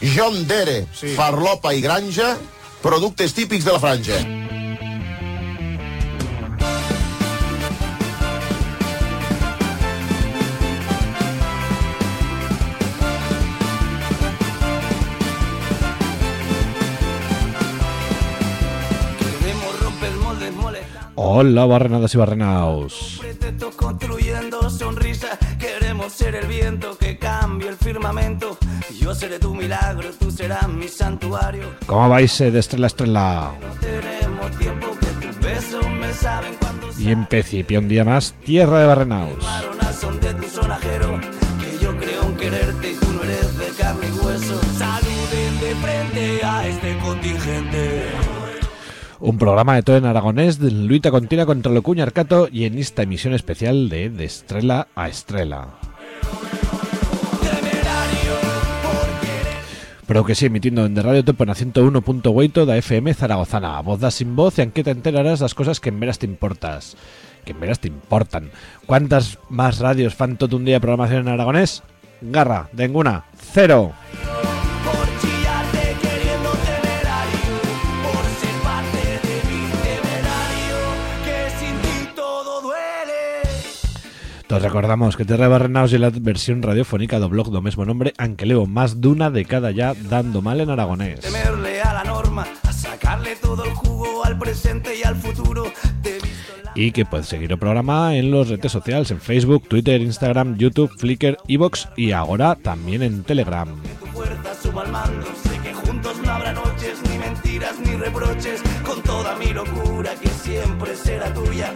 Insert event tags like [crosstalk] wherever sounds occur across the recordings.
John Dere, Sí. farlopa i granja, productes típics de la franja. Hola, barrenadas y barrenaos. Pretextos construyendo sonrisa. Queremos ser el viento que cambie el firmamento. Yo seré tu milagro, tú serás mi santuario. ¿Cómo vais eh, de estrella a estrella? No tenemos tiempo que tus besos me saben cuando Y en principio un día más, tierra de barrenaos. Maronas son de tu sonajero. Que yo creo en quererte y tú no eres de carne y hueso. Saluden de frente a este contingente. Un programa de todo en aragonés, de luita continua contra lo cuño arcato y en esta emisión especial de De Estrella a Estrella. Pero que sí, emitiendo en de Radio Topo en 101.8 da FM Zaragozana. Voz da sin voz y aunque te enterarás las cosas que en veras te importas. Que en veras te importan. ¿Cuántas más radios fan todo un día de programación en aragonés? Garra, ninguna. Cero. Todos recordamos que Terra de Barrenaos y la versión radiofónica do blog do mesmo nombre, aunque leo más de una década ya dando mal en aragonés. Temerle a la norma. A sacarle todo el jugo al presente y al futuro. Y que puedes seguir el programa en los redes sociales, en Facebook, Twitter, Instagram, YouTube, Flickr, Evox y ahora también en Telegram. tu fuerza subo al mando. Sé que juntos no habrá noches, ni mentiras, ni reproches. Con toda mi locura que siempre será tuya.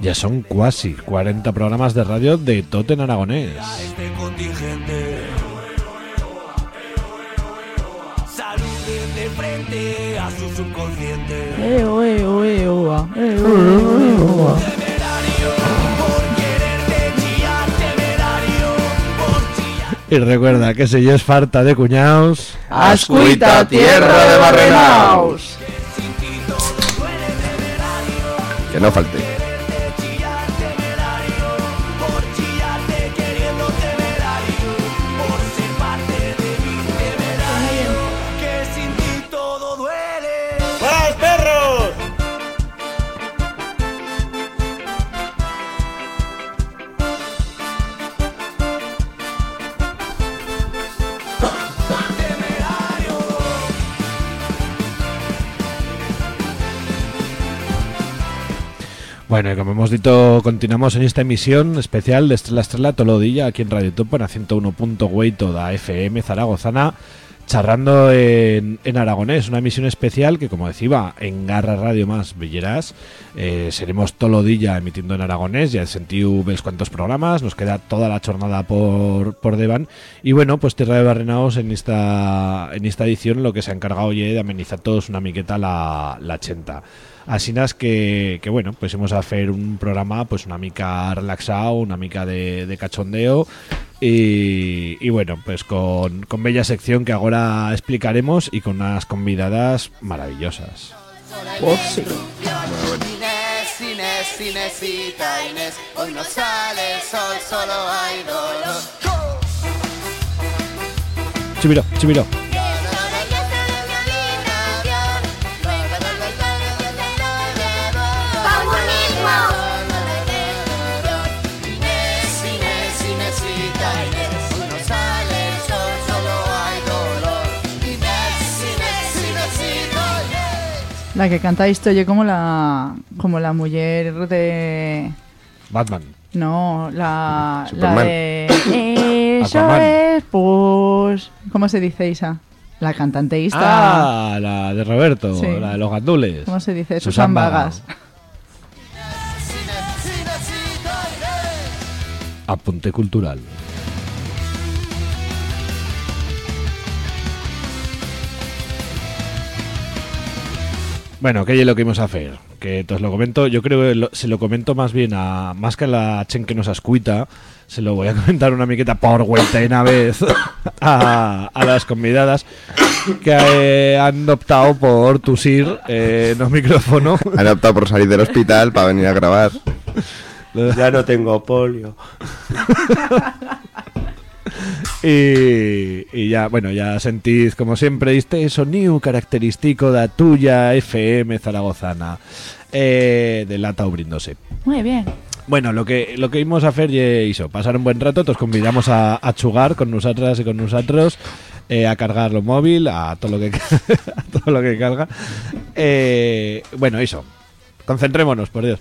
Ya son casi 40 programas de radio de Tote en aragonés. este contingente. Saluden de frente a su subconsciente. Y recuerda que si yo es farta de cuñaos... Ascuita, tierra de barrenaos. Que no falte. Bueno, y como hemos dicho, continuamos en esta emisión especial de Estrella Estrella Tolodilla aquí en Radio Topo en 101.8 da FM Zaragozana charrando en, en aragonés, una emisión especial que como decía en Garra Radio más Villerás eh, seremos Tolodilla emitiendo en aragonés, ya sentido ves cuántos programas, nos queda toda la jornada por, por devan y bueno, pues Tierra de Barrenaos en esta, en esta edición lo que se ha encargado hoy de amenizar todos una miqueta la, la 80 Así es que, que, bueno, pues hemos a hacer un programa pues una mica relaxado, una mica de, de cachondeo y, y bueno, pues con, con bella sección que ahora explicaremos y con unas convidadas maravillosas. Inés, Inésita, Inés, hoy no sale el sol, solo hay dolor. Chiviro, chiviro. La que canta esto oye como la como la mujer de Batman. no, la, la de [coughs] Eso Aquaman. es pues ¿cómo se dice Isa? La cantante esta. Ah, la de Roberto, Sí. la de los gandules. ¿Cómo se dice? Susan Susan Vaga. Vagas. Inés. Apunte cultural. Bueno, ¿qué es lo que íbamos a hacer? Que te os lo comento, yo creo que lo- se lo comento más bien a, más que a la chen que nos ascuita, se lo voy a [laughs] comentar una miqueta por vuelta vez [laughs] a, a las convidadas que eh, han optado por tusir eh, en el micrófono. [laughs] Han optado por salir del hospital para venir a grabar. Ya no tengo polio. Y, y ya, bueno, ya sentís como siempre este sonido característico da tuya FM zaragozana eh, de lata obriéndose. Muy bien. Bueno, lo que lo que íbamos a hacer iso, pasar un buen rato, os convidamos a, a chugar con nosotras y con nosotros, eh, a cargar lo móvil, a todo lo que [laughs] a todo lo que carga. Eh, bueno, eso. Concentrémonos, por Dios.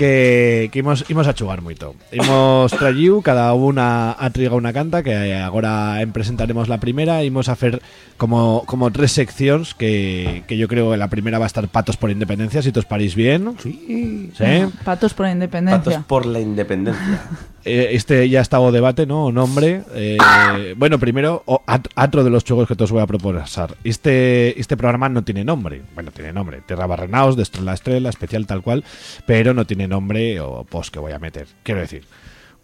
Que, que imos, imos a chugar moito. Imos traído, cada una ha trigado una canta, que agora en presentaremos la primera. Imos a hacer como, como tres seccións que, que yo creo que la primera va a estar Patos por Independencia, si todos parís bien. Sí. ¿Sí? Patos por la independencia. Patos por la independencia. [laughs] Eh, este ya está o debate, ¿no? O nombre. Eh, bueno, primero, otro de los juegos que te os voy a proponer. Este, este programa no tiene nombre. Bueno, tiene nombre. Tierra Barrenaos, de Estrella a Estrella, especial tal cual. Pero no tiene nombre o post que voy a meter. Quiero decir,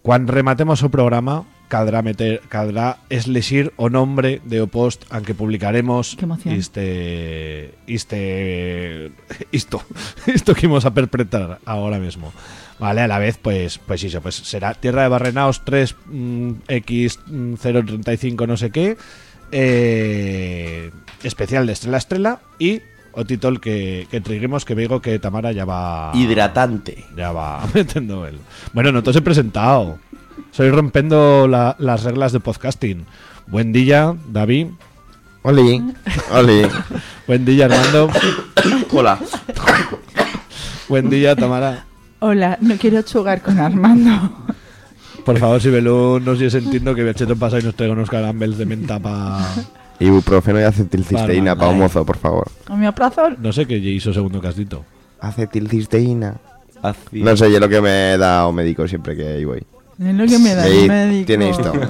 cuando rematemos o programa, caldrá meter, eslexir o nombre de o post aunque publicaremos este, este, esto, esto [laughs] que vamos a perpetrar ahora mismo. Vale, a la vez, pues, pues eso, pues será Tierra de Barrenaos 3 mm, mm, 035 no sé qué, eh, especial de Estrella Estrella y o título que, que triguemos que digo que Tamara ya va Hidratante. ya va [laughs] metiendo él. Bueno, no te os he presentado. Soy rompiendo la- las reglas de podcasting. Buen día, David. Oli, Oli. [laughs] Buen día, Armando. Hola. Buen día, Tamara. Hola, no quiero chugar con Armando. Por favor, si Belú nos sigue sintiendo que Becheto pasa y nos traiga unos calambels de menta para... [laughs] Ibuprofeno y acetilcisteína para un mozo, por favor. Homeoprazol. No sé qué hizo segundo casdito. Acetilcisteína. No sé, yo lo que me da un médico siempre que ahí voy. Es lo que me da el médico. Tiene esto. [laughs]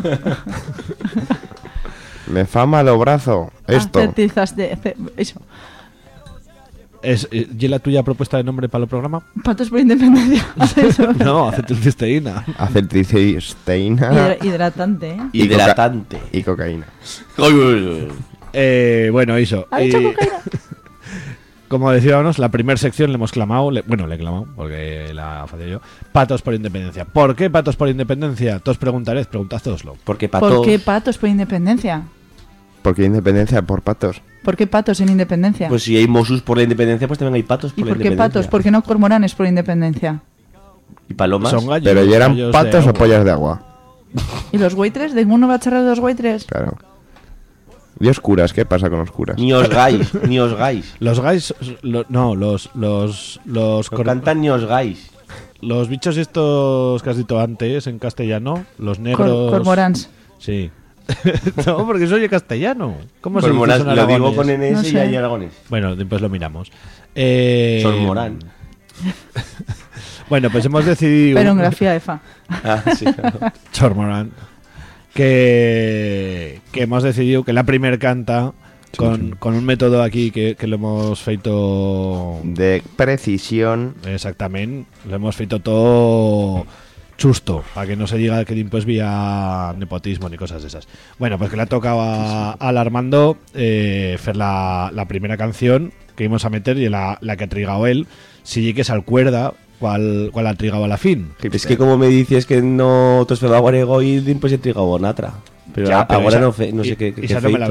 me fa malo brazo. Esto. Eso. ¿Es, eh, ¿Y la tuya propuesta de nombre para el programa? Patos por independencia. [laughs] [laughs] No, acetilcisteína. Acetilcisteína Hidra- hidratante, ¿eh? Y coca- Hidratante. y cocaína. Uy, uy, uy. Eh, bueno, eso. ¿Ha dicho Y- cocaína? [laughs] Como decíamos, la primera sección le hemos clamado, le- bueno, le he clamado, porque la hacía yo, Patos por Independencia. ¿Por qué Patos por Independencia? Todos preguntaréis, preguntad tooslo. Porque pato. ¿Por qué patos por independencia? Porque independencia por patos. ¿Por qué patos en independencia? Pues si hay Mossus por la independencia, pues también hay patos por ¿Y la por qué independencia. patos? ¿Por qué no cormoranes por independencia? Y palomas. Son gallos. Pero ¿y eran gallos de patos o agua. pollas de agua? ¿Y los buitres? ¿De uno va a charlar de los buitres? Claro. ¿Y oscuras? ¿Qué pasa con oscuras? Ni os gáis, ni os gáis. [laughs] Los guys, lo- no, los los los, cor- cantan ni os gáis. los bichos estos que has dicho antes en castellano, los negros. Cor- cormorans. Sí. [laughs] no, porque soy castellano. ¿Cómo se Cormorán, dice lo digo aragonés? con NS No y hay aragones. Bueno, después lo miramos. Eh, Sormorán. [laughs] Bueno, pues hemos decidido. Pero en grafía de fa. [laughs] Ah, sí, claro. Chormoran, que, que hemos decidido que la primer canta con, con un método aquí que, que lo hemos feito De precisión. exactamente, lo hemos feito todo chusto, para que no se diga que pues vía nepotismo ni cosas de esas. Bueno, pues que le ha tocado a- al Armando eh, hacer la, la primera canción que íbamos a meter y la, la que ha trigado él, si que se acuerda cuál, cuál ha trigado a la fin. Es que como me dices que no te esperaba guarego y pues he trigado natra. Pero, Ya, pero ahora esa- no, fe- no sé y- qué, qué esa no me la.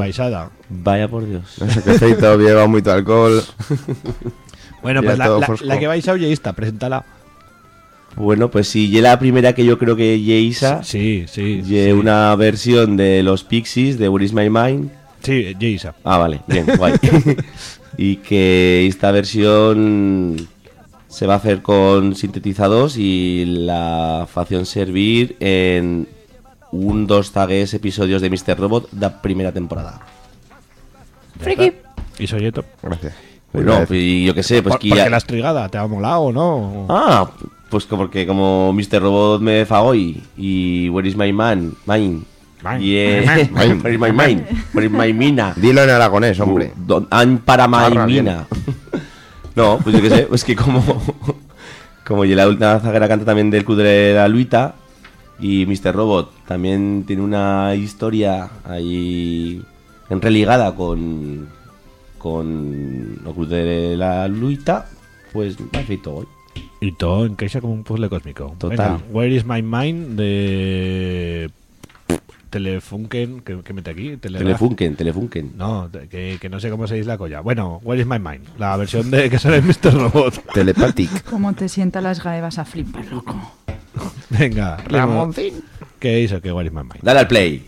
Vaya por Dios. No sé qué feito, lleva mucho alcohol. [laughs] Bueno, pues la, la, la que vais a oír está, preséntala. Bueno, pues sí, y la primera que yo creo que ye Isa, Sí, sí. ye sí. una versión de los Pixies de Where is My Mind. Sí, Jaisa. Ah, vale, bien, guay. [laughs] y que esta versión se va a hacer con sintetizados y la facción servir en un dos tagues episodios de Mr. Robot da primera temporada. Friki. Y soy Eto. Gracias. Bueno, y yo qué sé, pues que ya- la has trigada, ¿te ha molado o no? Ah, pues que porque como Mr. Robot me fa hoy y Where is my man? Mine. Mine. Y, eh, Mine. [laughs] Where is my mine? Where is my mina? Dilo en aragonés, hombre. Don- an para my Arra, mina. [laughs] No, pues yo qué sé, es que como [laughs] como y la última zaguera canta también del club de la Luita y Mr. Robot también tiene una historia ahí enreligada con con el club de la Luita, pues me ha feito hoy. Y todo encaixa como un puzzle cósmico. Total. Venga, Where is my mind de Telefunken, que, que mete aquí, Telegraph. Telefunken, Telefunken. No, te- que, que no sé cómo se dice la colla. Bueno, Where is my mind? La versión de que sale [laughs] Mr. Robot. Telepathic. ¿Cómo te sientan las gaevas a flipar, loco? Venga, Ramoncín. ¿Qué hizo que Where is my mind? Dale al play.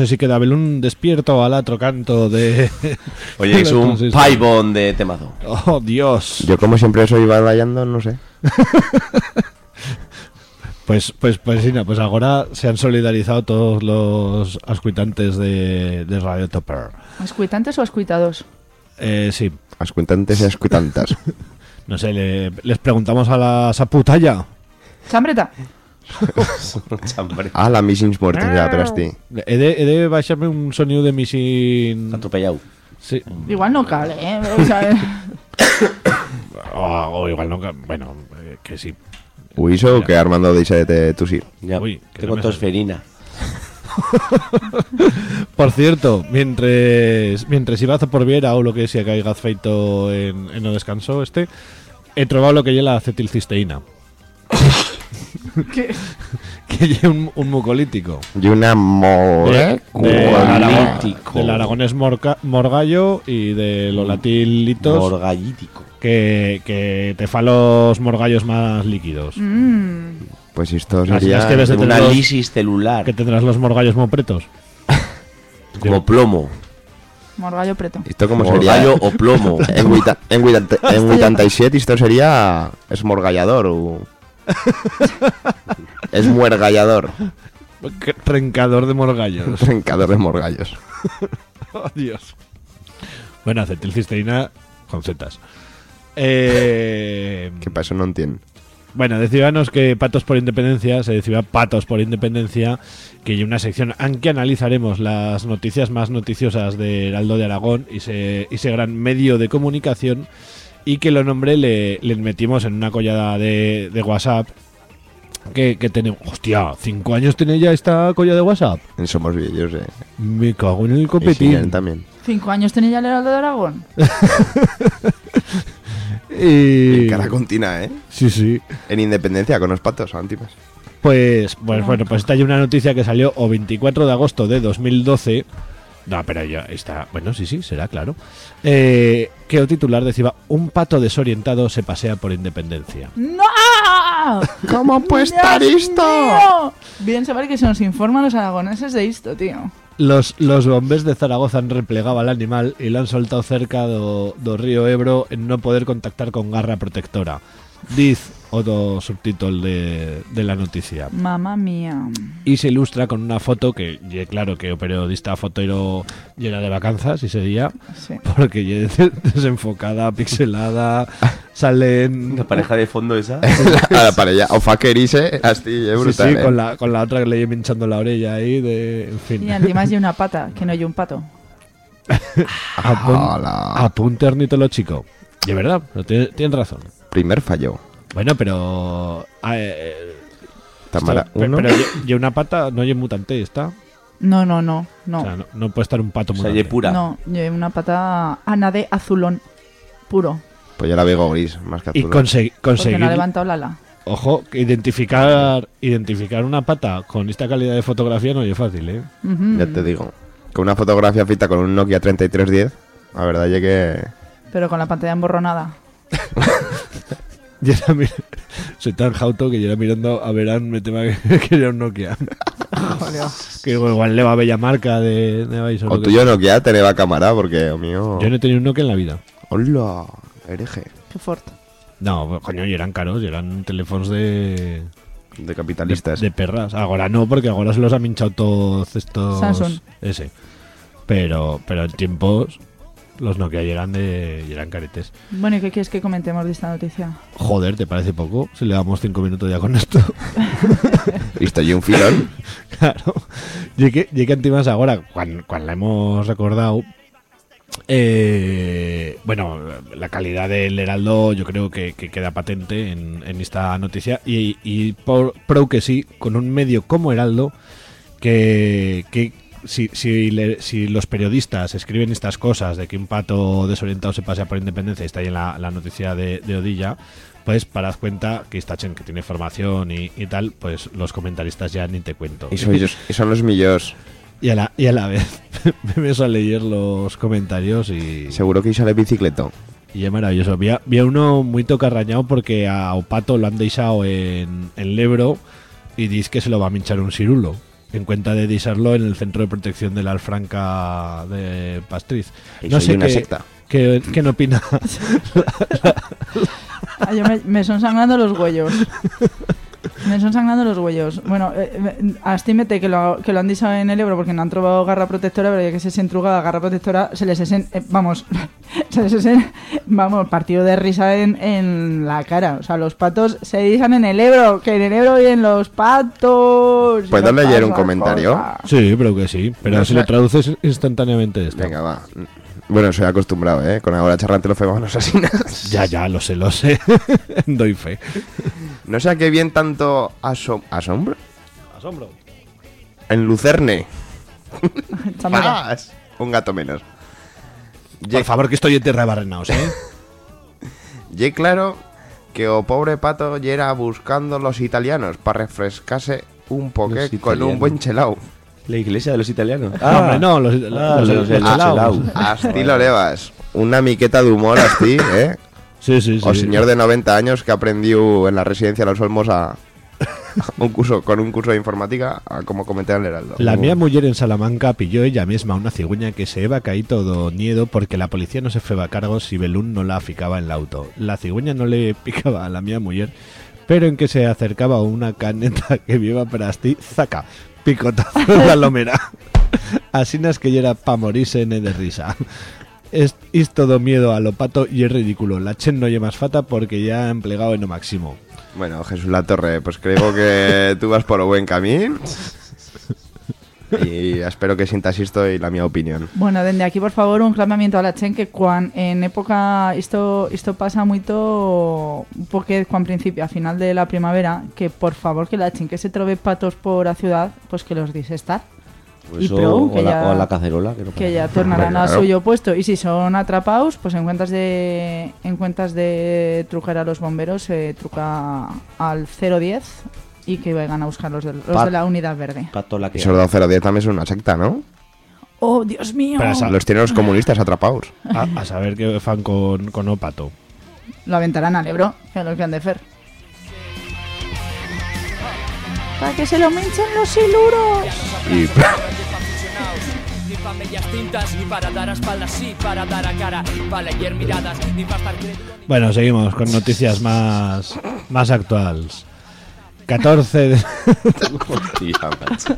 Sé si queda Belún despierto al otro canto de... [laughs] Oye, es [laughs] un paibón de temazo. Oh, Dios. Yo como siempre soy batallando, no sé. [laughs] Pues, pues, pues sí, no, pues ahora se han solidarizado todos los ascuitantes de, de Radio Topper. ¿Escuitantes o escuitados? Eh, sí, Ascuitantes y ascuitantas. no sé, le- les preguntamos a la saputalla. ¿Chambreta? [laughs] Ah, la Missings muertos ya, pero estoy. He de, he de baixarme un sonido de Missing... Atropellado. Sí. Igual no cale, ¿eh? O sea, O, [coughs] o igual no. Bueno, eh, que sí. Huiso o que Armando dice de tusir. Ya, Uy, que tengo no tosferina. [laughs] Por cierto, mientras mientras iba a por Viera o lo que sea que haya feito en, en el descanso este, he probado lo que es la acetilcisteína. ¿Qué? [laughs] que es un, un mucolítico. Y una De- mole. de del aragonés morca- morgallo y de los latilitos Morgallítico. que, que te fa los morgallos más líquidos. Mm, Pues esto Así es sería. que de una los- lisis celular. que tendrás los morgallos muy pretos. [laughs] Como plomo. morgallo preto. Esto como sería. Morgallo [laughs] o plomo. En 87 esto sería esmorgallador o... [laughs] Esmuergallador. Que- Trencador de morgallos. [laughs] Trencador de morgallos. [laughs] Oh, Dios. Bueno, acetilcisteína con setas. Eh, Que para eso no entiendo. bueno, decíbanos que Patos por Independencia, se decía Patos por Independencia, que hay una sección en que analizaremos las noticias más noticiosas de Heraldo de Aragón y ese, ese gran medio de comunicación y que lo nombre le, le metimos en una collada de, de WhatsApp que, que tenemos... Hostia, ¿cinco años tiene ya esta colla de WhatsApp? En Somos Villos, eh. Me cago en el Y copetín. siguen también. ¿Cinco años tenía ya el Heraldo de Aragón? [laughs] Y- En cara continua, ¿eh? Sí, sí. En Independencia con los patos ántimas. Pues, pues bueno, pues esta hay una noticia que salió o 24 de agosto de 2012. No, pero ya está. Bueno, sí, sí, será claro. Eh, que el titular decía: Un pato desorientado se pasea por independencia. ¡No! ¿Cómo [laughs] puede ¡Dios estar esto? Bien saber que se nos informan los aragoneses de esto, tío. Los, los bombes de Zaragoza han replegado al animal y lo han soltado cerca do, do río Ebro en no poder contactar con garra protectora. Diz otro subtítulo de, de la noticia. Mamma mía. y se ilustra con una foto que, claro, que o periodista fotero llena de vacanzas ese día, Sí. porque [laughs] desenfocada, pixelada, [laughs] salen... La pareja de fondo esa. a [laughs] la pareja. O faquerice, así, es Sí, brutal. sí, eh. con la, con la otra que le lleva hinchando la orella ahí, de, en fin. Y además hay una pata, que no hay un pato. Apun- Hola. apunte ornitolo chico. De verdad, pero tiene- tienen razón. Primer fallo. Bueno, pero... eh, Tamara, esto- pe- uno. pero ye una pata no es mutante, ¿está? No, no, no, no. O sea, no, no puede estar un pato O sea, mutante. pura. No, hay una pata ana de azulón puro. Pues yo la veo gris, más que Y azul. consegui- Porque no conseguir... ha levantado la ala. Ojo, que identificar, identificar una pata con esta calidad de fotografía no es fácil, ¿eh? Ya te digo. Con una fotografía fita con un Nokia 3310, la verdad es que... Pero con la pantalla emborronada. [laughs] Yo era mir- Soy tan jauto que yo era mirando a Verán me tema que, [laughs] que era un Nokia. [laughs] que igual le va a bella marca de, de Vice o O lo que tuyo Nokia tenía cámara, porque, o mío... Yo no he tenido un Nokia en la vida. Hola, hereje. Qué fuerte. No, pues, coño, y eran caros, y eran teléfonos de, De de, capitalistas. de perras. Ahora no, porque ahora se los han hinchado todos estos... Samsung. Ese. Pero, pero en tiempos los Nokia y eran, de, y eran caretes. Bueno, ¿y qué quieres que comentemos de esta noticia? Joder, ¿te parece poco? Si le damos cinco minutos ya con esto. [laughs] Y un filón. [laughs] claro. Y que, y que antimas ahora, cuando, cuando la hemos recordado, eh, bueno, la calidad del Heraldo yo creo que, que queda patente en, en esta noticia. Y, y por, pro que sí, con un medio como Heraldo, que, que si, si, le- si los periodistas escriben estas cosas de que un pato desorientado se pasea por independencia y está ahí en la, la noticia de, de Odilla, pues parad cuenta que esta chen que tiene formación y, y tal, pues los comentaristas ya ni te cuento. Y son, ellos- y son los millos. Y a la, y a la vez [laughs] me meto a leer los comentarios y, Seguro que sale bicicleto. y es maravilloso. Vi a, vi a uno muy tocarrañado porque a Opato lo han deixado en, en Lebro y dice que se lo va a minchar un cirulo. En cuenta de deixarlo en el centro de protección de la Alfranca de Pastriz. Y soy una qué, secta. qué, qué no opina. [laughs] Ah, yo me, me son sangrando los huellos. Me son sangrando los huellos. Bueno, eh, eh, astímete que lo, que lo han dicho en el Ebro porque no han probado garra protectora, pero ya que se sentruga la garra protectora, se les esen, eh, vamos, [laughs] se les esen, vamos, partido de risa en, en la cara. O sea, los patos se dicen en el Ebro, que en el Ebro vienen los patos. ¿Puedo leer un comentario? cosa. Sí, pero que sí. Pero No si lo traduces instantáneamente esto. Venga, va. Bueno, soy acostumbrado, ¿eh? Con ahora charlante los femanos asesinas. Ya, ya, lo sé, lo sé. [laughs] Doy fe. No sé a qué bien tanto asom asombro Asombro. en Lucerne. Un gato menos. Por favor, que estoy en tierra de barrenaos, ¿eh? [laughs] Ye claro que o pobre pato yera buscando los italianos para refrescarse un poqué con un buen chelao. La iglesia de los italianos. Ah, hombre, no, los, los, Ah, los- los los del chalaos. chelao. Asti lo levas. Una miqueta de humor así, ¿eh? Sí, sí, sí. O señor de 90 años que aprendió en la residencia de los Olmos a, a [laughs] un curso con un curso de informática, a como comenté en el Heraldo. La mía mujer en Salamanca pilló ella misma una cigüeña que se iba caí todo niedo porque la policía no se feba a cargo si Belún no la ficaba en el auto. La cigüeña no le [laughs] picaba a la mía mujer, pero en que se acercaba una caneta que viva para ti, zaca, picotazo en [laughs] la lomera. Es que era pa' morirse ne de risa. Es, es todo miedo a lo pato y es ridículo. La chen no lle más fata porque ya ha empleado en lo máximo. Bueno, Jesús La Torre, pues creo que tú vas por buen camino. Y espero que sientas esto y la mi opinión. Bueno, desde aquí, por favor, un clamamiento a la chen que cuan, en época, esto esto pasa mucho, un poquet cuan principio, a final de la primavera, que por favor que la chen que se trove patos por la ciudad, pues que los dice estar. Pues y eso, que o, la, ya- o a la cacerola. Que, no que ya tornarán a Claro. suyo puesto y si son atrapados pues en cuentas de en cuentas de trucar a los bomberos se truca al 010 y que vayan a buscar los de, los Pa- de la unidad verde Pato la que. Y Sordo 010 también es una secta, ¿no? oh dios mío Pero Los tienen los comunistas atrapados. A, a saber qué fan con, con o pato. lo aventarán al Ebro que los que han de fer para que se lo minchen los siluros Y Ni [laughs] pa' medias tintas, ni para dar a espaldas, sí, para dar a cara, para leer miradas, ni para estar crédito, ni Bueno, seguimos con noticias más, más actuales. 14 de... Hostia, macho.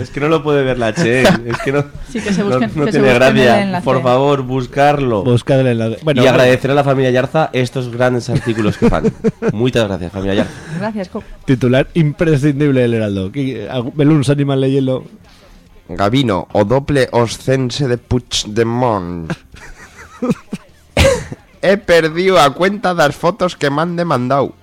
es que no lo puede ver la Che. Es que no, Sí, que se no- busquen- no que se tiene gracia. Por favor, buscarlo. Busca el enlace. Bueno, y agradecer a la familia Yarza estos grandes artículos que fan. Muchas gracias, familia Yarza. gracias Co. titular imprescindible del Heraldo. Belún, animal leyelo. Gavino, o doble oscense de Puigdemont. [laughs] He perdido a cuenta das fotos que me han demandado.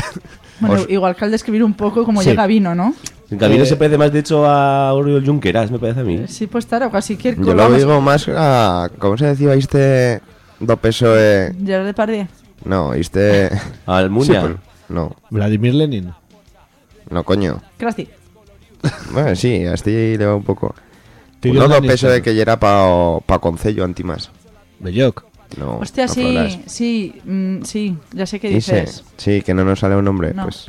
[laughs] bueno, Os- igual que al describir un poco como Sí. llega vino ¿no? El camino Eh, se parece más, de hecho, a Oriol Junqueras, me parece a mí. sí pues estar o casi cualquier Yo lo digo más a... ¿Cómo se decía este do PSOE? Gerard Depardieu No, este... [laughs] Almunia. Sí, pues, no, Vladimir Lenin. no, coño. Krusty Bueno, sí, así le va un poco. Tyrion No do. PSOE que ya era pa, pa concello antimás. Belloc. No, Hostia, no sí, sí, mm, sí, ya sé qué Ese, dices. sí, que no nos sale un nombre, No. pues...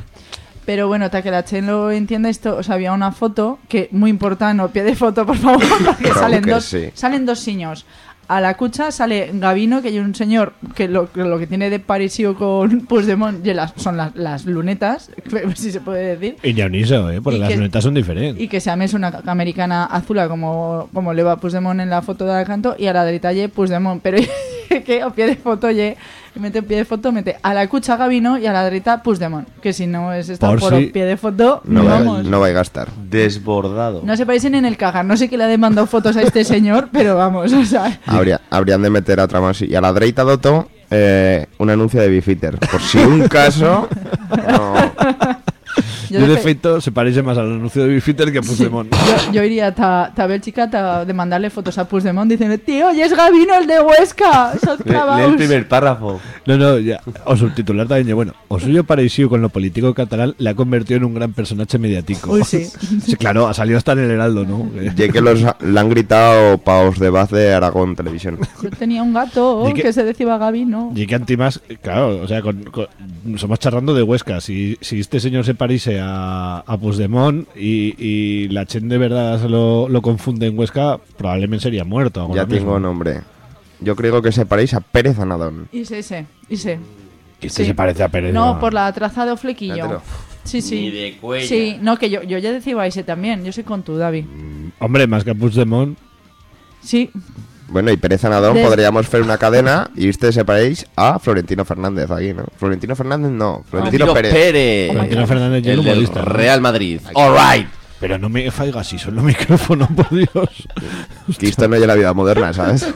Pero bueno, para que la Chen lo entienda esto, o sea, había una foto que muy importante, pie de foto, por favor, [laughs] porque Claro salen que dos, sí. salen dos niños. A la cucha sale Gavino, que hay un señor que lo, que lo que tiene de parecido con Puigdemont y las, son las, las lunetas, [laughs] si se puede decir. Y ya uniso, ¿eh? Porque Y las que- lunetas son diferentes. Y que se es una americana azula como, como le va Puigdemont en la foto de canto y a la derecha ye Puigdemont. Pero [laughs] que a pie de foto ye, mete pie de foto, mete a la cucha Gavino y a la derecha Puigdemont. Que si no es esta Por por, si- pie de foto, No, va, vamos. no va a gastar. Desbordado. No se parecen en el cagar. No sé qué le ha demandado fotos a este señor, [laughs] pero vamos, o sea. Habría, habrían de meter a otra más. Y a la derecha doto eh, un anuncio de Bifitter. Por si un caso... [laughs] No, Yo, de de fe- feito se parece más al anuncio de Bifitter que a Sí. Puigdemont. [laughs] Yo, yo iría a Bélgica ta de mandarle fotos a Puigdemont diciendo, tío, y es Gavino el de Huesca. Le- [laughs] lee clavaos". el primer párrafo. No, no, ya. O subtitular también, bueno, o suyo parecido con lo político catalán le ha convertido en un gran personaje mediático. Uy, sí. [laughs] Sí, claro, ha salido hasta en el Heraldo, ¿no? Ya que los le han gritado paos de Baz de Aragón Televisión. Yo tenía un gato que se decía Gavino. Y que antimás, claro, o sea, con, con- somos charlando de Huesca. Si, si este señor se parece a, a Puigdemont y, y la Chen de verdad se lo, lo confunde en Huesca, probablemente sería muerto. Ya mismo. tengo nombre. Yo creo que se paréis a Pérez Anadón. Y sé, sé, y sé. Que este Sí. se parece a Pérez. No, por la trazado flequillo. Dátelo. Sí, sí. Ni de cuella. Sí, no, que yo, yo ya decía ese también. Yo soy con tu, David. Hombre, más que a Puigdemont. Sí, Bueno, y Pérez Anadón podríamos hacer una cadena y ustedes separéis a Florentino Fernández aquí, ¿no? Florentino Fernández no, Florentino Florentino Pérez. Florentino. Fernández y el El del. Real Madrid. All right. Pero no me faigas eso en el [laughs] micrófono, por Dios. Que esto no es la vida moderna, ¿sabes? [laughs]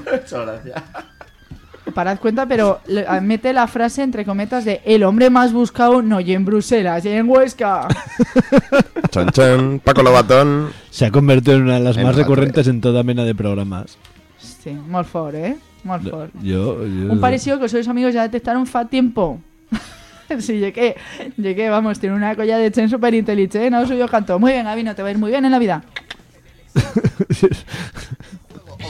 Parad cuenta, pero le- ah, mete la frase entre cometas de el hombre más buscado no y en Bruselas y en Huesca. Chon, chon. Paco Lobatón. Se ha convertido en una de las En más recurrentes en toda mena de programas. Sí, molt fort, eh? Molt fort. Yo- Un parecido que os sois amigos ya detectaron fa tiempo. [laughs] sí, llegué, llegué, vamos, tiene una colla de chen súper inteligente, no soy yo canto. Muy bien, Gaby, no te va a ir muy bien en la vida. [laughs]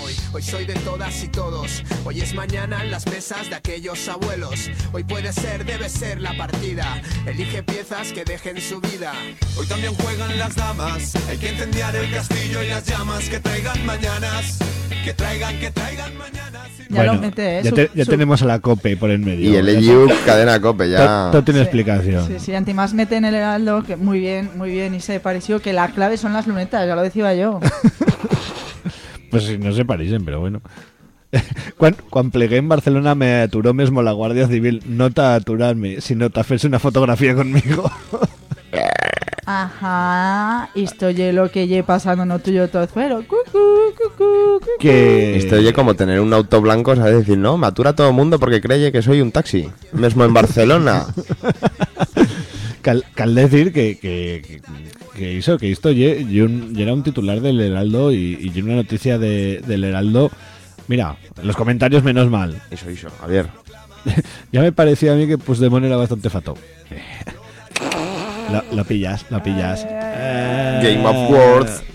Hoy, hoy soy de todas y todos. Hoy es mañana en las mesas de aquellos abuelos. Hoy puede ser, debe ser la partida. Elige piezas que dejen su vida. Hoy también juegan las damas. Hay que incendiar el castillo y las llamas que traigan mañanas. Que traigan, que traigan mañanas. Ya Bueno, lo mete, ¿eh? ya, te- tenemos a la COPE por en medio. Y el EU, cadena cope, ya. Todo, todo tiene Sí. explicación. Sí, sí, Antimás mete en el heraldo, que muy bien, muy bien, y se pareció que la clave son las lunetas, ya lo decía yo. [laughs] Pues si no se parecen, pero bueno. [laughs] Quan, quan plegué en Barcelona me aturó mismo la Guardia Civil, no te aturarme, sino te hacerse una fotografía conmigo. [laughs] Ajá, esto ye lo que ye pasando no tuyo todo cucú. que Esto oye como tener un auto blanco, ¿sabes? Decir, no, me atura todo el mundo porque cree que soy un taxi. Mesmo en Barcelona. [laughs] cal, cal decir que, que, que, que hizo que esto ye era un titular del Heraldo y, y una noticia de, del Heraldo. Mira, en los comentarios menos mal. Eso, eso. A ver. Ya me parecía a mí que Puigdemont era bastante fato. [laughs] Lo pillas, lo pillas. Game of Words. [laughs]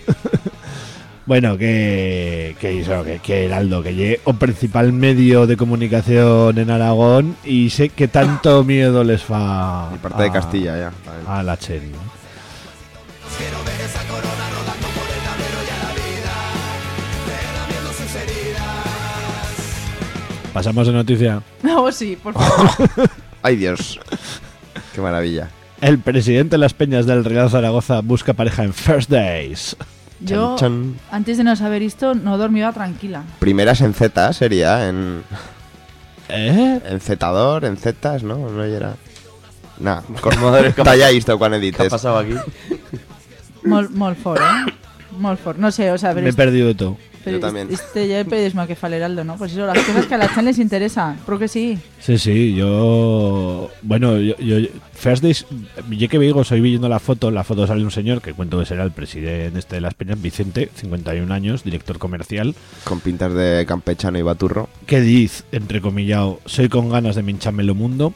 Bueno, que, que hizo, que, que Heraldo, que lle o principal medio de comunicación en Aragón y sé que tanto miedo les fa Y parte de a- Castilla, ya. a la Chen. ¿No? Pasamos de noticia. [laughs] Oh, sí, por favor. [laughs] Ay, Dios. Qué maravilla. El presidente de las Peñas del Real Zaragoza busca pareja en First Days. Yo, Chan, chan. antes de no saber esto, no dormía tranquila. Primeras en Z sería, en, ¿Eh? en Zetador, en Zetas, ¿no? No era. Nah, Madre, ¿qué ha- talla esto quan ¿Qué ha edites. pasado aquí? Molt, molt fort, eh? Molt fort. No sé, o sea, pero Me he este, perdido de todo. pero Yo también. este ya el periodismo que fa el Heraldo, ¿no? Pues eso, las cosas que a la Chan les interesa. Creo que sí. Sí, sí, yo. Bueno, yo. yo First Days, yo que digo, soy viendo la foto. La foto sale un señor que cuento que será el presidente este de las Peñas, Vicente, 51 años, director comercial. Con pintas de campechano y baturro. Que dice, entrecomillado, soy con ganas de minchármelo mundo.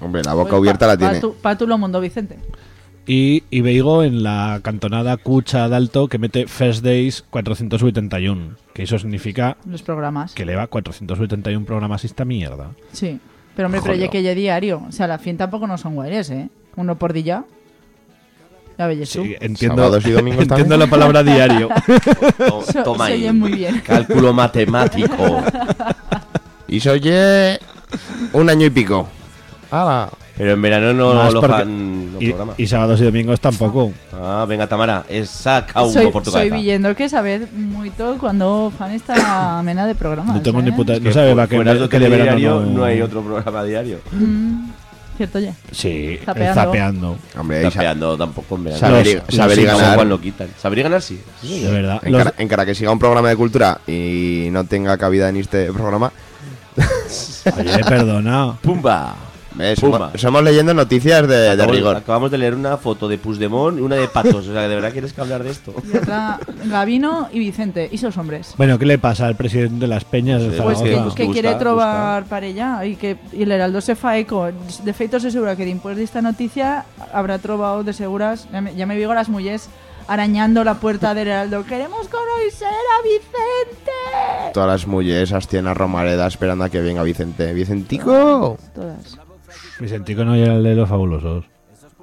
Hombre, la boca abierta pa- la tiene. Pa tu, pa tu lo mundo, Vicente. Y, veigo en la cantonada Cucha d'Alto que mete First Days 481. Que eso significa Los programas. que le va 481 programas esta mierda. Sí. Pero hombre, pero ya que ya diario. O sea, la fin tampoco no son guaires, ¿eh? Uno por día. Ya veis tú. Sí, entiendo, Sábados y [laughs] domingos entiendo la palabra diario. [laughs] To- Toma se ahí. oye muy bien. Cálculo matemático. Y se oye un año y pico. ¡Hala! Pero en verano no Más lo porque- fan los y, programas. y sábados y domingos tampoco. Ah, venga, Tamara, es saca soy, por tu soy villendo que sabed mucho cuando fan esta mena de programas. No tengo ¿eh? ni puta. Que No sabe va que, de que de verano diario no, no hay otro programa diario. Mm, cierto ya. Sí, Zapeando. zapeando. Hombre, Tapeando tampoco en verano. saber, y, Los- saber y ganar. Lo quitan. ¿Saber y ganar? Sí. Sí, De verdad. En, Los- cara, en cara que siga un programa de cultura y no tenga cabida en este programa, Oye, perdona. ¡Pumba! Eh, somos, somos leyendo noticias de, de Acabamos, rigor. acabamos de leer una foto de Puigdemont y una de Patos. O sea, ¿de verdad quieres que hablar de esto? Y otra, Gavino y Vicente. Y esos hombres. Bueno, ¿qué le pasa al presidente de las Peñas de Sí, Pues que, Busca, quiere trobar para ella y que y el Heraldo se fa eco. De feito se segura que después de esta noticia habrá trovado de seguras, ya me, ya me digo las mujeres arañando la puerta del Heraldo. ¡Queremos conocer a Vicente! Todas las mujeres astían a Romareda esperando a que venga Vicente. ¡Vicentico! Todas. Vicentico no era el de los fabulosos.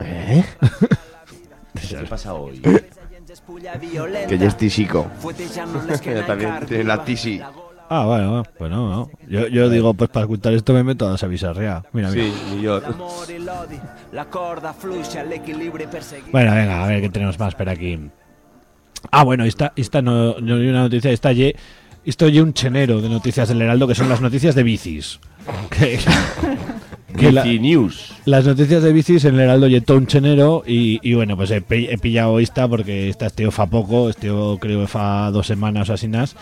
¿Eh? [laughs] ¿Qué pasa hoy? Que ya es tisico. [laughs] También. Tiene la tisi. Ah, bueno, pues no, no. Yo, yo digo, pues para ocultar esto me meto a esa bizarrea. Mira, mira. Sí, y yo. Bueno, venga, a ver qué tenemos más por aquí. Ah, bueno, esta, esta no, no hay una noticia, esta ye, esto ye un chenero de noticias del Heraldo, que son las noticias de bicis. [laughs] Que- la- News. Las noticias de bicis en el Heraldo Yeto un chenero y, y bueno, pues he, he pillado esta porque esta este fa poco, este creo que fa dos semanas o así nas,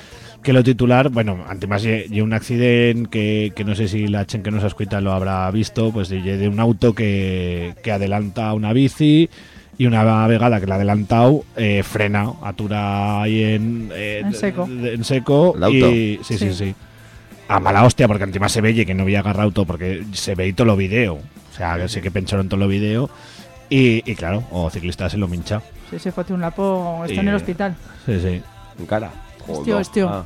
que lo titular, bueno, antes de un accidente que, que no sé si la chen que nos escucha lo habrá visto, pues de, de un auto que, que adelanta una bici y una vegada que la ha adelantado eh, frena, atura ahí en, eh, En seco. en seco El auto. y sí, sí, Sí. sí. A mala hostia, porque encima se veía que no había agarrado auto, porque se ve todo lo video. O sea, que sí que pensaron todo lo video. Y, y claro, o ciclista se lo mincha. Sí, se fue un lapo, está en el hospital. Sí, sí. En cara. Hostia, hostia. Ah.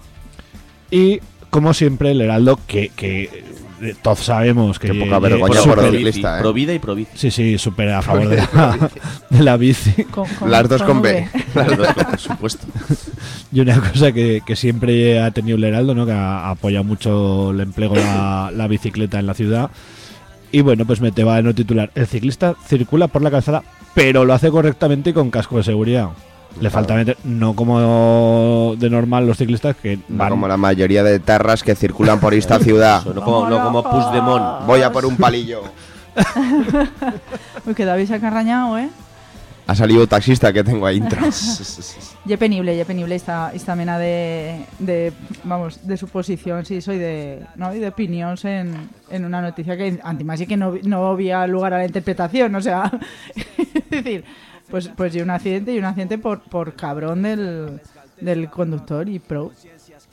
Y como siempre, el Heraldo, que, que todos sabemos que. Qué poca vergüenza por el bici, ciclista, ¿eh? Pro vida y pro bici. Sí, sí, súper a favor de la, [laughs] de la bici. Con- con- Las dos con B. V. [laughs] Las dos, por supuesto. Y una cosa que, que siempre ha tenido el Heraldo, ¿no? que ha apoyado mucho el empleo de la, la bicicleta en la ciudad. Y bueno, pues me te va en el titular. El ciclista circula por la calzada, pero lo hace correctamente y con casco de seguridad. Le falta meter, no como de normal los ciclistas que No van como la mayoría de tarras que circulan por esta [laughs] ciudad. No como, no como Puigdemont. Voy a por un palillo. [laughs] Uy, que David se ha carrañado, ¿eh? Ha salido taxista que tengo ahí intro. [laughs] Ye penible, ye penible esta, esta mena de, de, vamos, de suposición, sí, soy de, ¿no? y de opinions en, en una noticia que antimás y que no, no había lugar a la interpretación, o sea, es decir, pues, pues y un accidente y un accidente por, por cabrón del, del conductor y pro.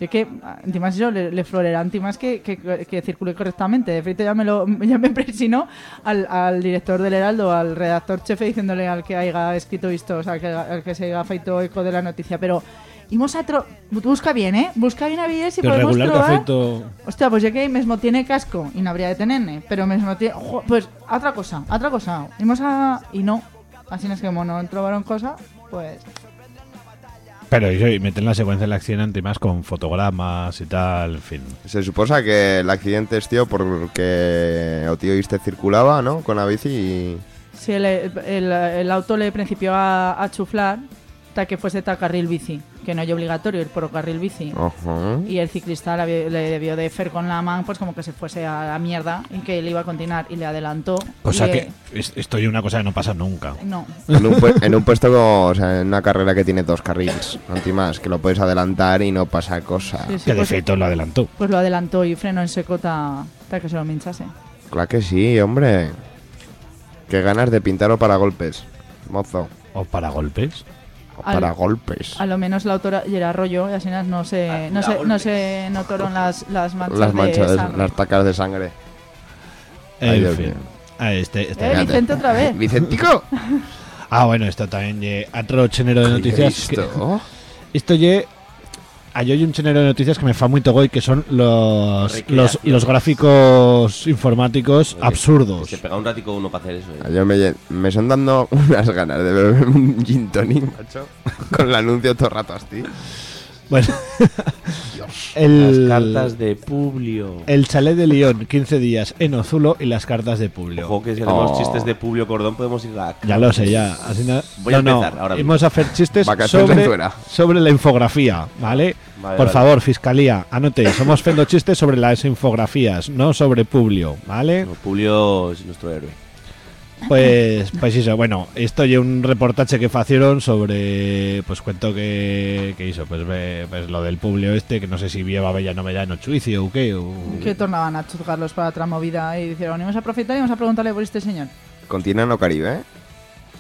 Y es que, antimás eso, le, le florerá antimás que, que, que circule correctamente. De hecho, ya me, lo, [laughs] ya me presionó al, al director del Heraldo, al redactor chefe, diciéndole al que haya escrito esto, o sea, que, al que se haya feito eco de la noticia. Pero, imos a tro... Busca bien, ¿eh? Busca bien a ver si de podemos regular que trobar... afeito Hostia, pues ya que mismo tiene casco y no habría de tenerme, pero mismo tiene... pues, otra cosa, otra cosa. Imos a... Y no. Así no es que como no trobaron cosa, pues... Pero y meten la secuencia del accidente más con fotogramas y tal, en fin. Se suposa que el accidente es tío porque o tío este circulaba, ¿no? Con la bici y... Si el, el, el auto le principió a, a chuflar hasta que fuese ta carril bici, que no es obligatorio ir por carril bici. Y el ciclista le debió de fer con la mano, pues como que se fuese a la mierda y que él iba a continuar y le adelantó. Cosa y, que eh, es- esto y una cosa que no pasa nunca. No. En un, pue- en un puesto como, o sea, en una carrera que tiene dos carriles, más, que lo puedes adelantar y no pasa cosa. Sí, sí, Que de pues, feito lo adelantó. pues lo adelantó y frenó en seco hasta que se lo minchase. Claro que sí, hombre. Qué ganas de pintarlo para golpes, mozo. O para golpes. Al- para golpes. A lo menos la autora y era rollo y así no se, no se, no se notaron las, las manchas, Las manchas, de de- sangre. las tacas de sangre. Ay, En Dios fin. mío. Ah, este, este- Eh, Vicente otra vez. Vicentico. [laughs] Ah, bueno, esto también ye otro chenero de noticias. que- [laughs] esto ye hay hoy un chenero de noticias que me fa muy togoy que son los los, los gráficos informáticos absurdos. Se pega un ratico uno para hacer eso. ¿eh? Yo me, me son dando [laughs] unas ganas de beber un gin tonic, macho. [laughs] Con el anuncio todo el rato así. Bueno, [laughs] el, Las cartas de Publio. el chalet de León, 15 días en Ozulo y las cartas de Publio. Ojo que si hacemos Oh. chistes de Publio Cordón podemos ir a... Ya lo sé, ya. Así na- Voy a no, no, empezar ahora mismo. Vamos a hacer chistes sobre, sobre la infografía, ¿vale? Vale, Por vale. favor, fiscalía, anote. Somos haciendo chistes sobre las infografías, no sobre Publio, ¿vale? No, Publio es nuestro héroe. Pues, pues eso, bueno, esto y un reportaje que facieron sobre, pues cuento que, que hizo, pues, ve- pues lo del Publio este, que no sé si vieva bella no bella en juicio o qué, o... Que tornaban a chuzgarlos para otra movida y dijeron, vamos a aprovechar y vamos a preguntarle por este señor. Continente o Caribe, ¿eh?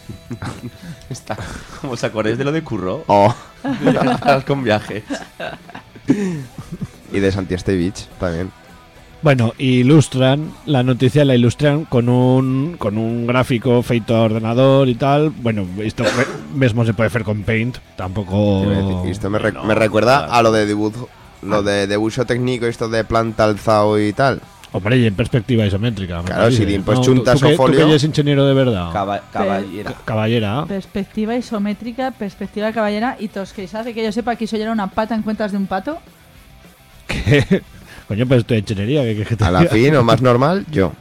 [laughs] Está. Como os acordáis de lo de Curro. Oh. [laughs] con viajes. Y de Santiago Beach también. Bueno, ilustran, la noticia la ilustran con un, con un gráfico feito a ordenador y tal. Bueno, esto mismo se puede hacer con Paint, tampoco... Esto me, re- me recuerda a lo de dibujo, lo de dibujo técnico, esto de planta alzado y tal. Hombre, y en perspectiva isométrica. Claro, parece, si pues ¿no? chuntas ¿Tú, tú o que- tú folio- que eres ingeniero de verdad. Caba- caballera. Caballera. Perspectiva isométrica, perspectiva caballera y tos que sabes que yo sepa que eso ya era una pata en cuentas de un pato. [laughs] ¿Qué? Coño, pues estoy ingeniería. ¿qué, qué te A la fin, o más normal, yo.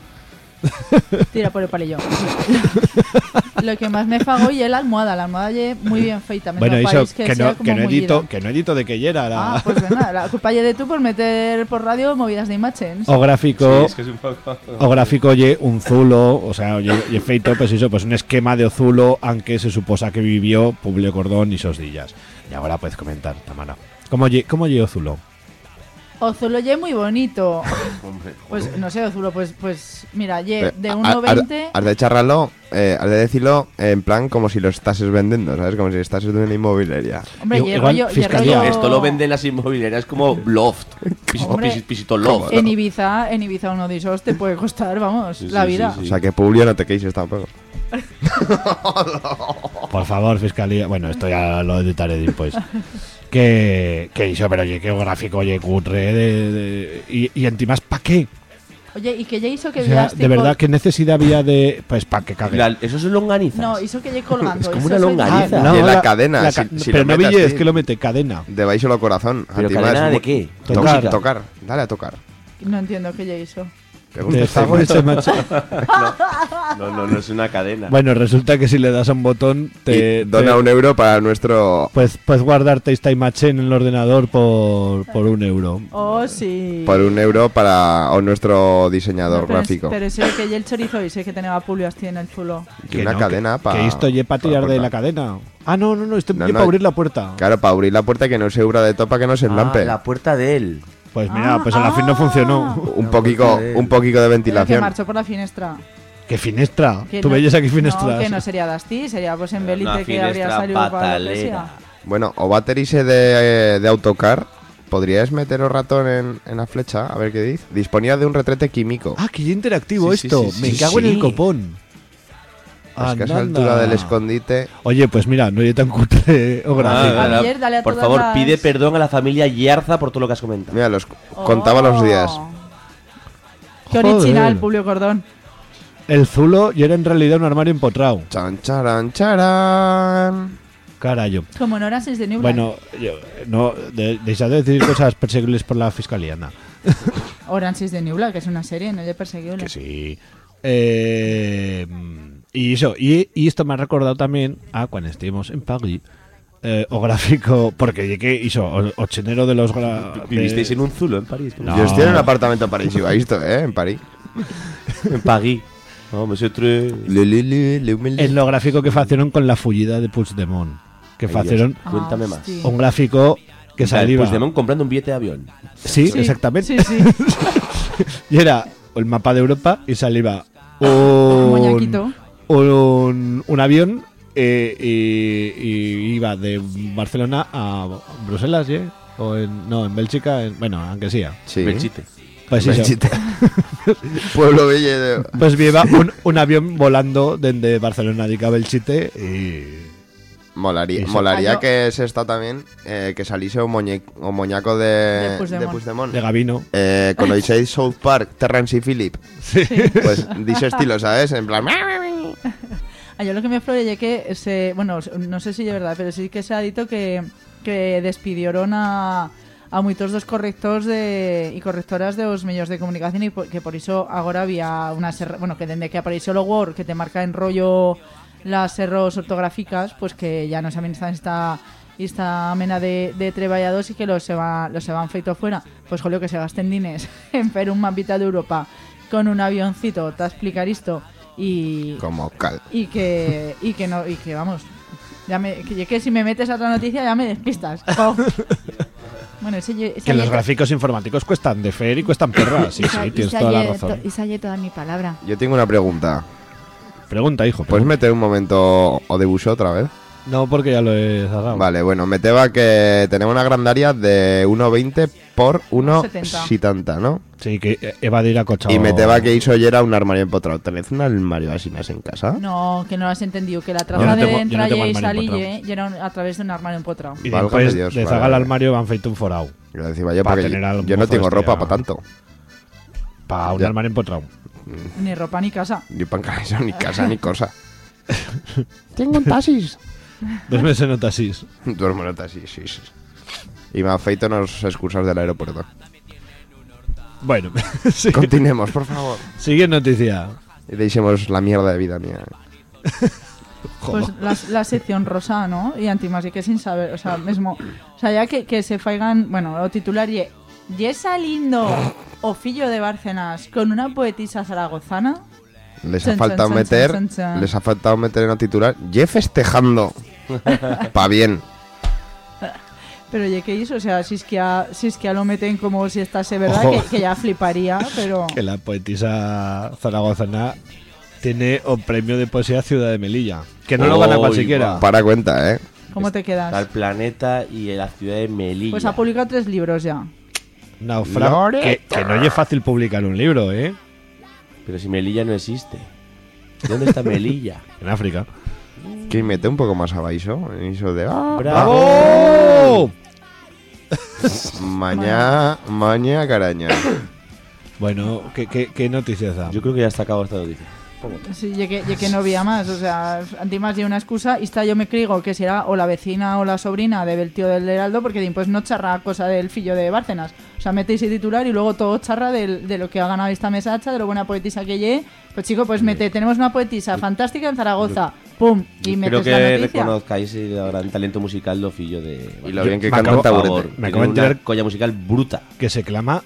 [laughs] Tira por el palillo. [laughs] Lo que más me fagó y es la almohada. La almohada ye muy bien feita. Me Bueno, eso, que, no, que, no edito, que no edito de que yera la... Ah, pues venga, la [laughs] culpa ye de tú por meter por radio movidas de imágenes. O gráfico, Sí, es que es un poco... o gráfico ye un zulo, o sea, ye, ye feito, pues eso, pues un esquema de Ozulo, aunque se suposa que vivió Publio Cordón y sos dillas. Y ahora puedes comentar, Tamara. ¿Cómo ye, cómo ye Ozulo? Ozulo ye muy bonito. [laughs] Hombre, Pues no sé, Ozulo, pues, pues mira, ye de ha- 1,20. ha- Has de charrarlo, eh, has de decirlo en plan como si lo estases vendiendo, ¿sabes? Como si estases de una inmobiliaria. Hombre, ye Igual, rollo, Esto lo venden las inmobiliarias como loft. Pisito, Hombre. pisito, pisito loft. En Ibiza, en Ibiza uno de esos te puede costar, vamos, Sí, la sí, vida. sí, O sea que Publio no te queixes tampoco. [laughs] Por favor, fiscalía. Bueno, esto ya lo editaré después. [laughs] que, que hizo, pero oye, qué gráfico, oye, cutre. De, de- y, y encima, ¿para qué? Oye, ¿y que ya hizo que O sea, veas de verdad, ¿qué necesidad había de. Pues para que cague? La- eso es longaniza. No, hizo que llegue colgando. Es como eso una longaniza. Ah, Y en la cadena, si- si pero no vi, es que lo mete cadena. De baixo lo corazón. ¿Pero cadena es de qué? Tocar. Tocar. Dale a tocar. No entiendo que ya hizo. ¿Te gusta De este ese macho? [laughs] No, no, no es una cadena. Bueno, resulta que si le das a un botón, te. Y dona te- un euro para nuestro... Pues puedes guardarte esta imagen en el ordenador por, por un euro. Oh, sí. Por un euro para o nuestro diseñador gráfico. Pero ese que ya el chorizo y sé que tenía Publio así en el chulo. Y una no, cadena que, para... Que esto lleva para tirar de la cadena. Ah, no, no, no, esto No, lleva no. para abrir la puerta. Claro, para abrir la puerta que no se ubra de topa que no se Ah, enlampe. la puerta de él. Pues mira, Ah, pues a la fin no ah. funcionó. Un poquito, un poquito de Pero que ventilación. marchó por la finestra. ¿Qué finestra? Que Tú no- veías aquí No, finestras. que no sería Dasti, sería pues en Belite que habría finestra salido para la. Bueno, o baterise de, de autocar. ¿Podrías meter el ratón en, en la flecha? A ver qué dice. Disponía de un retrete químico. Ah, que interactivo Sí, esto. sí, sí, Me sí, cago en el copón. Es que a esa altura del escondite. Oye, pues mira, no hay tan cutre. [laughs] Ah, Javier, dale a por todas favor, las- pide perdón a la familia Yarza por todo lo que has comentado. Mira, los contaba los días. Oh. Qué Joder. original, Publio Cordón. El Zulo y era en realidad un armario empotrado. Chan, charan, charan. Carayo. Como no eran seis de New Bueno, yo, no, de, deixad de decir cosas perseguibles por la fiscalía, anda. Orange is the New Black, que es una serie, no es perseguible. Que sí. Eh, y eso, y, y esto me ha recordado también a cuando estuvimos en París. Eh, o gráfico, porque llegué, hizo, o, o chenero de los gra- de- Vivisteis en un zulo en París. No. Yo estoy en un apartamento en París y va esto, ¿eh? En París. [laughs] En París. No. Le, le, le, le, le. en lo gráfico que facieron con la fullida de Puigdemont. Que facieron. Cuéntame Ah, más. hostia. un gráfico que salía. Pues Demon comprando un billete de avión. Sí, Sí, exactamente. Sí, sí. [laughs] Y era el mapa de Europa y salía Un un, un, avión eh, y, y iba de Barcelona a Bruselas, ¿sí? O en, no, en Bélgica, en- bueno, aunque sea. Sí. Belchite. Pues sí, Belchite. [laughs] Pueblo bello de... Pues lleva un, un avión volando desde Barcelona a Belchite y... Molaría, Eso. molaría Ah, que se está también eh, que saliese un, moñaco de, De de Puigdemont. Puigdemont. de Gavino. Eh, conocéis [laughs] South Park, Terrence y Philip. Pues de ese estilo, ¿sabes? En plan. Ah, yo lo que me floreye que se, bueno, no sé si de verdad, pero sí que se ha dicho que, que despidieron a, a muchos dos correctores y correctoras de los medios de comunicación y que por eso ahora había una serra- bueno, que desde que apareció el Word que te marca en rollo las errores ortográficas, pues que ya no saben esta esta esta mena de, de treballados y que los se, va, los se van feito fuera. Pues jolio que se gasten dines [laughs] en ver un mapita de Europa con un avioncito, te explicar esto y, Como cal. y que y que no y que vamos ya me que, que si me metes a otra noticia ya me despistas [laughs] bueno ese, esa Que los gráficos informáticos cuestan de fer y cuestan perras. Sí, sí, tienes toda la razón. to- esa ye toda mi palabra Yo tengo una pregunta. Pregunta, hijo. ¿Puedes pregunta. meter un momento o de buso otra vez? No, porque ya lo he cerrado. Vale, bueno, meteba que tenemos una grandaria de 1,20 por 1,70, ¿no? Sí, que eh, evadir a cochado. Y meteba que hizo era un armario empotrado. ¿Tenés un armario así más en casa? no que no lo has entendido que la Yo traza no de tengo- yo no entrada tengo y armario salille y era un- a través de un armario empotrado Y Válgame después Dios, de vale, zagar vale. armario van feito un forao. Yo decía yo Pa' porque tener yo, algún yo no tengo este ropa a- para tanto. Para un Ya. armario empotrado. ni ropa ni casa Ni para eso, ni casa, ni cosa. [laughs] tengo un taxis. [laughs] Dos meses en taxis. [laughs] Duermo en el taxi, sí, sí. Y me afeito en los excursos del aeropuerto. Bueno, [laughs] sí. Continuemos, por favor. siguiente noticia. Y deixemos la mierda de vida mía. [laughs] Pues la, la sección rosa, ¿no? Y antimás y que sin saber, o sea, mismo, o sea, ya que, que se faigan, bueno, o titular y Yesa lindo ofillo de Bárcenas con una poetisa zaragozana. Les Chan, ha faltado chan, meter, chan, chan, chan. les ha faltado meter en el titular, Jeff festejando. [laughs] pa bien. Pero ya que hizo, o sea, si es que a, si es que a lo meten como si estase verdad, Ojo. que, que ya fliparía, pero Que la poetisa zaragozana tiene un premio de poesía Ciudad de Melilla. Que no lo gana Uy, cualquiera. Para cuenta, ¿eh? ¿cómo te Está el quedas? planeta y la ciudad de Melilla. Pues ha publicado tres libros ya. Naufrago. Que, que no es fácil publicar un libro, ¿eh? Pero si Melilla no existe. ¿Dónde está Melilla? [laughs] En África. Que mete un poco más abaixo. Eso de... ah, ¡Bravo! [laughs] Maña, maña caraña. [coughs] Bueno, ¿qué, qué, qué noticias da? Yo creo que ya está acabado esta noticia. Sí, ya que, ya que no había más, o sea, antimás de una excusa, y está yo me crigo que será o la vecina o la sobrina del tío del Heraldo, porque después no charra cosa del fillo de Bárcenas. O sea, metéis el titular y luego todo charra del- de lo que ha ganado esta mesacha, de lo buena poetisa que lle. Pues chico, pues mete, tenemos una poetisa fantástica en Zaragoza, pum, y Yo metes Creo que noticia. reconozcáis el gran talento musical de Ofillo de... Y lo bien que me canta acabo- Por taburete. favor, Me acabo de una enterar- colla musical bruta. Que se clama.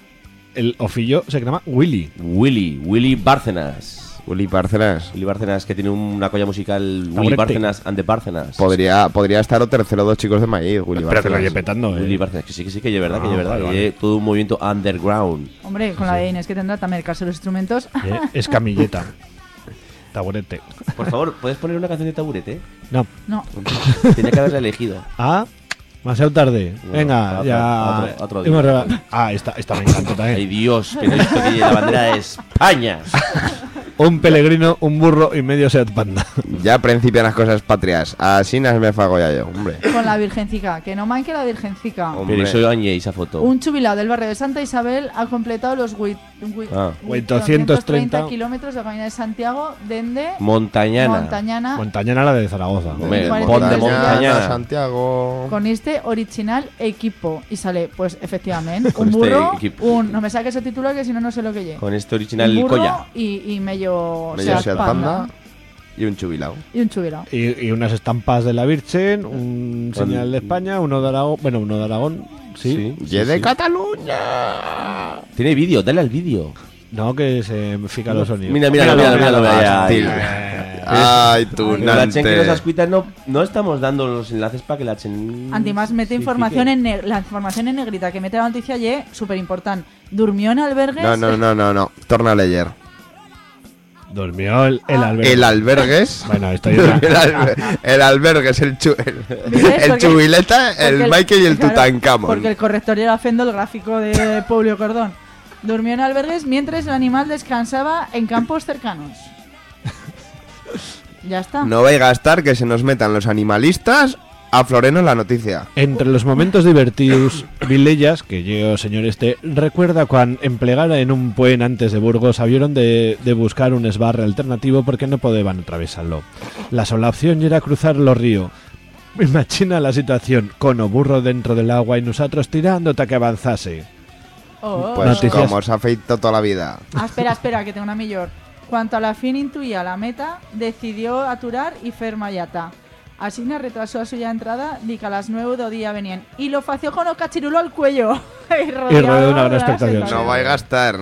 El ofillo se clama Willy. Willy, Willy Bárcenas. Uli Bárcenas. Willy Bárcenas que tiene una colla musical Willy Taburete. Bárcenas and the Bárcenas. Podría, podría estar o tercero dos chicos de maíz, Willy Pero que lo Bárcenas. lleve petando, Willy ¿eh? Bárcenas, que sí, que sí, que es verdad, que Ah, es verdad. vale, que vale. es todo un movimiento underground. Hombre, con la de Inés que tendrá también el caso de los instrumentos. Eh, [laughs] Es camilleta. Taburete. Por favor, ¿puedes poner una canción de taburete? No. No, Tenía que haberla elegido. [laughs] Ah, demasiado tarde. Bueno, Venga, otro- ya. otro- otro día. Hemos reba- Ah, esta, esta me encanta Ay, también. Dios, que no he visto que lleve la bandera de España. [laughs] Un peregrino, un burro y medio Seat Panda. Ya principian las cosas patrias. Así nas me fago ya yo, hombre. con la virgencica, que no manque la virgencica. Hombre. Pero eso esa foto. Un jubilado del barrio de Santa Isabel ha completado los huit- Ah. 830 kilómetros de Camino de Santiago desde Montañana. Montañana Montañana la de Zaragoza. Hombre. Montañana. Santiago. con este original equipo. Y sale, pues efectivamente, un este burro, equipo. un, no me saques el título que si no, no sé lo que lleve. Con este original un burro colla. y, y medio, Medio Seat Seat Panda. Panda y un chubilao. Y un jubilado. Y, y unas estampas de la Virgen, un señal de España, uno de Aragón. Bueno, uno de Aragón, sí. Sí, ¡Y de sí. Cataluña! Tiene vídeo, dale al vídeo. No, que se me fica los sonidos. Mira, mira, mira, mira. Ay, tú, la chen que nos Nante. ascuita no, no estamos dando los enlaces para que la chen. Antimás mete información en la información en negrita que mete la noticia y súper importante. Durmió en albergues. No, no, no, no, no. Torna a leer. Durmió el, el Ah. albergue. El albergues. Bueno, esto ya- Durmió [laughs] el, alber- el albergues, el, chu- el, el Porque- chubileta, el Michael y el claro, Tutankamón. Porque el corrector era haciendo el gráfico de Paulio Cordón. Durmió en albergues mientras el animal descansaba en campos cercanos. [laughs] Ya está. No vais a gastar que se nos metan los animalistas a Floreno en la noticia. Entre los momentos divertidos, Vilellas, que yo, señor este, recuerda cuando emplegara en un puente antes de Burgos habieron de, de buscar un esbarre alternativo porque no podían atravesarlo. La sola opción era cruzar los ríos. Imagina la situación, con o burro dentro del agua y nosotros tirando hasta que avanzase. Oh, Pues Noticias. como os ha feito toda la vida. Ah, espera, espera, que tengo una mejor. Cuanto a la fin intuía la meta, decidió aturar y fer mallata. Así no retrasó a suya entrada, di que a las 9 do día venían. Y lo fació con el cachirulo al cuello. [laughs] y rodeado rodeó una gran expectación. No vais a gastar.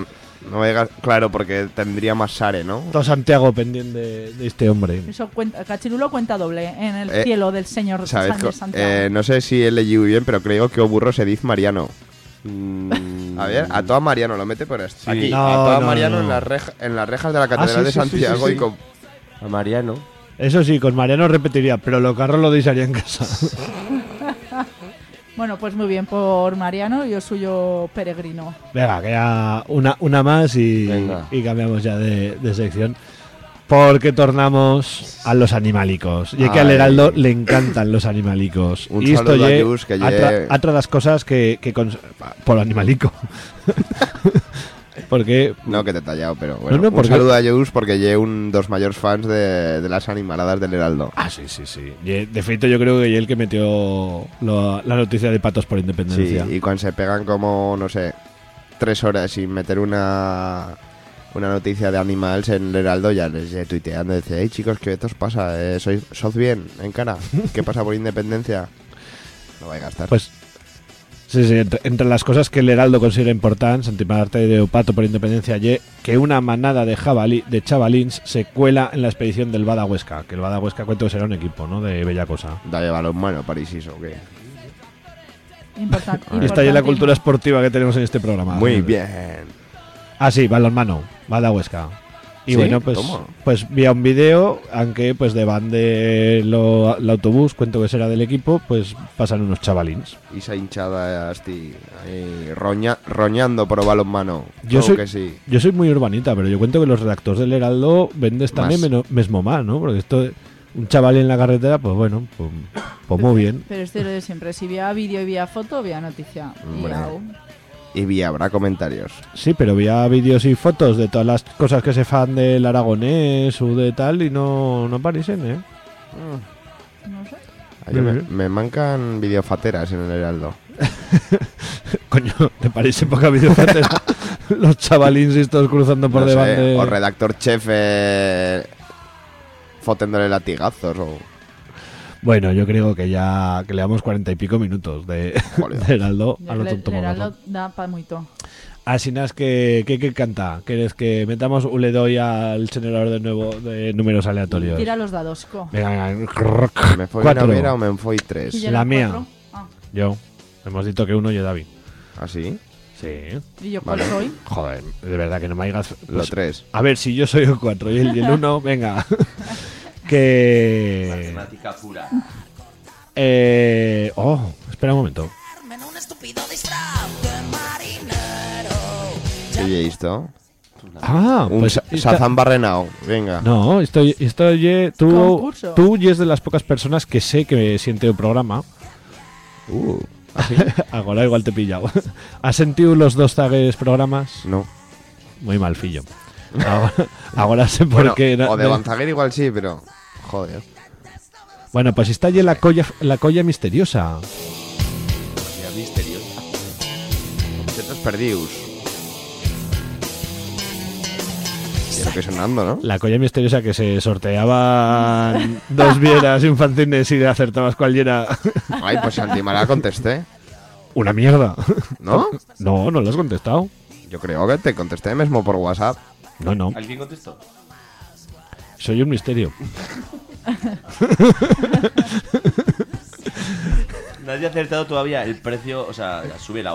No vais a gas- Claro, porque tendría más Sare, ¿no? Todo Santiago pendiente de, de este hombre. Eso cuenta, cachirulo cuenta doble en el Eh, cielo del señor ¿Sabes? Sánchez Santiago. eh, no sé si he leído bien, pero creo que o burro se dice Mariano. Mm, A ver, a toda Mariano, lo mete por esto. Aquí, No, a toda no, Mariano no. En, las reja- en las rejas de la Catedral sí, de sí, sí, sí, Santiago sí. y con... A Mariano. Eso sí, con Mariano repetiría, pero lo carro lo desearía en casa. [laughs] Bueno, pues muy bien por Mariano y el suyo peregrino. Venga, que ya una, una más y, Venga. y cambiamos ya de, de sección. Porque tornamos a los animalicos. Y es que al Ay. Heraldo le encantan los animalicos. Un y esto a que ye- atra- atra las cosas que, que cons- por animalico. [laughs] Porque No, que te he tallado, pero bueno. No, no, un saludo a Jus porque lle un dos mayores fans de, de las animaladas del Heraldo. Ah, sí, sí, sí. Y, de hecho, yo creo que es el que metió lo- la noticia de patos por Sí, independencia. y cuando se pegan como, no sé, tres horas sin meter una una noticia de Animals en el Heraldo ya les eh, tuiteando. Dice, hey chicos, ¿qué os pasa? Eh, ¿Sois, ¿Soz bien en cara? ¿Qué pasa por independencia? No va a gastar. Pues sí, sí, entre, entre las cosas que el Heraldo considera importantes, Antimarte de Opato por Independencia Y, que una manada de jabalí, de chavalins se cuela en la expedición del Bada Huesca, que el Bada Huesca cuento que será un equipo, ¿no? De bella cosa. Dale balonmano, París, ¿o qué? Importante. Y está ahí la cultura esportiva que tenemos en este programa. Muy bien. Ah, sí, balonmano, Bada Huesca. Y ¿Sí? bueno, pues, ¿Cómo? pues vi un vídeo, aunque pues de van de lo, el autobús, cuento que será del equipo, pues pasan unos chavalins. Y esa hinchada asti, ahí, roña, roñando por balonmano. Yo soy, que sí. yo soy muy urbanita, pero yo cuento que los redactores del Heraldo vendes también Más. mesmo mal, ¿no? Porque esto, un chaval en la carretera, pues bueno, pues, pues muy bien. Pero esto es lo de siempre. Si vía vídeo y vía foto, vía noticia. Y. Y vi, habrá comentarios. Sí, pero había vídeos y fotos de todas las cosas que se fan del aragonés o de tal y no, no aparecen, ¿eh? No sé. Me, me mancan videofateras en el Heraldo. [laughs] Coño, ¿te parece poca videofatera? [laughs] Los chavalins estos cruzando por No sé, delante. O redactor chef eh, foténdole latigazos o... Bueno, yo creo que ya que le damos cuarenta y pico minutos de, [laughs] de Heraldo a lo tonto Heraldo da pa' muito. Así nada, es que, que, que canta. ¿Quieres que metamos un le doy al generador de nuevo de números aleatorios? Tira los dados, co. Venga, venga. ¿Me fue Cuatro. una vera o me fue tres? ¿Y ya La los mía. cuatro? Ah, Yo. Hemos dicho que uno y yo David. ¿Así? Sí. ¿Y yo cuál Vale. soy? Joder, de verdad que no me digas. Lo pues, tres. a ver, si yo soy el 4 y el, y el [laughs] 1, venga. [laughs] que. Matemática pura. Eh, oh, espera un momento. ¿Qué he visto? Ah, Un pues. Sazán barrenao. Venga. No, estoy, estoy eh, tú, Concurso. tú y es de las pocas personas que sé que siente el programa. Uh, [laughs] Ahora igual te he pillado. [laughs] ¿Has sentido los dos tagues programas? no. Muy mal, fillo. Ahora, ahora sé por Bueno, qué. o de Banzaguer igual sí, pero... Joder. Bueno, pues está allí la colla, la colla misteriosa. Ya misteriosa. Objetos perdidos. Lo que sonando, ¿no? La colla misteriosa que se sorteaban [laughs] dos vieras fanzines y acertabas cuál era. Ay, pues Antimara contesté. Una mierda. ¿No? No, no lo has contestado. Yo creo que te contesté mismo por WhatsApp. No, no. ¿Alguien contestó? Soy un misterio. Nadie ha acertado todavía el precio, o sea, sube la...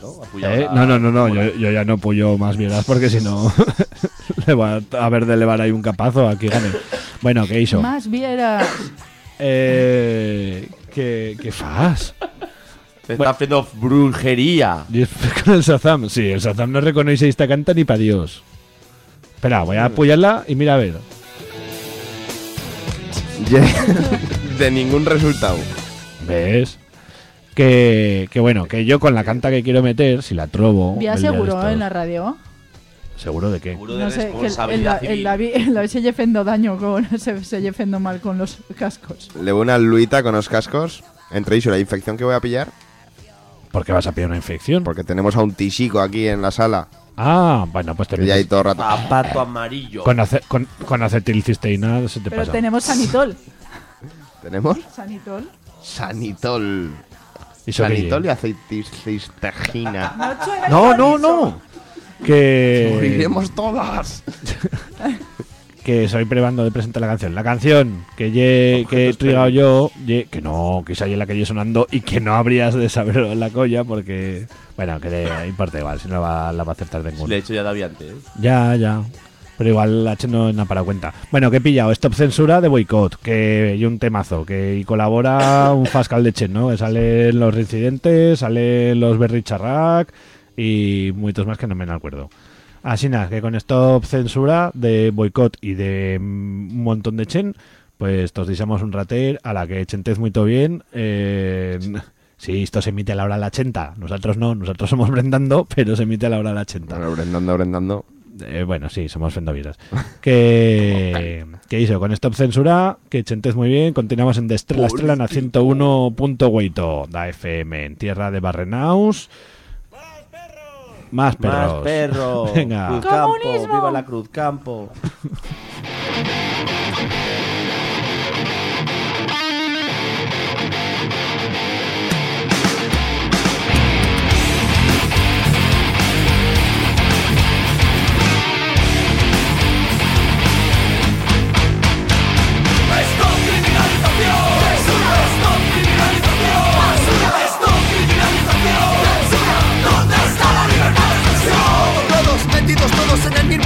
¿no? Eh, la- No, no, no, no. Yo, yo ya no puyo más vieras porque si no [laughs] le va a haber de elevar ahí un capazo aquí gane. Bueno, ¿qué hizo? Más vieras. Eh, ¿qué, ¿Qué fas? Te está haciendo brujería. [laughs] Con el Sazam. Sí, el Sazam no reconoce esta canta ni para Dios. Espera, voy a apoyarla y mira a ver. [laughs] de ningún resultado. ¿Ves? Que, que bueno, que yo con la canta que quiero meter, si la trobo. El de seguro en la radio. ¿Seguro de qué? Seguro de No sé, que el, el, responsabilidad el, civil. David, el David se lle fendo daño con, [laughs] se, se lle fendo mal con los cascos. Le voy una luita con los cascos. Entre ellos la infección que voy a pillar. ¿Por qué vas a pillar una infección? Porque tenemos a un tisico aquí en la sala. Ah, bueno, pues te hay metes- todo el rato. Zapato amarillo. con, ace- con, con acetilcisteína se te Pero pasa. tenemos sanitol. [laughs] ¿Tenemos? Sanitol. Sanitol. ¿Y Sanitol y aceitistagina. No, No, no. Que, Moriremos todas. [laughs] que soy probando de presentar la canción. La canción que, ye- que he trigado yo, ye- que no, que esa es la que yo sonando y que no habrías de saberlo en la colla porque, bueno, que le importa igual, si no va, la va a acertar ninguno. Le he hecho ya David antes. ¿eh? Ya, ya. Pero igual la H no no para cuenta. Bueno, que he pillado Stop Censura de Boicot, que y un temazo, que y colabora un Fascal de Chen, ¿no? Que salen los reincidentes, salen los Berry Charrac y muchos más que no me acuerdo. Así nada, que con Stop Censura de Boicot y de mm, un montón de Chen, pues todos disamos un rater a la que chentez muy bien. Eh, sí, esto se emite a la hora de la 80. Nosotros no, nosotros somos Brendando, pero se emite a la hora de la 80. Bueno, brindando, brindando. Eh, bueno, sí, somos fendoviras. [laughs] que, que hizo con Stop Censura, que chentes muy bien. Continuamos en Destre- la estrella en 101.8 da FM en tierra de Barrenaus. Más perros. Más perro. [laughs] Venga. Cruz Campo. Viva la Cruz Campo. [laughs]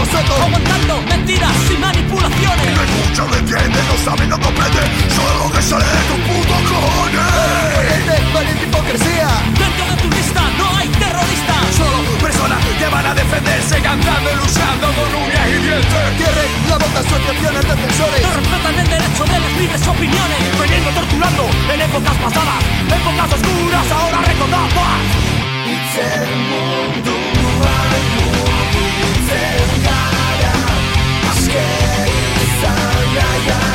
el sueco Aguantando mentiras y manipulaciones. Escucha, no entiende, no sabe, no comprende Solo lo que sale de tu puto cojones Valiente, hipocresía Dentro de tu lista no hay terroristas. Solo personas que van a defenderse Cantando y luchando con uñas y dientes Cierren la boca asociaciones defensores No respetan el derecho de las libres opiniones. Veniendo torturando en épocas pasadas Épocas oscuras, ahora recordadas Sai ja ja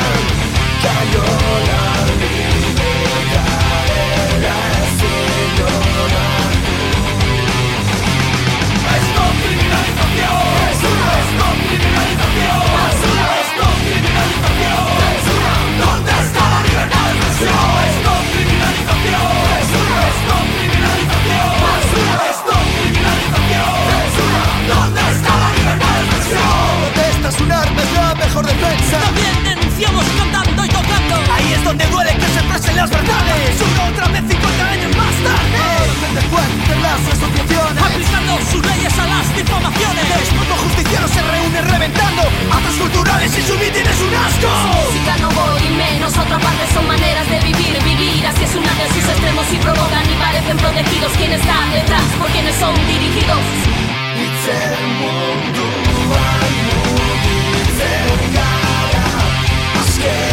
es un la mejor defensa. También denunciamos cantando y tocando. Ahí es donde duele que se expresen las verdades. Una otra vez 50 años más tarde. Orden fuerte las asociaciones. Aplicando sus leyes a las difamaciones. El mundo justiciero se reúne reventando Actos culturales y su mitin es un asco. Música no voy y menos otra parte son maneras de vivir vivir. Así es una de sus extremos y provocan y parecen protegidos. Quién está detrás por quienes son dirigidos Esto criminalización Esto criminalización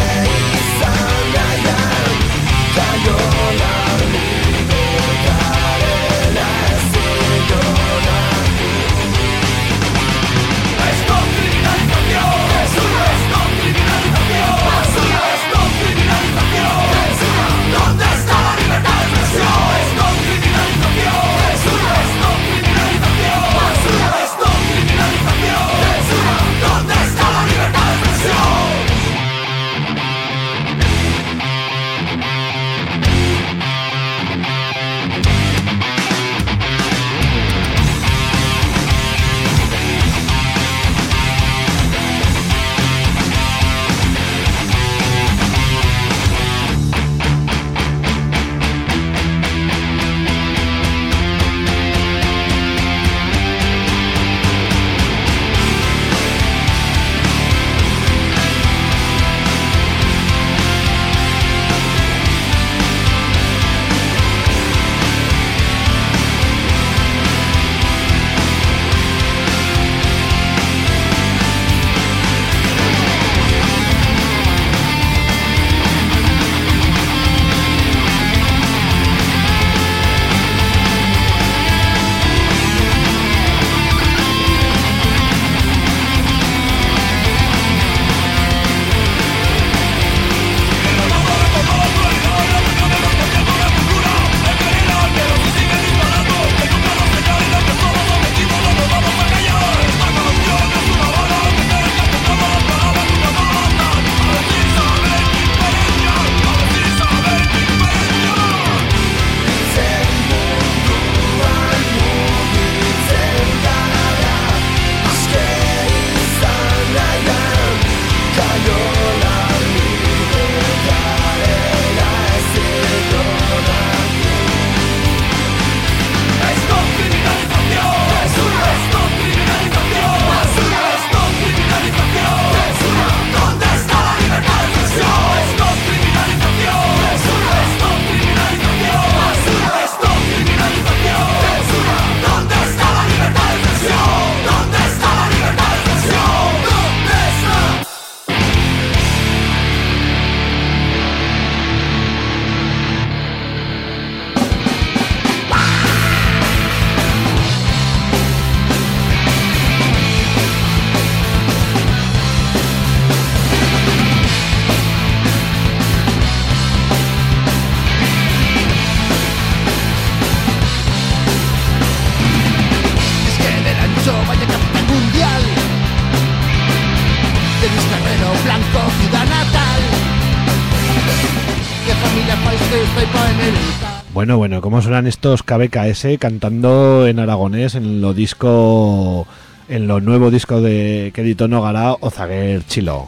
Bueno, bueno, ¿cómo suenan estos KBKS cantando en aragonés en lo disco, en lo nuevo disco de que editó Nogara Ozaguer Chilo?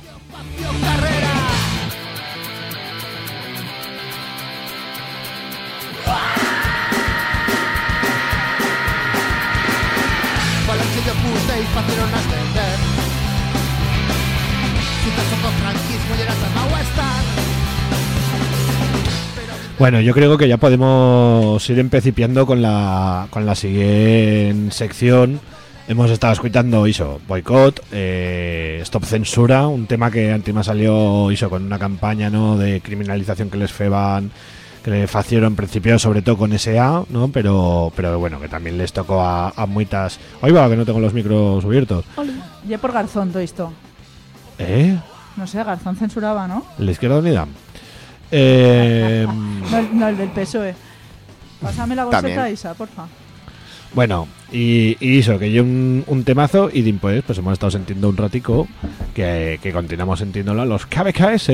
Bueno, yo creo que ya podemos ir empecipiando con la, con la siguiente sección. Hemos estado escuchando Iso, Boicot, eh, Stop Censura, un tema que antes salió Iso con una campaña ¿no? de criminalización que les feban, que le facieron en principio sobre todo con SA, ¿no? Pero, pero bueno, que también les tocó a, a muitas... Oye, va, que no tengo los micros abiertos. Ya por Garzón todo esto. ¿Eh? No sé, Garzón censuraba, ¿no? La Izquierda Unida. Eh, No, el- no, el del PSOE. Pásame la bolseta. Isa, porfa. Bueno, y, y eso, que yo un, un temazo y después pues hemos estado sintiendo un ratico que, que continuamos sintiéndolo a los KBKS.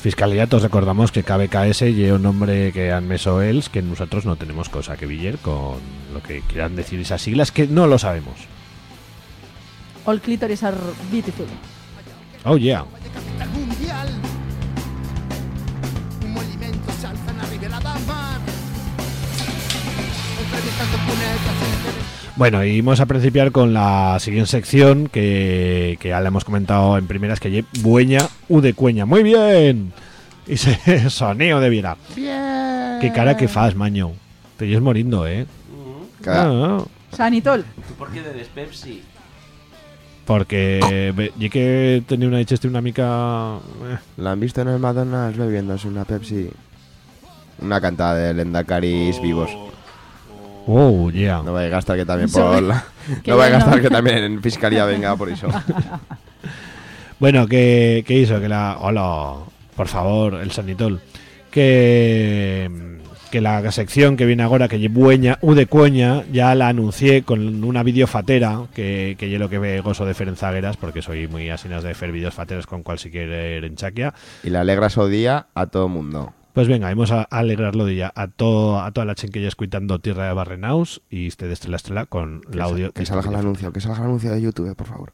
Fiscalía, todos recordamos que KBKS lleva un nombre que han meso ells, que nosotros no tenemos cosa que viller con lo que quieran decir esas siglas, que no lo sabemos. All clitoris are beautiful. Oh, yeah. La. Bueno, y vamos a principiar con la siguiente sección que, que ya le hemos comentado en primeras que lle Bueña U de Cueña. Muy bien. Y se [laughs] soneo de viera. Bien. Qué cara que fas, maño. Te lleves morindo, ¿eh? Ah, Sanitol. ¿Tú por qué bebes Pepsi? Porque ye que tenía una chiste una mica... eh. ¿La han visto en el McDonald's bebiéndose una Pepsi? Una cantada de Lendacaris vivos. Oh, yeah. No voy a gastar que también [laughs] por la... [laughs] No voy a gastar que también en fiscalía venga por eso. [laughs] Bueno, que, que hizo que la... Hola, por favor, el sanitol. Que, que la sección que viene ahora, que Bueña U de Cueña, ya la anuncié con una videofatera, que, que yo lo que ve gozo de Ferenzagueras, porque soy muy asinas de hacer videos fateras con cual si quiere en Chaquia. Y le alegra su día a todo mundo. Pues venga, vamos a alegrarlo de ya a, todo, a toda la chen que ya escuchando Tierra de Barrenaus y este de Estrella Estrella con Que, el audio. que salga el anuncio, que salga el anuncio de YouTube, por favor.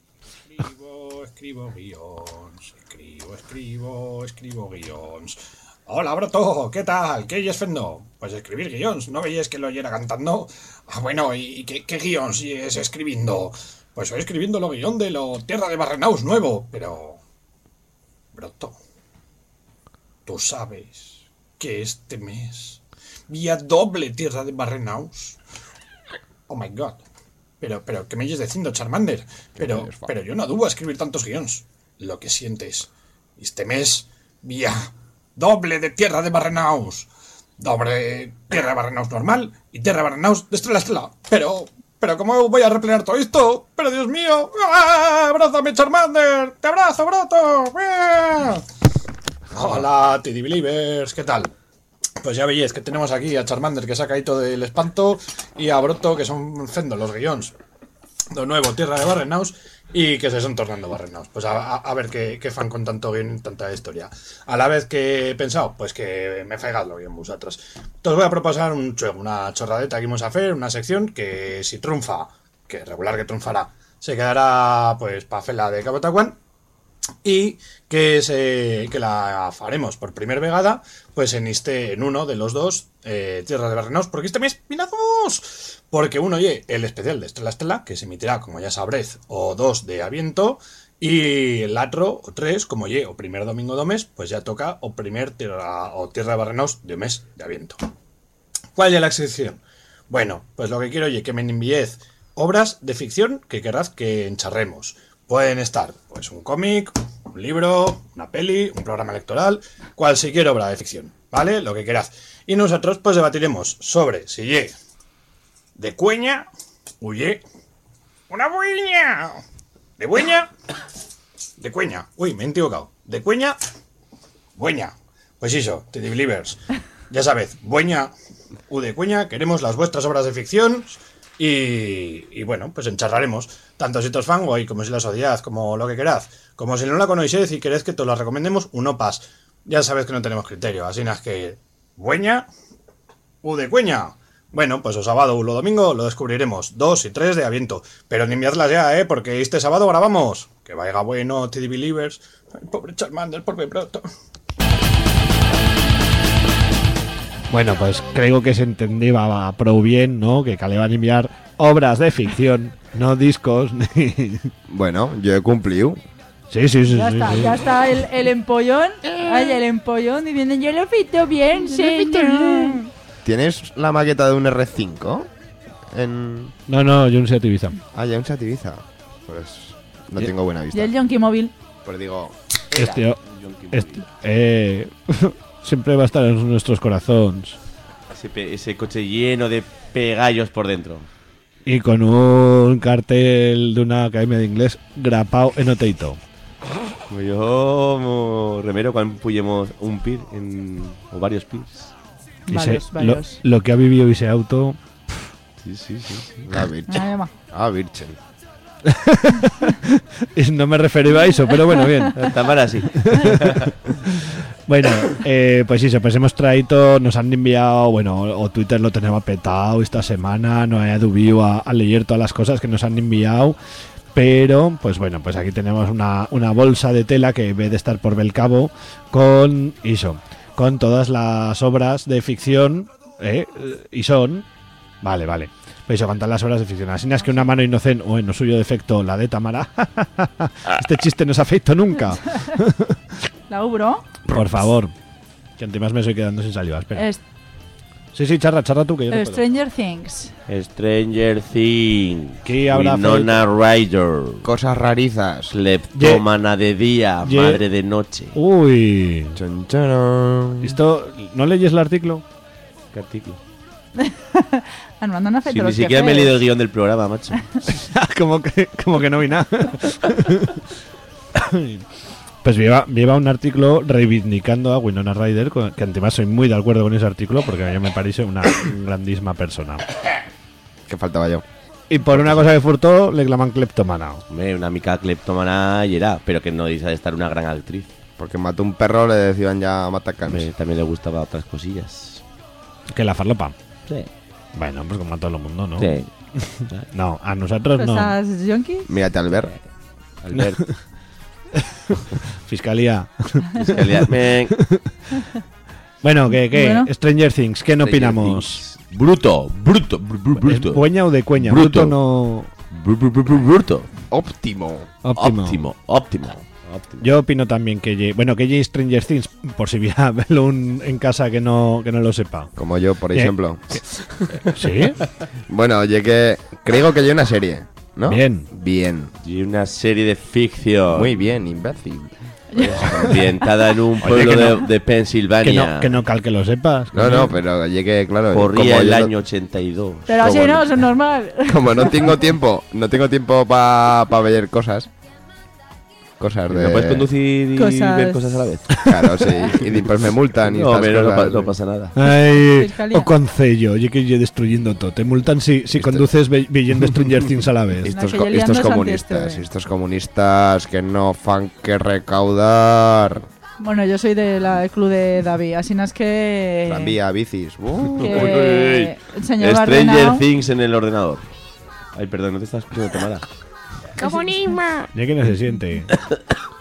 Escribo, escribo guions, escribo, escribo, escribo guions. Hola, broto, ¿qué tal? ¿Qué es fendo? Pues escribir guions, ¿no veías que lo oyera cantando? Ah, bueno, ¿y qué, qué guions es escribiendo? Pues estoy escribiendo lo guion de lo Tierra de Barrenaus nuevo, pero... Broto, tú sabes que este mes vía doble Tierra de Barrenaus. Oh my god. Pero, pero, ¿qué me estás diciendo, Charmander? Pero, pero yo no dudo a escribir tantos guiones. Lo que sientes. Este mes, vía doble de Tierra de Barrenaus. Doble Tierra de Barrenaus normal y Tierra de Barrenaus de Estrella a Estrella. Pero, pero, ¿cómo voy a replenar todo esto? Pero, Dios mío. ¡Ah! ¡Abrázame, Charmander! ¡Te abrazo, broto! ¡Ah! Hola, TD Believers, ¿qué tal? Pues ya veis que tenemos aquí a Charmander que se ha caído del espanto y a Broto que son fendo los guions. De nuevo, Tierra de Barrenaus y que se son tornando Barrenaus. Pues a, ver qué, fan con tanto y tanta historia. A la vez que he pensado, pues que me faigas lo bien vosotros. Entonces voy a proponer un juego, una chorradeta que vamos a hacer, una sección que si triunfa, que regular que triunfará, se quedará pues pa' fela de Cabotacuán y que se que la haremos por primera vegada pues en este en uno de los dos eh, Tierra de Barrenaus porque este mes ¡minazos! Porque uno oye el especial de Estrella Estela que se emitirá como ya sabréis o dos de Aviento y el otro o tres como oye o primer domingo de mes pues ya toca o primer tierra o Tierra de Barrenaus de mes de Aviento ¿Cuál es la excepción? Bueno, pues lo que quiero oye que me enviéis obras de ficción que querrás que encharremos. Pueden estar, pues, un cómic, un libro, una peli, un programa electoral, cualquier obra de ficción, ¿vale? Lo que queráis. Y nosotros, pues, debatiremos sobre si ye de cueña, huye, una bueña, de bueña, de cueña, uy, me he equivocado, de cueña, bueña. Pues eso, Teddy Believers. Ya sabéis, bueña, u de cueña, queremos las vuestras obras de ficción Y, y bueno, pues encharraremos. Tanto si tos fanboy, como si la odiad, como lo que queráis. Como si no la conocéis y queréis que te la recomendemos, uno pas. Ya sabes que no tenemos criterio, así es que... ¿Bueña? ¿U de cueña? Bueno, pues o sábado o lo domingo lo descubriremos. Dos y tres de aviento. Pero ni enviadlas ya, ¿eh? Porque este sábado grabamos. Que vaya bueno, TD Believers. Ay, pobre Charmander, pobre Proto. Bueno, pues creo que se entendía pro bien, ¿no? Que le van a enviar obras de ficción, no discos. ni- Bueno, yo he cumplido. Sí, sí, sí. Ya sí, está, sí. ya está el, el empollón. Ay, el empollón diciendo, yo lo fito bien, señor. ¿Tienes la maqueta de un R5? En... No, no, yo no sé Ibiza. Ah, ya un Sativiza. Pues no tengo buena Y vista. el Yonky Móvil. Pues digo, Este, este- eh, [laughs] siempre va a estar en nuestros corazones. Ese, ese coche lleno de pegallos por dentro. Y con un cartel de una academia de inglés grapado en Oteito. Como yo, remero, cuando puyemos un pir en, o varios pirs. Varios. Lo, lo que ha vivido ese auto. Sí, sí, sí. sí. la Virgen. Ah, Virgen. [laughs] No me refería a eso, pero bueno, bien. [laughs] Tamara sí. [laughs] Bueno, eh, pues eso, pues hemos traído, nos han enviado, bueno, o Twitter lo tenemos petado esta semana, no he dubido a, a leer todas las cosas que nos han enviado, pero pues bueno, pues aquí tenemos una, una bolsa de tela que en vez de estar por Belcabo con eso, con todas las obras de ficción, ¿eh? y son, vale, vale. Pues eso, con todas las obras de ficción. Así es que una mano inocente, o en suyo defecto, la de Tamara. [laughs] este chiste no se ha feito nunca. [laughs] La Ubro. Por favor. Que antes me estoy quedando sin saliva. Espera. Es- Sí, sí, charra, charra tú que yo. Stranger Things. Stranger Things. ¿Qué habrá Winona Ryder. Cosas rarizas. Leptómana de día, Ye- madre de noche. Uy. Chon, charon. ¿Esto no leyes el artículo? ¿Qué artículo? [laughs] Ah, no Si ni siquiera me he leído el guion del programa, macho. [laughs] como, que, como que no vi nada. [laughs] pues lleva, lleva un artículo reivindicando a Winona Ryder, que además soy muy de acuerdo con ese artículo porque a mí me parece una grandísima persona. Que faltaba yo. Y por una cosa que furtó, le claman cleptomana. Hombre, una mica cleptomana y era, pero que no dice de estar una gran actriz. Porque mató un perro, le decían ya. Hombre, también le gustaba otras cosillas. Que la farlopa. Sí. Bueno, pues como a todo el mundo, ¿no? Sí. [laughs] No, a nosotros no. ¿Cosas yonki? Mírate al ver. Albert. [laughs] [laughs] Fiscalía. Fiscalía. [laughs] Men. Bueno, ¿qué? qué? Bueno. Stranger Things, ¿qué no Stranger opinamos? Things. Bruto, bruto, br- br- bruto. ¿Es ¿Cueña o de cueña? Bruto. Bruto no. Br- br- br- br- bruto. Óptimo. Óptimo. Óptimo, óptimo. óptimo. Yo opino también que bueno, que Stranger Things, por si viera verlo un- en casa que no, que no lo sepa. Como yo, por Eh, ejemplo. ¿Sí? [laughs] Bueno, oye que creo que hay una serie, ¿no? Bien. Bien. Y una serie de ficción. Muy bien, imbécil. Ambientada en un pueblo que de, no- de Que Pensilvania. no, que no cal que lo sepas. No, no, pero que, claro. Corría como el año 82. Pero así no. eso es normal. [laughs] Como no tengo tiempo, no tengo tiempo para pa ver cosas. Cosas de... ¿No puedes conducir y Cosas- ver cosas a la vez? Claro, sí. Y después me multan y No, pero no, pa- no pasa nada. Ay, o concello, oye que ye destruyendo todo. Te multan si, si Esto- conduces viendo Stranger [laughs] Things a la vez. Estos, co- estos comunistas, estos comunistas que no fan que recaudar. Bueno, yo soy del club de David, así no es que... Tranvía, bicis. Uh. que Stranger Things en el ordenador. Ay, perdón, no te estás escuchando, Tamara. Ya que no se siente. [coughs]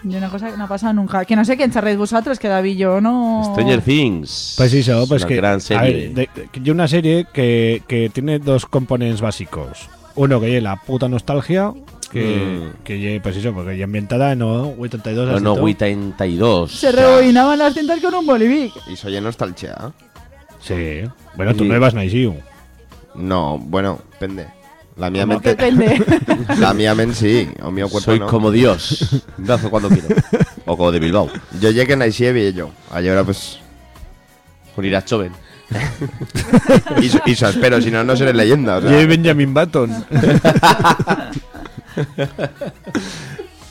Y una cosa que no ha pasado nunca. Que no sé quién charréis vosotros, que David y yo no... Stranger Things. Pues eso, pues Una que. gran serie. ver, de- de- que hay una serie que, que tiene dos componentes básicos. Uno que es la puta nostalgia, que, Mm. que ye- pues eso, porque ya ambientada en no, 82 No, no, todo. Wii 32. Se rebobinaban las cintas con un bolivic. Y soy en nostalgia. Sí. Bueno, tú Sí. no ibas Naisiu. No, bueno, depende. La mía ¿Cómo que mente. depende? [laughs] La mía mente sí, o mío cuerpo Soy no. como Dios. Brazo cuando quiero. [laughs] O como de Bilbao. Yo llegué en Aisievi y yo. Ayer ahora pues. Con Irachoven. [laughs] Y, so- y so espero, si no, no seré leyenda. O sea. Ye Benjamin Button.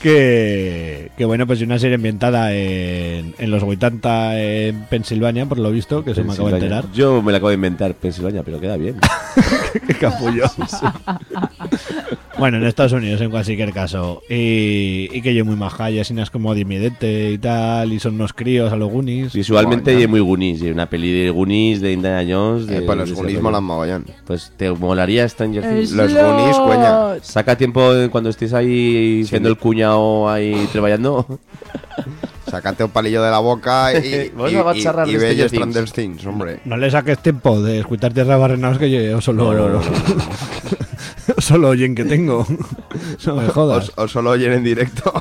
Que, Que bueno, pues una serie ambientada en, en los 80 en Pensilvania, por lo visto, que eso me acabo de enterar. Yo me la acabo de inventar, Pensilvania, pero queda bien. [laughs] Qué capullo. Bueno, en Estados Unidos en cualquier caso. Y, y que yo muy maja, y así no es como Dimidete y tal, y son unos críos a los Goonies. Visualmente Mogollón. y muy Goonies, y una peli de Goonies, de Indiana Jones. De, Eh, pues los de ese Goonies rollo. molan mogollón. Pues te molaría Stranger Things. Los Goonies, cueña. Saca tiempo de cuando estés ahí haciendo el cuñado ahí trabajando. [laughs] Sácate un palillo de la boca y, [laughs] Vamos y, a y- y de ve Stranger Stranger Things, hombre. No le saques tiempo de escuchar tierra barrenados que yo solo. No, no, no, [laughs] solo oyen que tengo. [laughs] No me jodas. O, o solo oyen en directo.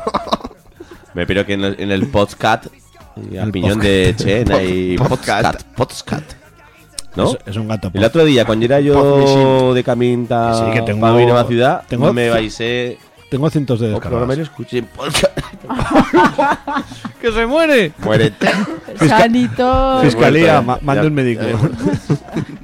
Me espero que en el, en el podcast, piñón podcast. de Chena y Podcast. podcast. ¿No? Es, es un gato. El otro día, cuando era yo de caminta Que sí, que tengo- para venir a la ciudad, tengo- me vais a... Tengo cientos de O programa y descargas. lo escuché en podcast. [laughs] ¡Que se muere! Muérete. Sanito. Fiscalía, manda un médico. [laughs]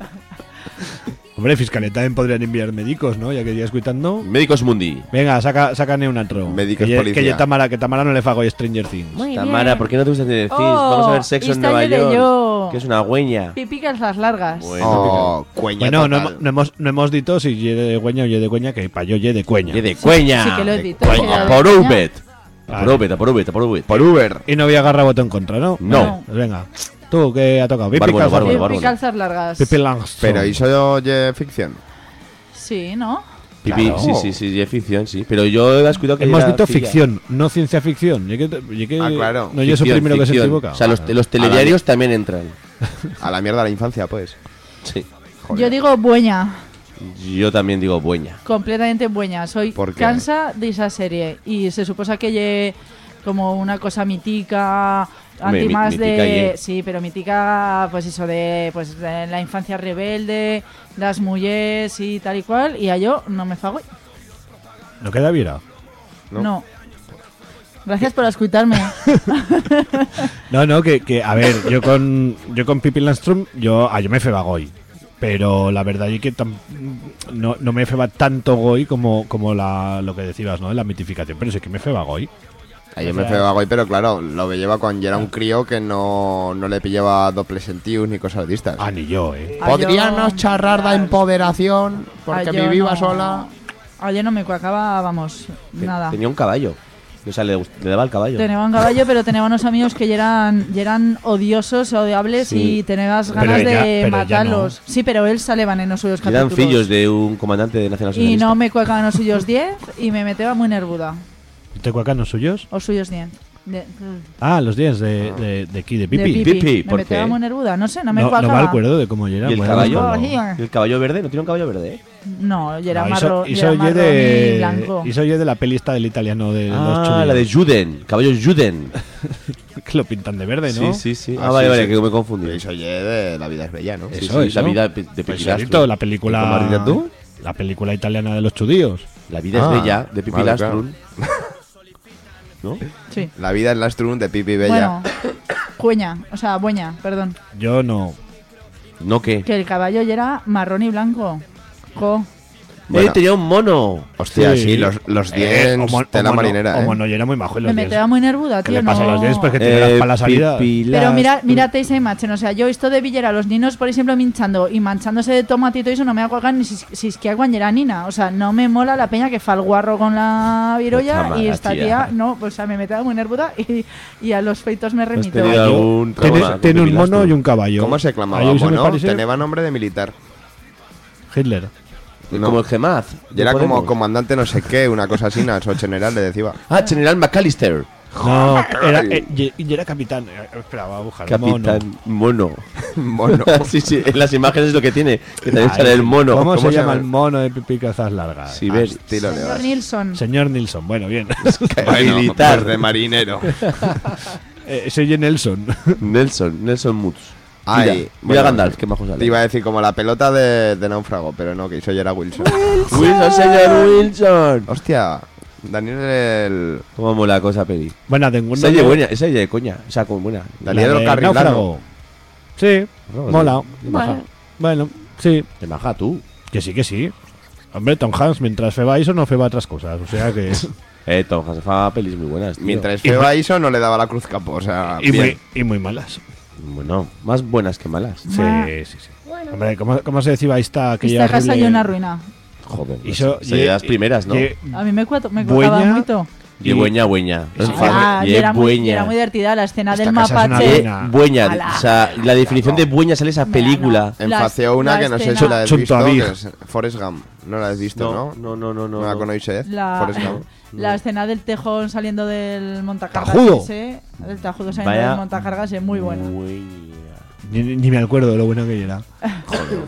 Hombre, Fiscalía también podrían enviar médicos, ¿no? Ya que ya escuchando. Médicos Mundi. Venga, saca, sácane un atro. Médicos que, ye- policía. que ye Tamara, que Tamara no le fago Stranger Things. Muy Tamara, bien. ¿por qué no te gusta Stranger Things? Oh, Vamos a ver sexo en Nueva ye York. yo. Que es una güeña. Pipicas las largas. Bueno, Oh, cueña Bueno, no, no hemos, no hemos dicho si ye de cueña o ye de cueña, que pa' yo ye de cueña. Y de cueña. Sí que lo he dicho, Por. Vale. Por Ubet, por Ubet, por Ubet. Por Uber. Y no voy a agarrar voto en contra, ¿no? No. Pues venga. Tú, ¿qué ha tocado? Pipi Bárbaro, calza- bárbaro, Pipi bárbaro. calzas largas. Pipi Langstrom. Pero ¿y eso oye ficción? Sí, ¿no? Pipi, Claro. sí, sí, sí, es ficción, sí. Pero yo he descuidado que Hemos era dicho filla. ficción, no ciencia ficción. Ye que, ye que- Ah, claro. No, yo soy Ficción, primero que se ficción. equivoca. O sea, los, los telediarios también entran. A la mierda la infancia, pues. Sí. Yo digo buena. Yo también digo bueña. completamente buena. Soy ¿Por qué? cansa de esa serie y se suposa que lle como una cosa mítica, Hombre, anti mi- más mítica de sí, pero mítica pues eso de pues de la infancia rebelde, las mujeres y tal y cual y a yo no me fago. No queda viera. ¿No? No. Gracias por escucharme. [laughs] No, no, que, que, a ver, yo con yo con Pipi Landstrom, yo, ah, yo me feba goy. Pero la verdad es que tam- no, no me feba tanto goy como, como la, lo que decías, ¿no? La mitificación. Pero sí que me feba goy. Ahí yo me feo a Goy, pero claro, lo que lleva cuando era un crío que no, no le pillaba doble sentido ni cosas de estas. Ah, ni yo, ¿eh? Ah, Podríamos charrar de empoderación porque Ah, mi viva no- sola. Ayer no me cuacaba, vamos, Te- nada. Tenía un caballo. O sea, le, le daba el caballo. Tenía un caballo, pero tenía unos amigos que ya eran, ya eran odiosos, odiables Sí. y tenías Pero ganas ella- de matarlos. Sí, pero él sale en los suyos Eran capítulos. fillos de un comandante de Nacional Y Socialista. no me cuacaban los suyos 10 y me meteba muy nervuda. ¿Te cuacan los suyos? Os suyos 10. De, Ah, los 10 de, de, de aquí, de de Pipi. pipi. Pipi, me ¿por meteba qué? muy nervuda. No sé, no me No, no me acuerdo de cómo era. ¿Y el bueno, caballo? ¿Y el caballo verde? ¿No tiene un caballo verde? eh? No, y era No, marro, hizo- y marrón de, y blanco. hizo ye de la pelista del italiano de los Ah, chulitos. la de Juden. Caballo Juden. [laughs] Que lo pintan de verde, ¿no? Sí, sí, sí. Ah, Ah, vale, sí, vale, sí. que me confundí. Eso oye de La vida es bella, ¿no? Eso, sí, eso. La vida de de Pues Pipi la película. La película italiana de los judíos. La vida Ah, es bella, de Pipi vale, Lastrun. ¿No? Sí. La vida es la strun de Pipi Bella. Bueno, cueña, o sea, bueña, perdón. Yo no. ¿No qué? Que el caballo ya era marrón y blanco. Jo. Bueno. ¡Eh, tenía un mono! Hostia, Sí. sí, los, los Eh, dientes o mon- tela o mono- marinera, O ¿eh? mono, y era muy majo en Me los dientes. meteba muy nervuda, ¿Qué tío. le pasa a no... los dientes? Pues que tiene las palas salidas. Pipi Pero mira, mírate esa imagen, o sea, yo esto de Villera, los niños, por ejemplo, minchando y manchándose de tomate y eso, no me hago ni si, si es que nina. O sea, no me mola la peña que fa el guarro con la virolla y esta tía. no, pues, o sea, me metaba muy nervuda y, y a los feitos me ¿Has remito. tenido algún Tiene, un mono y un caballo. ¿Cómo se clamaba me mono? Tenía nombre de militar. Hitler. No. Como el Gemaz. Y era ¿No como comandante no sé qué, una cosa así, o general le decía. Ah, General McAllister. No, era, eh, y, y era capitán. Eh, Espera, voy a buscar. Capitán Mono. [laughs] Mono. [laughs] sí, sí, en las imágenes es lo que tiene. Que también Ay, sale el mono. ¿Cómo, se, ¿Cómo se llama llama? el mono de Pipi Calzas Largas? Sí, ves. Estilo Señor Levas. Nilsson. Señor Nilsson. Bueno, bien. [laughs] Bueno, Militar. pues de marinero. eh, soy Nelson. Nelson, Nelson Mutz. Ay, mira, mira bueno, Gandalf, qué majo sale. Te iba a decir como la pelota de, de náufrago, pero no, que eso ya era Wilson. Wilson, señor Wilson. Hostia, Daniel el... Cómo mola la cosa, peli. bueno, tengo un Esa es buena, esa es de coña. O sea, como buena. Daniel la el de Carrilano. náufrago. Sí, mola. maja. Bueno, sí. De maja tú. Que sí, que sí. Hombre, Tom Hanks, mientras feba eso, no feba otras cosas. O sea que. [laughs] Eh, Tom Hanks fa pelis muy buenas. tío. Mientras feo a Iso no le daba la cruz capo, o sea, Y muy, y muy malas. Bueno, más buenas que malas. Sí, sí, sí. Hombre, ¿cómo, cómo se decía esta aquella Esta casa horrible- y una ruina. Joder, no Iso, sé, sería las primeras, ¿no? ye- A mí me, cuento, me costaba Bueña- mucho. Y bueña, bueña. Sí. Ah, y Y era, muy, y bueña. era muy divertida la escena Esta del casa es una mapache. ruina. Eh, bueña. Ala. O sea, la definición de bueña sale esa película. En La- Faceo una que no sé si escena- la has Chunto visto, que es Forrest Gump. No la has visto, ¿no? No, no, no, no. ¿No la no. conocéis? La, Forrest Gump. La escena del tejón saliendo del montacargas. Tajudo. ese, del tajudo saliendo Vaya del montacargas es muy buena. Bueña. Ni, ni me acuerdo de lo bueno que era.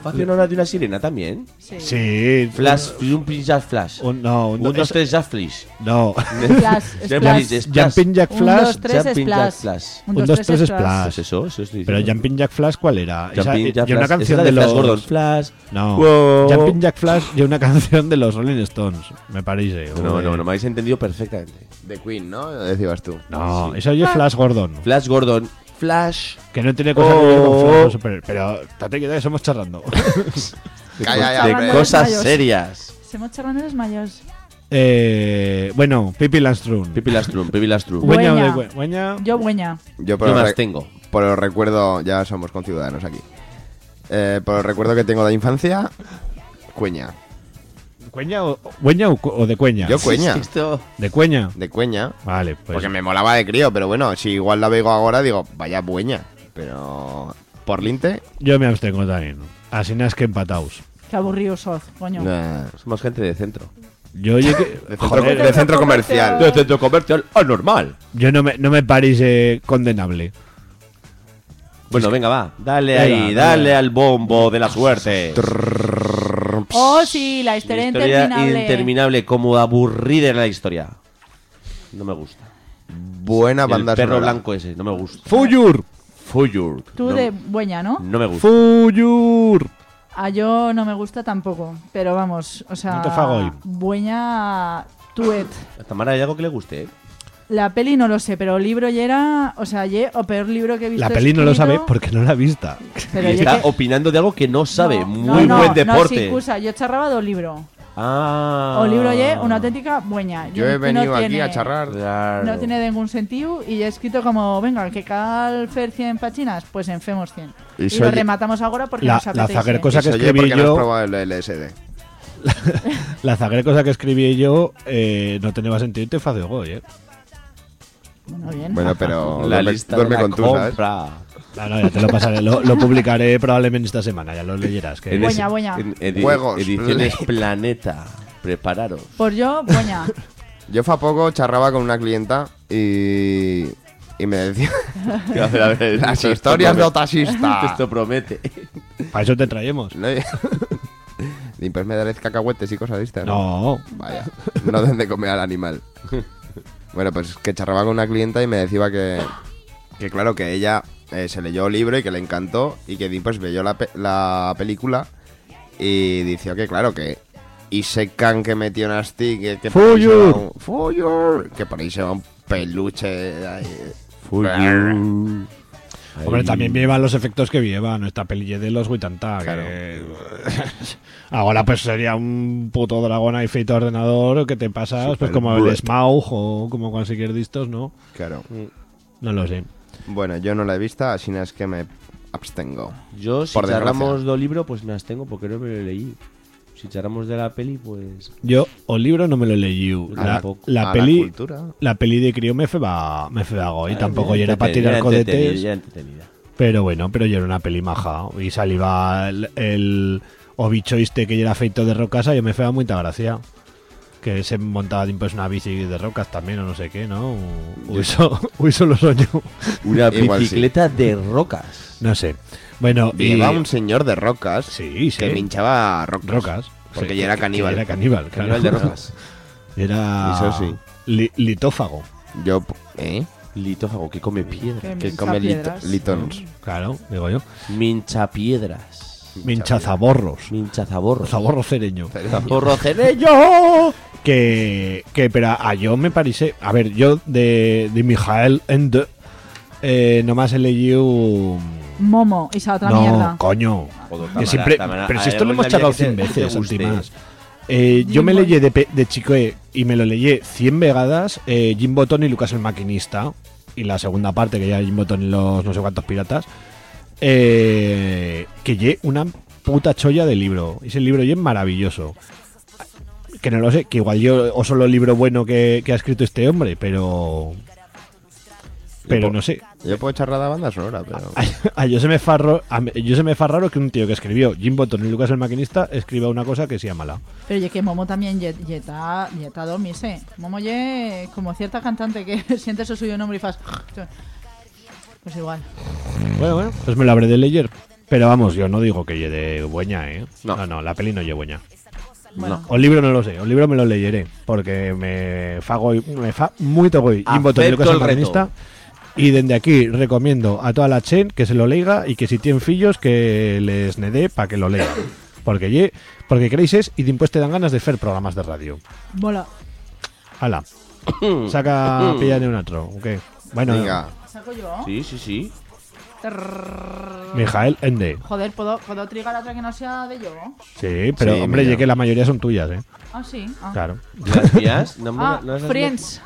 ¿Facción ahora de una sirena también? Sí. Sí. Flash, un Jazz Flash. Un- no, un, Un, dos, es- tres, Jazz Flash. No. [laughs] Splash. Jumping Jack Un, Flash. dos, tres, Jumping. Jack Flash. Un, Un, dos, tres, splash. Pues eso, eso estoy Pero. Jumping Jack Flash, ¿cuál era? Esa- Jumping Jack y una Flash. canción de, de Flash los. Gordon. Flash. No. Wow. Jumping Jack Flash y una [laughs] canción de los Rolling Stones, me parece. No, de- no, no me habéis entendido perfectamente. The Queen, ¿no? Decías tú. No, eso es Flash Gordon. Flash Gordon. Flash. Que no tiene cosa que ver con. Flash Super. Pero, tate que estamos charlando. [laughs] Calla, ya, de hombre. cosas Mayos. serias. Se hemos charlado de los mayos. eh, bueno, Pipi Landström. Pipi Lastrum, Pipi Lastrum. Bueña o Bueña. de Bue- Bueña. Yo, bueña. Yo por Yo el, más re- tengo. por el recuerdo, ya somos conciudadanos aquí. Eh, por el recuerdo que tengo de infancia, Cueña. ¿Cueña o, Bueña o, de Cueña? Yo Cueña. Esto. De Cueña. De Cueña. Vale, pues. Porque me molaba de crío, pero bueno, si igual la veo ahora, digo, vaya Bueña. Pero por Linte, Yo me abstengo también. Así es que empataos. Qué aburrido sos, coño. nah, Somos gente de centro. Yo, oye, que- [laughs] de, centro, joder, de centro comercial. De centro comercial anormal. yo no me, no me parece condenable. Bueno, venga, va. Dale Venga, ahí, dale. dale al bombo de la suerte. Oh, sí, la historia, Historia interminable. interminable, como aburrida era la historia. No me gusta. Buena El banda perro sonora. blanco ese, no me gusta. ¡Fuyur! Fuyur. Tú no, de bueña, ¿no? no me gusta. ¡Fuyur! A yo no me gusta tampoco. Pero vamos, o sea. No te fago hoy. Bueña. Tuet. A Tamara hay algo que le guste, ¿eh? La peli no lo sé, pero el libro ya era. O sea, ye, o peor libro que he visto. La peli no lo sabe porque no la ha vista. Pero y está que- opinando de algo que no sabe. No, Muy no, buen no, deporte. No, sí, excusa, yo charraba do libro. ah. O libro ye, una auténtica bueña. Yo he venido no aquí a charrar. Claro. No tiene ningún sentido y he escrito como, venga, que cal fer 100 pachinas, pues enfemos 100. Y Y, soy- lo rematamos ahora porque La- nos la apetece. zaguer cosa que Eso, oye, escribí porque no has yo- probado el LSD. [laughs] La zaguera cosa que escribí yo eh, no tenía sentido y te de go, eh. Bueno, bien. Bueno, pero [laughs] La duerme, lista duerme de la con tú, ¿sabes? compra. No, no, ya te lo pasaré. Lo, lo publicaré probablemente esta semana, ya lo leerás. Que En Buena, buena. en edi- Juegos. Ediciones [laughs] Planeta. Prepararos. Por yo, buena. [laughs] Yo fa poco charraba con una clienta y, y me decía A ver, a ver, las historias de taxista. Esto promete. para eso te traemos. ¿No? Limpias me daréis cacahuetes y cosas de estas. No, Vaya, no den de comer al animal. Bueno, pues que charraba con una clienta y me decía que, que claro, que ella eh, se leyó el libro y que le encantó y que después vio la, pe- la película y dice que claro, que y se can que metió en Asti, que, que por ahí se va un- Fuyur, que por ahí se va un peluche ahí. Hombre, también llevan los efectos que llevan esta peli de los 80. Claro. Que... [laughs] Ahora pues sería un puto dragón ahí feito ordenador que te pasas pues como el. Smaug o como cualquier distos, ¿no? Claro. No lo sé. Bueno, yo no la he visto, así es que me abstengo. Yo, si Por charlamos del libro, pues me abstengo porque no me lo leí. Si de la peli, pues. Yo o libro no me lo leí. La, tampoco. la A la peli cultura. la peli de crío me feba me feba y tampoco ya era para tirar cohetes. Pero bueno, pero ya era una peli maja. Y salía el, el o bicho este que ya era feito de rocas, yo me fea mucha gracia. Que se montaba pues una bici de rocas también o no sé qué, ¿no? O, o eso, [laughs] o eso lo soñó. Una sí. bicicleta de rocas. No sé. Bueno, y Iba un señor de rocas Sí, sí. que pinchaba rocas. rocas. Porque Sí, ya era caníbal. Era caníbal, claro. Caníbal de rocas. [laughs] Era Eso sí. li- litófago. Yo, ¿eh? Litófago que come piedra. Que come lit- litons. Claro, digo yo. Mincha piedras. Minchazaborros. Mincha zaborros. Zaborro cereño. Zaborro cereño. [laughs] que, que pero a yo me parece a ver yo de, de Mijael Ende eh, nomás he leído Momo, esa otra no mierda. coño Joder, que siempre Tamara, pero si esto lo hemos charlado que te- 100 que te veces últimas Eh, yo me leí de, pe- de chico eh, y me lo leí 100 vegadas eh, Jim Botón y Lucas el Maquinista. Y la segunda parte, que ya Jim Botón y los no sé cuántos piratas. Eh, que lle una puta cholla de libro. Ese libro ye maravilloso. Que no lo sé, que igual yo o solo el libro bueno que, que ha escrito este hombre, pero. Pero no sé. Yo puedo echar la banda sonora, pero. A yo se me fa ro- a mí- yo se me fa raro que un tío que escribió Jim Botón y Lucas el Maquinista escriba una cosa que sea mala. Pero oye, que Momo también ye- yeta, yeta dormirse. Momo ye como cierta cantante que [laughs] siente su suyo nombre y faz... Pues igual. Bueno, bueno, pues me lo habré de leer. Pero vamos, yo no digo que lleve buena, ¿eh? No. no, no, la peli no lleve buena. Bueno, O el libro no lo sé, o el libro me lo leeré, porque me fago me fa muy togoy y desde aquí recomiendo a toda la chen que se lo leiga y que si tienen fillos que les nede para que lo lean. Porque ye, porque queréis es y después te dan ganas de hacer programas de radio. bola. Hala. Saca [coughs] pilla de un otro, ¿ok? Bueno, Venga. ¿Saco yo? Sí, sí, sí. Mijael Ende. Joder, ¿puedo, ¿puedo trigar otra que no sea de yo? Sí, pero Sí, hombre, mira. ya que la mayoría son tuyas, ¿eh? Ah, sí. Ah, Claro. Gracias. [laughs] No, me- Ah, no has- Friends.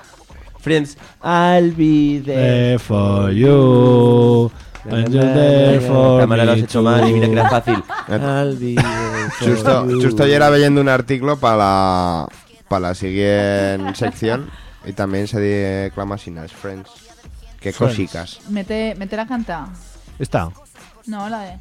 Friends. I'll be there. There for you. And you're there for Cámara lo has me hecho mal y mira que era fácil. [laughs] I'll be there for Justo, you. justo ayer era leyendo un artículo para la, para la siguiente sección y también se declama sin las Friends. Qué Friends. cosicas. Mete, mete la canta. Está. No, la de...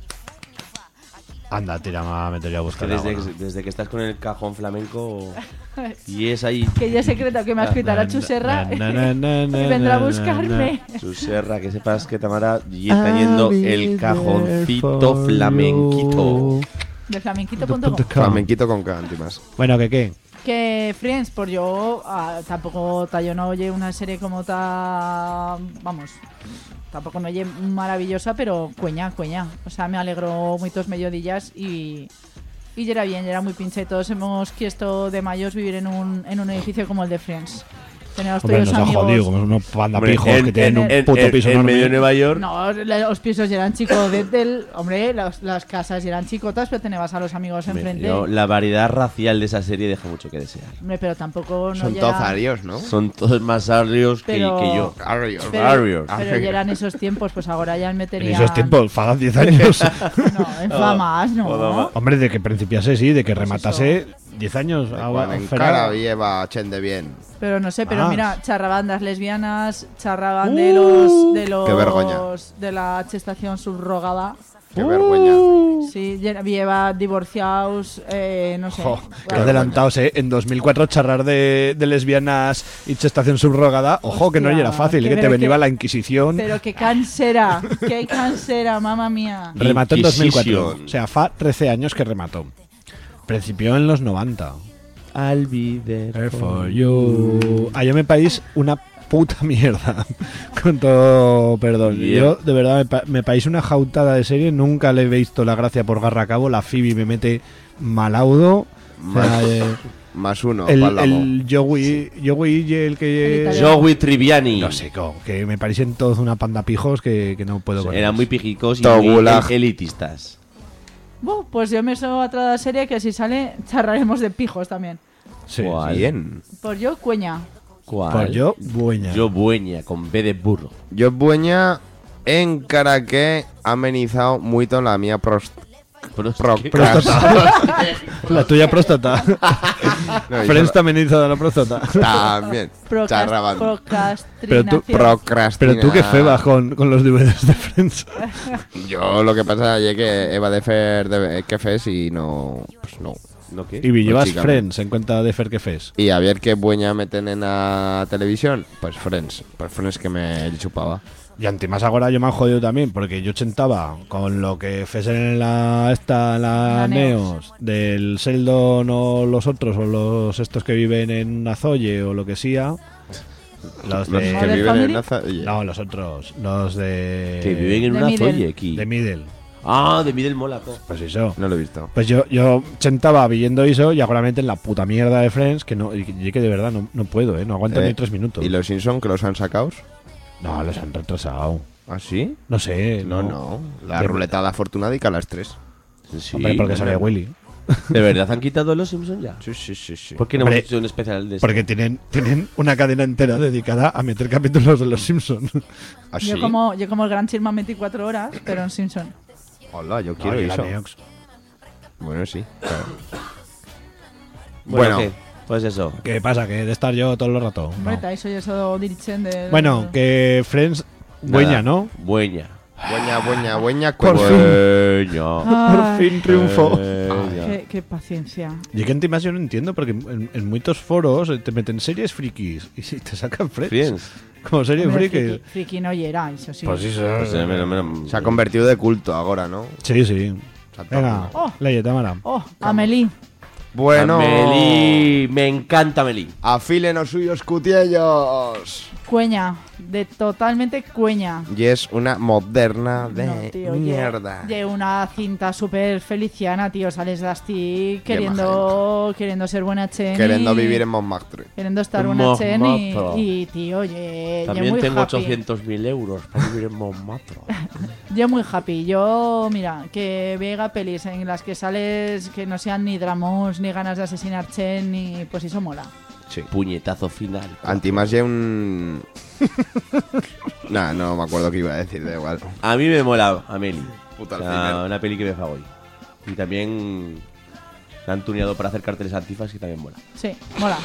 Anda, tira, me metería a Que buscar. desde, algo, ¿no? desde que estás con el cajón flamenco [laughs] y es ahí Que ya es secreto que me ha escrito la Chuserra Na, na, na, y na, [laughs] vendrá a buscarme. su serra, que sepas que Tamara y está yendo el cajoncito flamenquito. De flamenquito.com. Com. Flamenquito con y más. Bueno, ¿qué qué? Que Friends, por yo ah, tampoco ta, yo no oye una serie como ta vamos, tampoco no oye maravillosa, pero cueña, cueña. O sea, me alegró muchos mediodillas y y era bien, era muy pinche. Todos hemos quiesto de mayos vivir en un, en un edificio como el de Friends. Tener los Hombre, tuyos nos ha amigos. jodido, como unos panda Hombre, pijos en- que tienen un en- puto en- piso en enorme. medio de Nueva York. No, la- los pisos eran chicos de, del, hombre, las, las casas eran chicotas, pero tenías a los amigos Hombre, enfrente. yo- la variedad racial de esa serie deja mucho que desear. Hombre, pero tampoco no Son todos arios, ¿no? Son todos más arrios que, Pero- que yo. Arios. Pero, Arios. pero ya eran esos tiempos, pues ahora ya En meterían... esos tiempos, fagan 10 años. [laughs] No, en famas, [laughs] no. Hombre, de que principiase, sí, de que rematase 10 años. De en cara lleva chen de bien. Pero no sé, pero Ah. mira, charrabandas lesbianas, charraban de los de los Qué vergoña. de la estación subrogada. Qué vergüenza. Sí, lle- lleva divorciados, eh, no sé. Jo, qué Bueno, adelantados, ¿eh? En 2004 charrar de, de lesbianas y estación subrogada. Ojo, que no Hostia, era fácil, que que te venía la Inquisición. Pero qué cansera, qué cansera, mamá mía. Remató en 2004. Inquisition. O sea, fa 13 años que remató. Principió en los 90. I'll be there for for you. Allá mi país, una puta mierda. [laughs] Con todo perdón. Yeah. Yo, de verdad, me, pa- me país una jautada de serie. Nunca le he visto la gracia por garra a cabo. La Phoebe me mete malaudo. O sea, eh, Más uno, el, el Joey, Joey y el que. El. Joey Triviani. no sé, co, que me parecen todos una panda pijos que, que no puedo con Eran muy pijicos y elitistas. Buh, pues yo me subo a otra serie que si sale charraremos de pijos también. Sí. ¿Cuál? Bien. Por yo, cueña. ¿Cuál? Pues yo, buena. Yo bueña, con B de burro. Yo bueña en cara que ha amenizado mucho la mía prost procrast- [laughs] La tuya próstata. [laughs] No, Friends también hizo la próstata. También. Procrast- Charrabando. Pero tú-. Pero tú qué fe vas con, con los DVDs de Friends. [laughs] Yo lo que pasa es que Eva de Fer de que fes y no, pues no. ¿No qué? Y vi, llevas chica, Friends en cuenta de Fer que fes. Y a ver qué buena meten en la televisión, pues Friends, pues Friends que me chupaba. Y antimás ahora yo me han jodido también, porque yo chentaba con lo que fesen en la esta en la, La Neos. Neos, del Sheldon o los otros, o los estos que viven en Azoye o lo que sea. Los Los de. que Modern viven en Aza- oye, No, los otros. Los de. Que viven en una zoya aquí. De Middle. Ah, de Middle Mónaco. Pues eso. No lo he visto. Pues yo, yo chentaba viendo eso y ahora en la puta mierda de Friends que no, y que, y que de verdad no, no puedo, ¿eh? No aguanto Eh, ni tres minutos. ¿Y los Simpson que los han sacado? No, los han retrasado. ¿Ah, sí? No sé. No, no. La De- ruleta de afortunada y que a las tres. Sí, Hombre, porque sale. Willy. [laughs] ¿De verdad han quitado los Simpsons ya? Sí, sí, sí, sí. ¿Por qué no Hombre, hemos hecho un especial de esto? Porque tienen, tienen una cadena entera dedicada a meter capítulos de los Simpsons. ¿Ah, Yo como, yo como el Gran Chirman 24 horas, pero en Simpson. Hola, yo quiero No, y la eso. Neox. Bueno, sí. claro. Bueno, Bueno. ¿qué? Pues eso. ¿Qué pasa? ¿Que de estar yo todo el rato? No. Soy. Bueno, que Friends, buena. ¿no? Buena. Buena, buena, buena. Por. Ay, [laughs] Por fin triunfo. Qué, qué paciencia. Y que en más yo no entiendo, porque en, en muchos foros te meten series frikis y si te sacan Friends. Friends. Como serie Hombre, friki. friki, friki no era, eso sí. Pues sí, sí. Pues, Se ha convertido de culto ahora, ¿no? Sí, sí. Venga, Oh. leye, Tamara. Oh, Amelie. Bueno. Amelie, me encanta Amelie. Afilen los suyos cutiellos. Cueña. De totalmente cueña. Y es una moderna de No, tío, lle- mierda. De una cinta súper feliciana, tío. Sales de Asti queriendo, queriendo ser buena Chen. Queriendo y- vivir en Montmartre. Queriendo estar buena Chen y, y, tío, ye, ye También muy tengo happy. 800.000 euros para vivir en Montmartre. [laughs] Yo muy happy. Yo, mira, que vega pelis en las que sales que no sean ni dramos, ni ganas de asesinar Chen, ni pues eso mola. Sí. Puñetazo final. Antimás ya un... [laughs] nah, no me acuerdo qué iba a decir, da igual. A mí me mola Amelie. Puta O sea, una peli que me fa hoy. Y también la han tuneado para hacer carteles antifas que también mola. Sí, mola.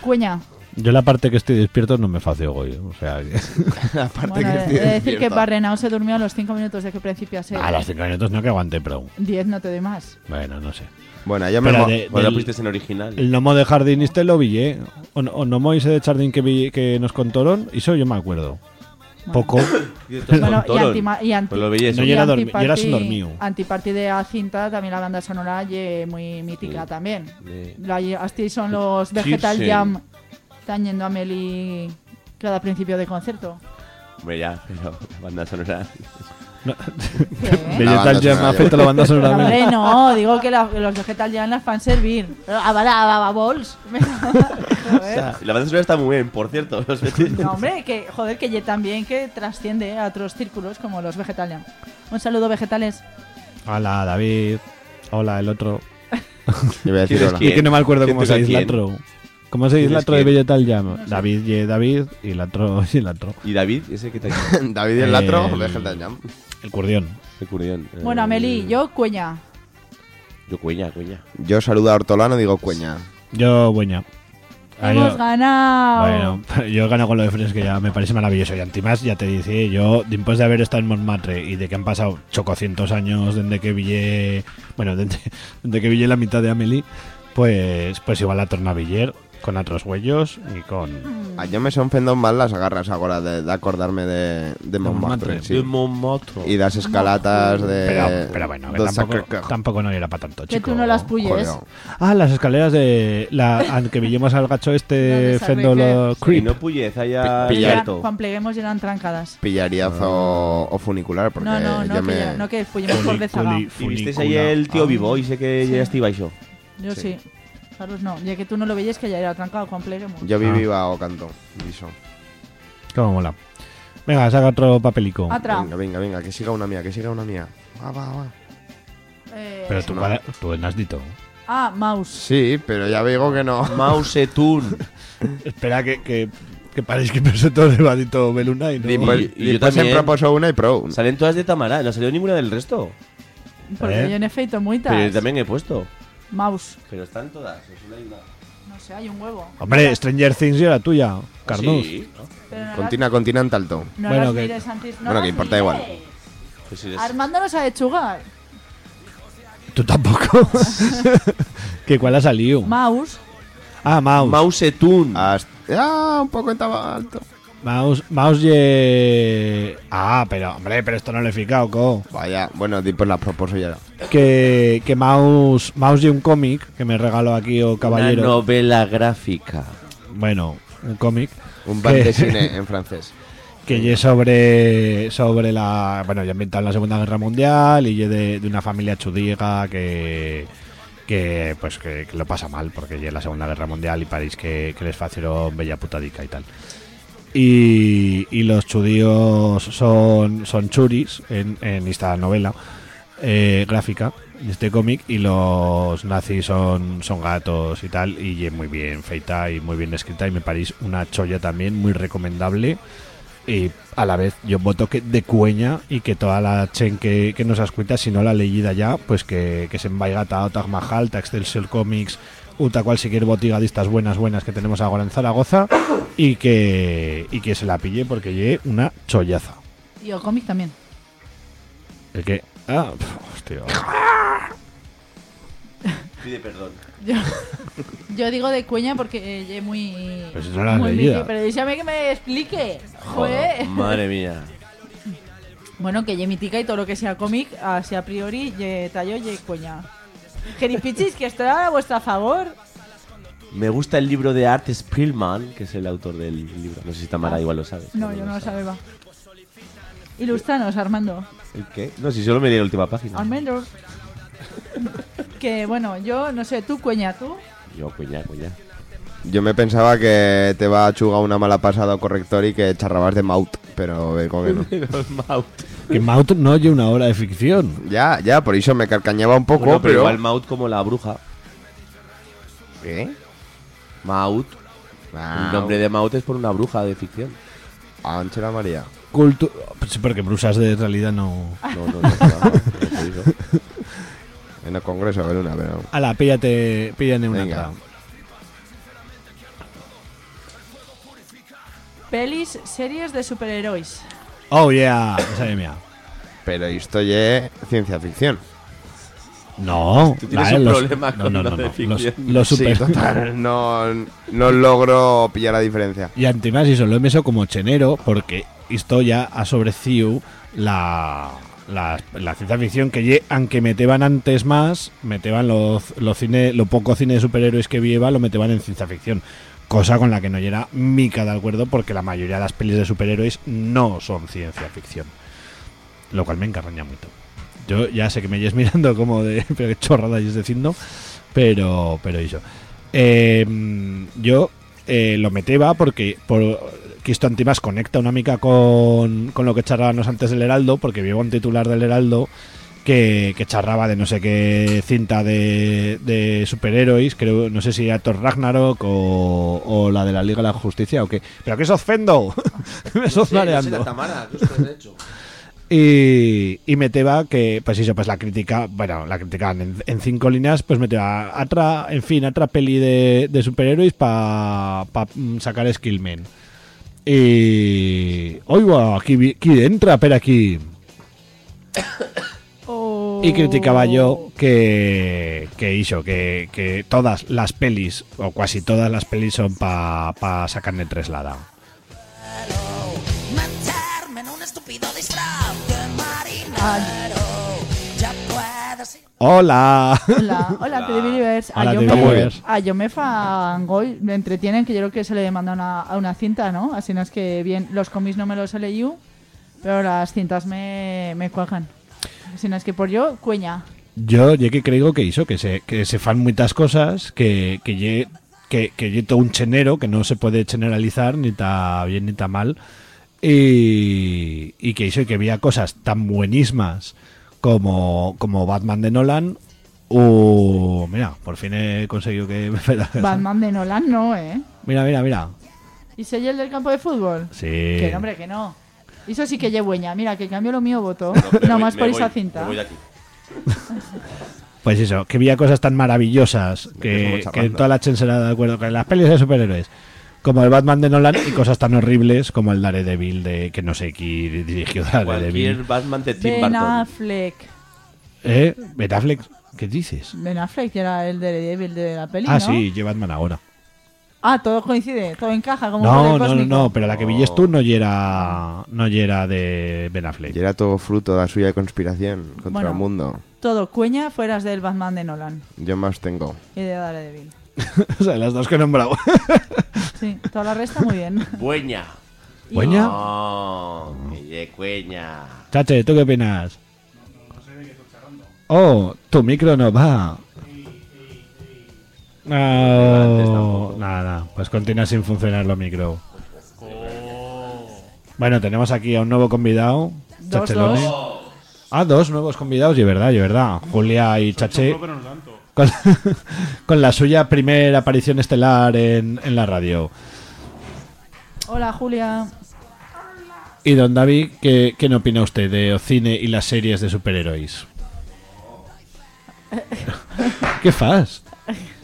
Cueña. Yo la parte que estoy despierto no me facio hoy. O sea, que- [laughs] Aparte Bueno, que he estoy de decir que. Barrenao se durmió a los 5 minutos de que principiase. a los cinco minutos no que aguante, pero 10 no te doy más. bueno, no sé. Bueno, ya me... De- del- pusiste en original. el gnomo de jardín este lo vi, O, o gnomo ese de jardín que, vi- que nos contaron, eso yo me acuerdo. Poco. [laughs] Bueno, y, antima, y anti, Pues lo veías. No, y yo era dormi- antiparty- yo era sin dormido. Antiparty de la cinta, también la banda sonora ye muy mítica también. Sí. La, así son los Vegetal. Jam. Están yendo a Meli cada principio de concierto. Hombre, ya, pero la banda sonora. [laughs] Vegetal [laughs] Jam afecta la banda sonora. Hombre, no, digo que la- los Vegetal Jam las fan servir. A bala, a bols. [laughs] O sea, la banda sonora está muy bien, por cierto. Los [laughs] No, hombre, que joder, que ye también que trasciende a otros círculos como los Vegetal Jam. Un saludo, vegetales. Hola, David. Hola, el otro. Yo voy a decir ¿Quién es hola. quién? Y que no me acuerdo ¿Quién cómo toca se dice el quién? otro. ¿Cómo se dice ¿Quién el es otro de quién? Vegetal Jam? David y David y el otro y el otro. ¿Y David? Ese que te David y el latro, El- Vegetal Jam. El curdión. El curdión. Bueno, Eh, Ameli, yo cueña. Yo cueña, cueña. Yo saludo a Hortolano, digo cueña. Yo. Ah, Hemos yo- ganado. Bueno, yo gano con lo de Friends que ya me parece maravilloso. Y antimás, ya te dice, yo, después de haber estado en Montmartre y de que han pasado chococientos años desde que villé, bueno, [laughs] desde, desde que villé la mitad de Amelie, pues, pues igual la torna a Villar con otros huellos y con... A yo me son fendo mal las agarras ahora de, de acordarme de, de Montmartre. Montmartre. sí. De Montmartre. Y las escalatas de... Pero, pero bueno, que tampoco, tampoco no era para tanto, Que chico. tú no las puyes. Joder. Ah, las escaleras de... La, al que villemos al gacho este Donde fendo Sacré-Cœur. lo Y creep. no puyez, haya Pi- pillar. Juan Pleguemos eran trancadas. Pillarías o, o funicular, porque No, no, no, yo que, me... ya- no que fuimos por Funi- Bezaga. funi- ¿Y visteis ahí funicula. el tío Ah. vivo? Y sé que Sí. ya estoy baixo. Yo sí. No. Ya que tú no lo veías que ya era trancado Juan Pleguemos. Yo Ah. vivía o canto. Iso. Cómo mola. Venga, saca otro papelico. Atra. Venga, venga, venga, que siga una mía, que siga una mía. Va, va, va. Eh, Pero tú, no. tú has dito. Ah, Mouse. Sí, pero ya digo que no. [laughs] Mao Zedong. Espera que, que, que paréis que presento el debadito Belunay, ¿no? Después, Y- y yo después también. siempre puso una y pro. Salen todas de Tamara, no ha salido ninguna del resto. Porque ¿Eh? yo en efecto muitas. Pero yo también he puesto. Mouse. Pero están todas. o solo hay una. No sé, hay un huevo. Hombre, Stranger Things era tuya, Carnus. Sí. Pero no Continua Continental to. las, no Bueno, las que- mires antes. No bueno, que las importa mires. igual. Pues si les- Armando no sabe chugar. Tú tampoco. [laughs] ¿Que cuál ha salido? Mouse. ah, Mouse. Zedong. Hasta... Ah, un poco estaba alto. Mouse, Mouse ye... Ah, pero, hombre, pero esto no lo he ficado, co. Vaya, bueno, después las proposo ya. Que, que Mouse, Mouse y un cómic que me regaló aquí o Una caballero. novela gráfica. Bueno, un cómic. Un ban que- de cine [laughs] en francés. que ye sobre sobre la bueno ya ambientado en la Segunda Guerra Mundial y ye de, de una familia chudiga que que pues que, que lo pasa mal porque ye la Segunda Guerra Mundial y París que, que les facieron bella putadica y tal y, y los chudíos son son churis en, en esta novela eh, gráfica de este cómic y los nazis son, son gatos y tal y muy bien feita y muy bien escrita y me parece una cholla también muy recomendable. Y a la vez yo voto que de cueña y que toda la chen que, que nos has cuenta si no la leída ya pues que, que se vaya a Taj Mahal, Excelsior Comics uta cualquier botiga de estas buenas buenas que tenemos ahora en Zaragoza y que y que se la pille porque lle una chollaza Y el cómic también. el que ah pf, hostia Pide perdón. [laughs] Yo, yo digo de cueña porque es muy. Pues no la has muy leído. miki, Pero déjame que me explique. Joder. Madre mía. Bueno, que ye mitica y todo lo que sea cómic, así a priori, ye tallo, ye cueña. Geripichis, que estoy a vuestra favor. Me gusta el libro de Art Spillman, que es el autor del libro. No sé si Tamara igual lo sabe. No, yo no lo sabía. Ilustranos, Armando. ¿El qué? No, si solo me leí la última página. Armando. que bueno, yo no sé, tú cueña, tú. Yo, cuñá, cuñá. Yo me pensaba que te va a chugar una mala pasada o corrector y que charrabas de Maut, pero veo que no. Que Maut no oye una hora de ficción Ya, ya, por eso me carcañaba un poco, Bueno, pero pero... igual Maut como la bruja. ¿Qué? Maut. El nombre de Maut es por una bruja de ficción. Anchela María. Cultu sí, porque brusas de realidad no No, no, no. En el congreso, a ver una, pero... a la píllate píllate una Venga. Pelis, series de superhéroes. Oh yeah esa es mía Pero esto ya es ciencia ficción. no Tú tienes vale, un los- problema no, con no, lo no, de no, los, los Sí, super total, no, no logro pillar la diferencia. Y además eso lo he meso como chenero porque esto ya ha sobrecido la, la, la ciencia ficción que ye, aunque meteban antes más, meteban los lo cine, lo poco cine de superhéroes que vieva, lo meteban en ciencia ficción. Cosa con la que no era mica de acuerdo porque la mayoría de las pelis de superhéroes no son ciencia ficción. Lo cual me encarraña mucho. Yo ya sé que me lleves [laughs] mirando como de [laughs] pero chorrada es diciendo, pero pero eso. Eh, yo eh, lo meteba porque por que esto antimas conecta una mica con, con lo que charrábamos antes del Heraldo, porque vivo un titular del Heraldo que, que charraba de no sé qué cinta de, de superhéroes, creo, no sé si era Thor Ragnarok o, o la de la Liga de la Justicia o qué. ¿Pero qué sos fendo? [laughs] Me sos mareando. Tamara, ¿qué usted ha hecho? Y, y meteba que, pues eso, pues la crítica, bueno, la criticaban en, en cinco líneas, pues meteba otra, en fin, otra peli de, de superhéroes para pa, sacar Skillman. Y... Oiga, aquí, aquí entra, pero aquí. Y criticaba yo que, que hizo, que, que todas las pelis, o casi todas las pelis son para pa sacarle tres lada. Meterme en un estúpido disfraz de marinero. Ya puedes ir. ¡Hola! Hola, hola. Hola, a, a yo me fangoy, me entretienen, que yo creo que se le demanda una, a una cinta, ¿no? Así no es que bien, los cómics no me los he leído, pero las cintas me, me cuajan. Si no es que por yo, cueña. Yo ya que creo que hizo, que se, que se fan muchas cosas, que, que que, que todo un chenero, que no se puede generalizar, ni ta bien ni ta mal, y, y que hizo que había cosas tan buenísimas como, como Batman de Nolan, o mira, por fin he conseguido que [laughs] me. Batman de Nolan no, ¿eh? Mira, mira, mira. ¿Y soy el del campo de fútbol? Sí. Que no, hombre, que no. Eso sí que lle. Mira, que cambio lo mío voto. Me no voy- más me por voy- esa me cinta. voy de aquí. Pues eso, que había cosas tan maravillosas que, que toda la chen será de acuerdo con las pelis de superhéroes. Como el Batman de Nolan y cosas tan horribles como el Daredevil de que no sé quién dirigió Cualquier Daredevil. Batman de Tim Ben Burton. Affleck. ¿Eh? Ben Affleck, ¿qué dices? Ben Affleck, que era el de Devil de la peli, Ah, ¿no? sí, lleva Batman ahora. Ah, todo coincide, todo encaja como No, no, no, no, pero la que villes tú no era, no era de Ben Affleck. Y era todo fruto de la suya conspiración contra Bueno. el mundo. Todo cueña fueras del Batman de Nolan Yo más tengo. y de Daredevil. [laughs] o sea, las dos que he nombrado. [laughs] Sí, toda la resta muy bien. Bueña. ¿Bueña? No, ye cueña. Chache, ¿tú qué opinas? Oh, tu micro no va. No, nada, nada, pues continúa sin funcionar los micro. Bueno, tenemos aquí a un nuevo convidado, Dos, Chachelone. dos. Ah, dos nuevos convidados, y verdad, y verdad. Julia y. Con, [laughs] con la suya primera aparición estelar en, en la radio. Hola, Julia. Y don David, ¿qué, qué opina usted de cine y las series de superhéroes? [laughs] ¿Qué fas? [laughs]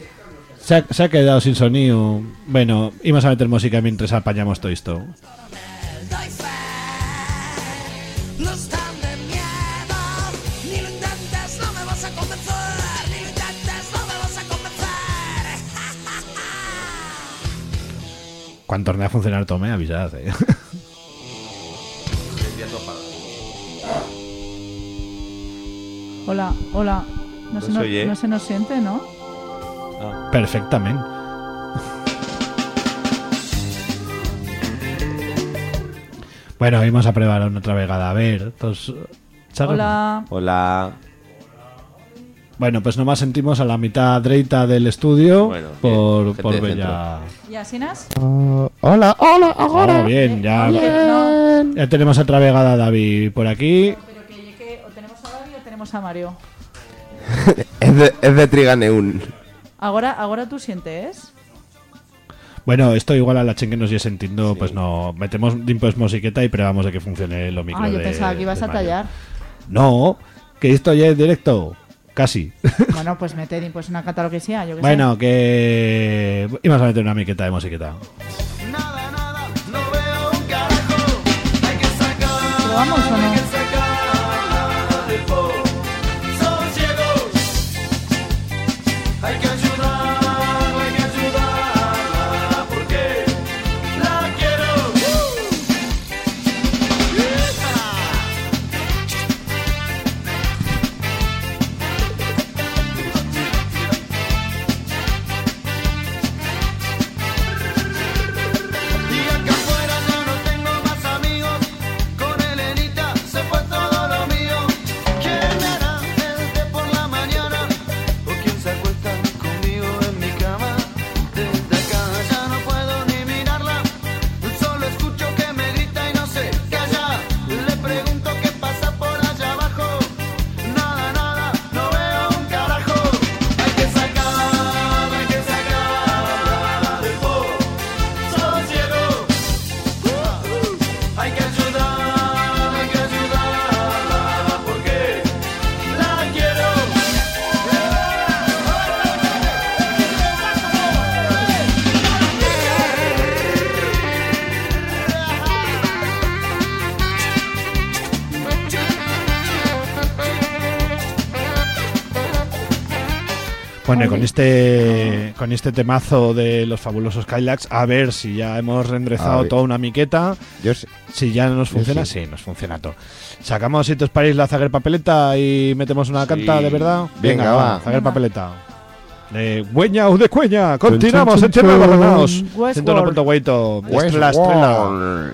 Se ha, se ha quedado sin sonido. Bueno, íbamos a meter música mientras apañamos todo esto. Cuando torne a funcionar tome, avisad. eh. Hola, hola. No, No se, no se nos siente, ¿no? Ah. Perfectamente. Bueno, vamos a probar una otra vegada. A ver, entonces... Charo. Hola. Hola. Bueno, pues nomás sentimos a la mitad derecha del estudio Bueno, bien, por, gente por Bella. ¿Y Asinas? hola, hola, Oh, bien, ya, ya tenemos otra vegada a David por aquí. pero que, que o tenemos a David o tenemos a Mario. [laughs] Es de, es de Triganeun. Ahora, ahora tú sientes. Bueno, esto igual a la chen que nos lleve sentindo, pues no, metemos pues musiqueta y probamos de que funcione lo micro Ah, yo de- pensaba que ibas a Mario. tallar. No, que esto ya es directo. Casi. [laughs] Bueno, pues mete pues una cata lo que sea, yo que bueno, que íbamos a meter una miqueta de musiqueta. sé. ¿Probamos o no? Bueno, con este con este temazo de los fabulosos Kylax, a ver si ya hemos ver. toda una miqueta. Yo sé. Si ya nos funciona, sí. sí, nos funciona todo. Sacamos si os paréis la Zaguer Papeleta y metemos una canta de verdad. Venga, va. Zaguer Papeleta. De Güeña o de Cueña. Continuamos en Tierra de Barrenaos. Westworld. 101.8. Estrella, estrella.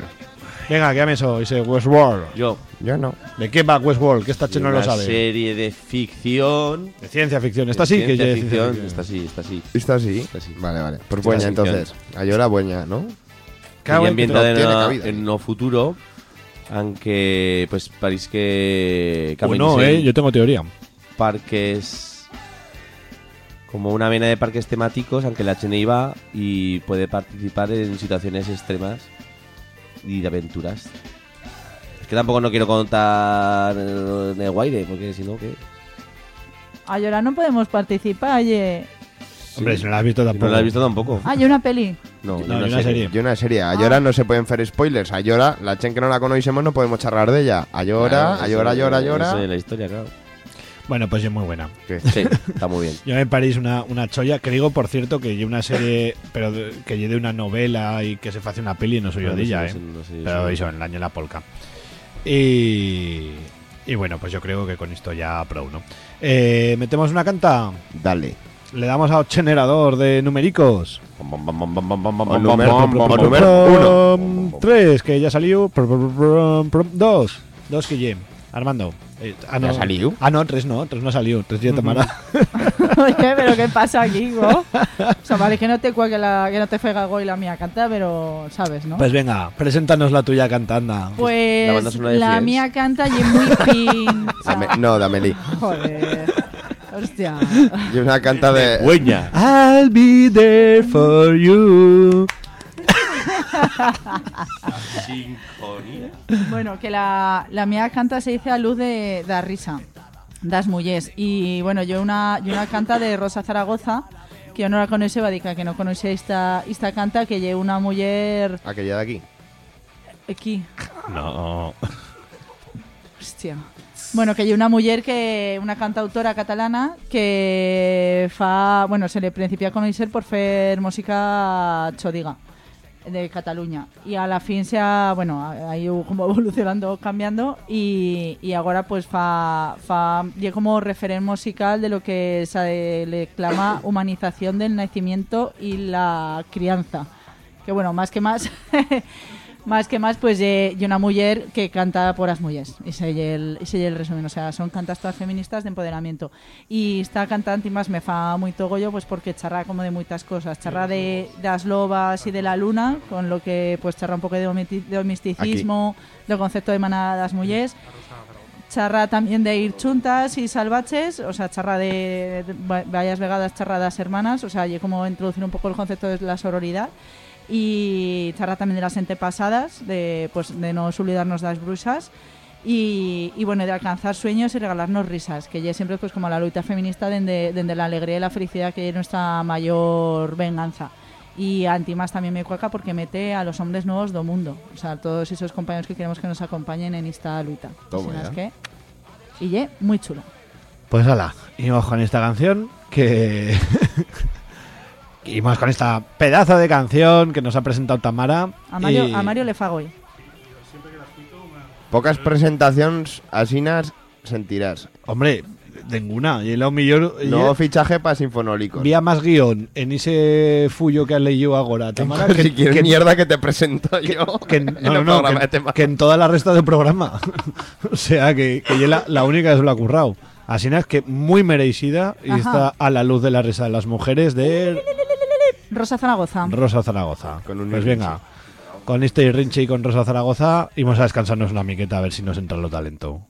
Venga, que eso. Dice Westworld. Yo. Yo no. ¿De qué va Westworld? Que esta che no lo Una sabe. serie de ficción. De ciencia ficción. Esta sí que Ciencia ya es ciencia ficción. Esta sí, esta sí. ¿Está así? Esta sí. Vale, vale. Pues Esta buena, ficción. entonces. Ayora buena, ¿no? Cago y en ambientada en, tiene una- cabida. en no futuro. Aunque, pues, parece que. O no, eh. Yo tengo teoría. parques como una vena de parques temáticos, aunque la HNI va y puede participar en situaciones extremas y de aventuras. Es que tampoco no quiero contar eh, de Guaire, porque si no, ¿qué? A llorar no podemos participar, oye. Hombre, si no la has visto tampoco. no la has visto tampoco. Ah, y una peli. No, No, y una serie. Y una serie. Ayora no se pueden hacer spoilers. Ayora, la chen que no la conocemos no podemos charlar de ella. Ayora, Claro, Ayora, eso- Ayora, Eso de Ayora. la historia, claro. Bueno, pues es muy buena. ¿Qué? Sí, está muy bien. [laughs] Yo me parís una, una cholla, que digo, por cierto, que lleve una serie, pero de- que lleve una novela y que se hace una peli, no soy yo No, de ella, no ¿eh? sé, no sé, pero sí. eso, en el año de la polka. Y, y bueno, pues yo creo que con esto ya pro, ¿no? Eh, Metemos una canta, Dale. le damos a generador de numericos. Número, uno. Tres, que ya salió. Dos. Dos que. Armando. Eh, ah, ¿Ya no. salió? Ah, no, tres no. Tres no salió. Tres ya tomará. [laughs] Oye, pero ¿qué pasa aquí, go? O sea, vale que no te cua que, la, que no te fega go y la mía canta, pero sabes, ¿no? Pues venga, preséntanos la tuya cantanda. Pues la banda sonora de la Friends. mía canta y es muy pin. Dame- no, de Amelie. Joder. Hostia. Y una canta de. Hueña. I'll be there for you. Sinfonía. Bueno, que la, la mía canta se dice a luz de, da risa, das mullers. Y bueno, yo una, yo una canta de Rosa Zaragoza, que yo no la conoce, va a decir que no conoce esta, esta canta, que lleva una muller Aquella de aquí. aquí. No. Hostia. Bueno, que hay una mujer que una cantautora catalana que fa, bueno, se le principia a conocer por fer música chodiga de Cataluña y a la fin se ha, bueno, ido como [laughs] evolucionando, cambiando y, y ahora pues fa, fa lle como referente musical de lo que se le clama [coughs] humanización del nacimiento y la crianza. Que bueno, más que más [laughs] Más que más, pues y una mujer que canta por las mujeres. Ese es el, ese es el resumen. O sea, son cantas todas feministas de empoderamiento. Y esta cantante y más me fa muy togollo, pues porque charra como de muchas cosas. Charra de, de las lobas y de la luna, con lo que pues charra un poco de, de misticismo, del concepto de manada de las mujeres. Charra también de ir chuntas y salvajes, o sea, charra de, de va- varias vegadas charradas hermanas, o sea, como introducir un poco el concepto de la sororidad y charra también de las antepasadas, de, pues, de no olvidarnos de las brujas y, y, bueno, de alcanzar sueños y regalarnos risas, que ya siempre pues como la lucha feminista desde desde la alegría y la felicidad que es nuestra mayor venganza. Y Antimas también me cuaca porque mete a los hombres nuevos do mundo, o sea, todos esos compañeros que queremos que nos acompañen en esta lucha. Así que, y ye, muy chula. Pues hala, y vamos con esta canción que... [laughs] y vamos con esta pedazo de canción que nos ha presentado Tamara. A Mario, y- a Mario le fago hoy. Pocas presentaciones asinas sentirás. Hombre, ninguna. Y lo millor... No fichaje para sinfonólicos. Vía más guion en ese fullo que has leído ahora, Tamara. si quieres mierda que te presento yo. que, en [laughs] no, no, el no, programa que, que en toda la resta del programa. [laughs] o sea, que, que yo la, la única que se lo ha currado. Así es que muy merecida y Ajá. está a la luz de la risa de las mujeres de Rosa Zaragoza. Rosa Zaragoza. Con un pues venga, con este Rinche y con Rosa Zaragoza, y vamos a descansarnos una miqueta a ver si nos entra lo talento.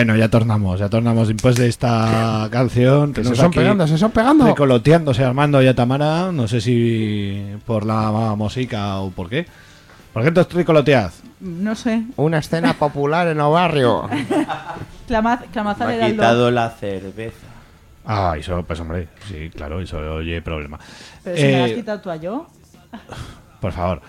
Bueno, ya tornamos, ya tornamos después de esta canción. Que se son pegando, se son pegando. Recoloteándose Armando y a Tamara. No sé si por la música o por qué. ¿Por qué te tricoloteas? No sé. Una escena popular en el barrio. [laughs] Clama- Clamazal Me ha quitado la cerveza. Ah, eso, pues hombre, sí, claro, eso oye problema. Pero si me la has Eh, quitado tú a yo. por favor.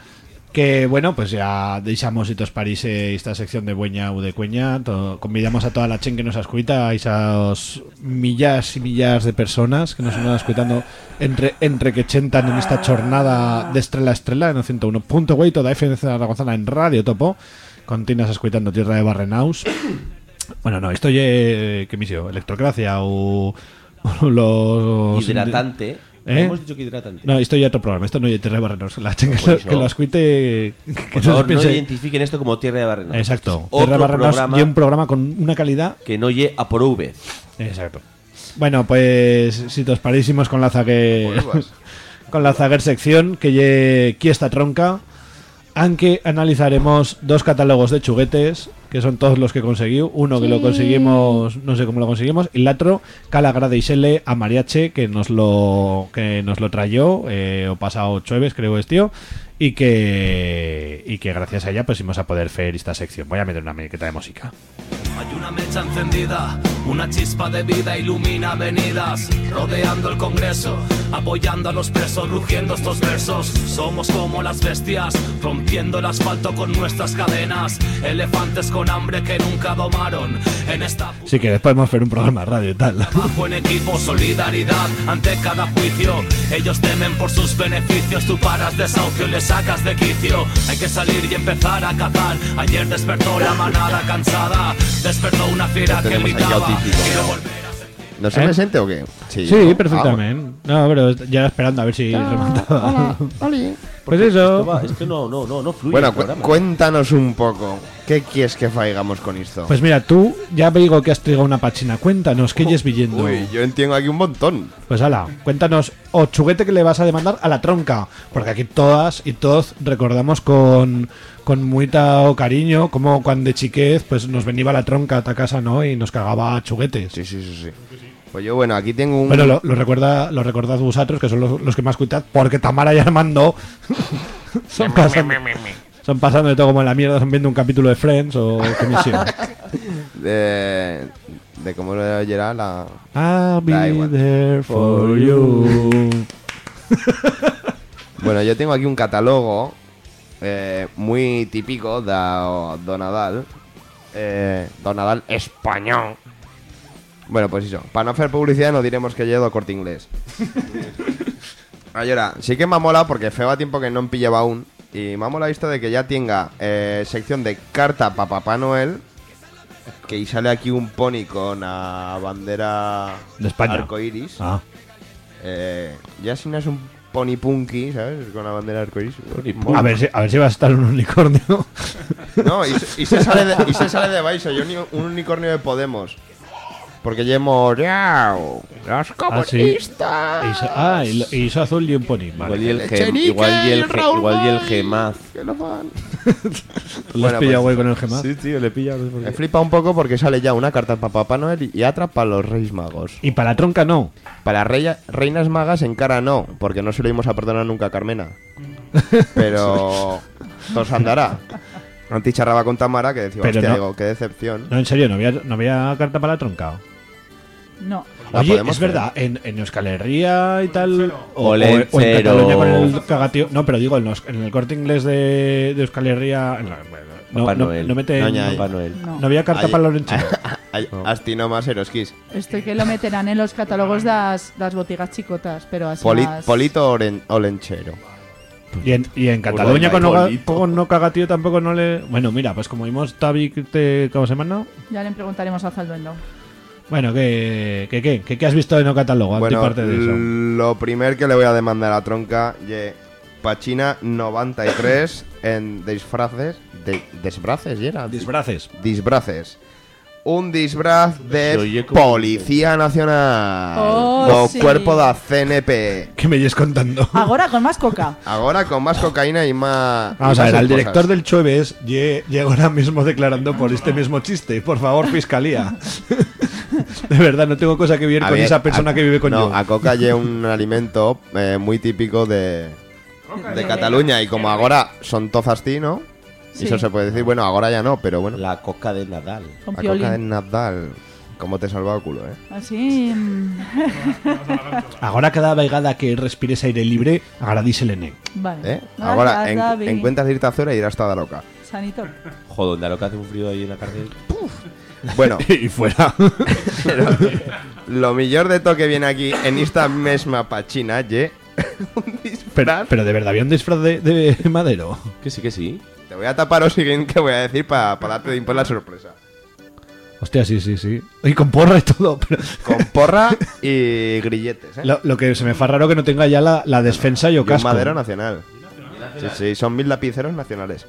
Que bueno, pues ya deixamos si tos parece esta sección de Bueña u de Cueña. Convidamos a toda la chen que nos escuita, a esos millas y millas de personas que nos están escuchando entre, entre que chentan en esta jornada de estrella a estrella en el 101.8 da FM Zaragoza en Radio Topo. Continuas escuchando Tierra de Barrenaus. Bueno, no, esto ye, ¿qué misión? Electrocracia o, o [laughs] los... Hidratante. ¿Eh? Hemos dicho que hidratante. No, esto ya otro programa, esto no es Tierra de Barrenos. La chen que, lo, eso. que lo escuite... que Por favor, no identifiquen esto como Tierra de Barrenos. Exacto. Otro Tierra de Barrenos programa y un programa con una calidad... que no lle a por V. Exacto. Bueno, pues si os parísimos con la zague... [laughs] con la zaguer sección que lle aquí está tronca, aunque analizaremos dos catálogos de chuguetes que son todos los que conseguí. Uno que lo conseguimos, no sé cómo lo conseguimos, y el otro, Calagrade a Mariache, que nos lo que nos lo trayó eh, o pasado jueves, creo es tío, y que y que gracias a ella pues íbamos a poder hacer esta sección. Voy a meter una miqueta de música. Hay una mecha encendida, una chispa de vida ilumina avenidas, rodeando el Congreso, apoyando a los presos, rugiendo estos versos. Somos como las bestias, rompiendo el asfalto con nuestras cadenas, elefantes con hambre que nunca domaron. En esta Sí que después podemos hacer un programa radio y tal. trabajo en equipo, solidaridad ante cada juicio. Ellos temen por sus beneficios, tú paras desahucio y le sacas de quicio. Hay que salir y empezar a cazar. Ayer despertó la manada cansada, despertó una fiera que gritaba. Quiero volver a ¿No se ¿Eh? me siente o qué? Sí, ¿no? perfectamente. No, pero ya esperando a ver si remontaba. [laughs] Pues Esto, eso. va- esto no, no, no, no fluye. Bueno, el cu- programa. cuéntanos un poco. ¿Qué quieres que faigamos con esto? Pues mira, tú ya digo que has traído una pachina. Cuéntanos, ¿qué lleves viendo? Uy, yo entiendo aquí un montón. Pues ala, cuéntanos, o chuguete que le vas a demandar a la tronca. Porque aquí todas y todos recordamos con, con mucho cariño como cuando de chiquez pues nos venía la tronca a ta casa, ¿no? Y nos cagaba chuguetes. Sí, sí, sí, sí. Pues yo, bueno, aquí tengo un... Bueno, lo, lo recuerda, lo recordad vosotros, que son los, los que más cuidad, porque Tamara y Armando [laughs] son pasando, son pasando de todo como en la mierda, son viendo un capítulo de Friends o [laughs] qué misión. De, de cómo lo era la... I'll be there for you. [laughs] Bueno, yo tengo aquí un catálogo eh, muy típico de Don Nadal. Eh, Don Nadal español. Bueno, pues eso. Para no hacer publicidad no diremos que llevo corte inglés. [laughs] Ahora, sí que me ha molado porque feo a tiempo que no me pillaba aún. Y me ha molado esto de que ya tenga eh, sección de carta para Papá Noel. Que y sale aquí un pony con la bandera De España. arcoiris. Ah, Eh, ya si no es un pony punky, ¿sabes? Con la bandera arcoiris. a ver, si, a ver si va a estar un unicornio. [laughs] No, y, se- y se sale de, y se sale de [laughs] Baixo, yo ni un unicornio de Podemos. Porque ya hemos... ¡Yao! ¡Los Ah, sí. comunistas! Ah, y, lo- y hizo azul y un pony. Igual y Vale. el, gem, igual y el, ge- igual y el gemaz. Que lo fan. ¿Lo has Bueno, pillado, pues- güey, con el gemaz? Sí, tío, le pilla. no sé por Me qué. flipa un poco porque sale ya una carta para Papá Noel y otra para los Reyes Magos. Y para la tronca no. Para reya- Reinas Magas en cara no, porque no se lo íbamos a perdonar nunca a Carmena. [laughs] Pero... Tos andará. Antes charraba con Tamara que decía, hostia, no. digo, qué decepción. No, en serio, no había, no había carta para la tronca. No. Oye, es verdad, en, en Euskal Herria y tal. O, o- o en Olenchero. Cataluña con el cagatío. No, pero digo, en, los- en el corte inglés de, de Euskal Herria. en la- bueno, no, Papá no, Noel. no mete. No, No, ya, Papá Noel. No. había carta Ay, para. Ay, [laughs] Astino más Eroskis. Estoy que lo meterán en los catálogos das, das botigas chicotas, pero así Poli- más... Polito oren- Olenchero. Y en, y en Cataluña con no, con no cagatío tampoco no le. Bueno, mira, pues como vimos Tavi, te, ¿cómo se llama? Ya le preguntaremos a Zalduendo. Bueno, ¿qué, qué, qué, qué, qué has visto de no catálogo? Bueno, parte de eso. lo primer que le voy a demandar a Tronca, ye, Pachina 93 en disfraces, de, disfraces, ¿y era? Disbraces. Disfraces. un disfraz de Policía Nacional Oh, do sí. cuerpo da CNP. ¿Qué me llees contando? Ahora con más coca. Ahora con más cocaína y más. Vamos a ver, al director del Chueves lle- llega ahora mismo declarando por este mismo chiste. Por favor, fiscalía. [laughs] [laughs] De verdad, no tengo cosa que ver A con ver, esa persona a- que vive con no, yo. a coca lle un [laughs] alimento eh, muy típico de, de Cataluña y como ahora son tozas ti, ¿no? Sí. Eso se puede decir, bueno, ahora ya no, pero bueno. La, La coca de Nadal. Con coca piolín. de Nadal. ¿Cómo te salva el culo, eh? Así. mm, [laughs] Ahora cada vegada que respires aire libre, agradíselene. Vale. ¿Eh? Ah, Ahora, en, David. en cuentas de irte a Zora y ir hasta la loca. Sanito. Joder, ¿de lo que hace un frío ahí en la cárcel? Bueno, [laughs] y fuera. lo mejor de todo que viene aquí en esta misma pachina, ye, [laughs] Pero, pero de verdad, había un disfraz de, de madero. Que sí, que sí. te voy a tapar lo siguiente que voy a decir para darte de impor la sorpresa. Hostia, sí, sí, sí. Y con porra y todo. pero- Con porra [laughs] y grilletes, ¿eh? Lo, lo que se me fa raro que no tenga ya la, la defensa y Y un casco. madero nacional. Sí, sí, son mil lapiceros nacionales.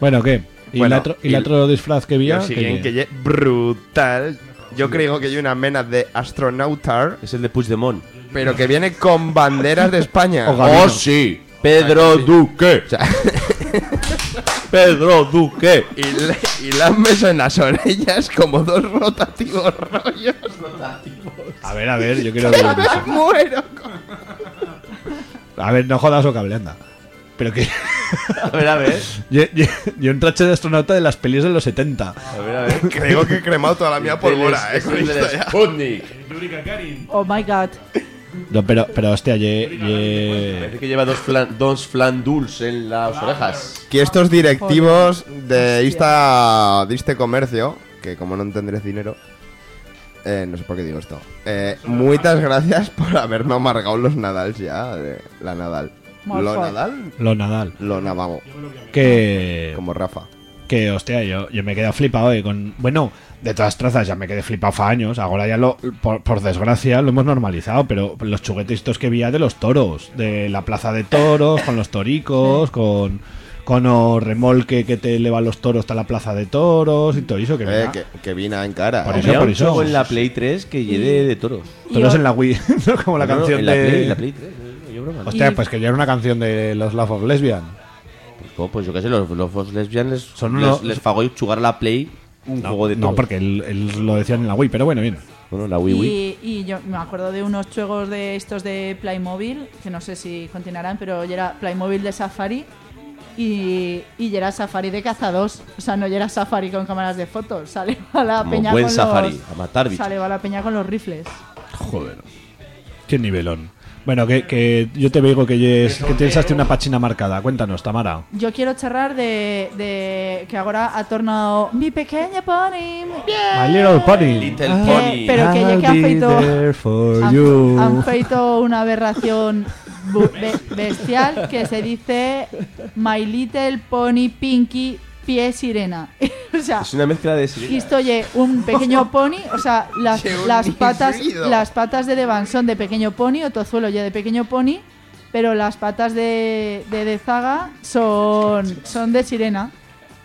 Bueno, ¿qué? ¿Y Bueno, el otro, y y el otro disfraz que Y había? el siguiente que brutal. Yo creo que hay una mena de astronautar, Es el de Puigdemont. pero que viene con banderas de España. [laughs] ¡Oh, sí! Pedro Duque. O sea, [laughs] Pedro Duque. y, le, y le han meso en las orejas como dos rotativos rollos. A ver, a ver, yo quiero ver eso. [laughs] Muero. A ver, no jodas o cable, anda. Pero que. A ver, a ver. yo, yo- yo un trache de astronauta de las pelis de los 70. A ver, a ver. Creo que he cremado toda la mía pólvora, eh. Con. Sputnik. Oh my god. No, pero, pero hostia, ye, ye- Parece que lleva dos, flan, dos flanduls en las orejas. Que estos directivos de, esta, de este comercio, que como no tendréis dinero, eh, no sé por qué digo esto. Eh, muchas gracias por haberme amargado los Nadals ya, de la Nadal. ¿Lo. Nadal? Lo Nadal. Lo Navamo, Que. como Rafa. Que, hostia, yo, yo me he quedado flipado eh, con. Bueno, de todas trazas ya me quedé flipado fa años. Ahora ya lo. Por, por desgracia lo hemos normalizado. Pero los juguetes estos que había de los toros. De la plaza de toros, con los toricos, con. Con o remolque que te eleva los toros hasta la plaza de toros y todo eso que Eh, que, que vine en cara. Por eso, por eso. en la Play 3 que lleve de toros. Toros en la Wii, [laughs] ¿no? como la No, no, canción en la de. Play, en la Play 3. No, broma. Hostia, Y- pues que ya era una canción de los Love of Lesbian. Oh, pues yo qué sé, los, los lesbianos les, Son les, unos- les pagó chugar a la Play un No, juego de no, toros. porque él, él lo decían en la Wii, pero bueno, bien. Bueno, la Wii Wii. Y, y yo me acuerdo de unos juegos de estos de Playmobil, que no sé si continuarán, pero ya era Playmobil de Safari y, y ya era Safari de cazados. O sea, no ya era Safari con cámaras de fotos. Sale [laughs] a la Como peña buen con Safari, los, a matar bichos. Sale a la peña con los rifles. Joder. Qué nivelón. Bueno, que, que yo te veo que, yes- que tienes hasta una pachina marcada. Cuéntanos, Tamara. Yo quiero charlar de, de que ahora ha tornado mi pequeña pony. My Little Pony. Little Que- Pony. pero que ya que han feito han, han feito una aberración be- bestial que se dice My Little Pony Pinky Pie Sirena. [laughs] o sea, Es una mezcla de sirena. esto oye, un pequeño [laughs] pony, o sea, las, ¡Qué las patas las patas de Devan son de pequeño pony, o Tozuelo ya de pequeño pony, pero las patas de, de Dezaga son, son de sirena.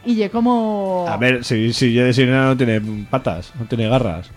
Y ye como... A ver, si, si yo de sirena no tiene patas, no tiene garras.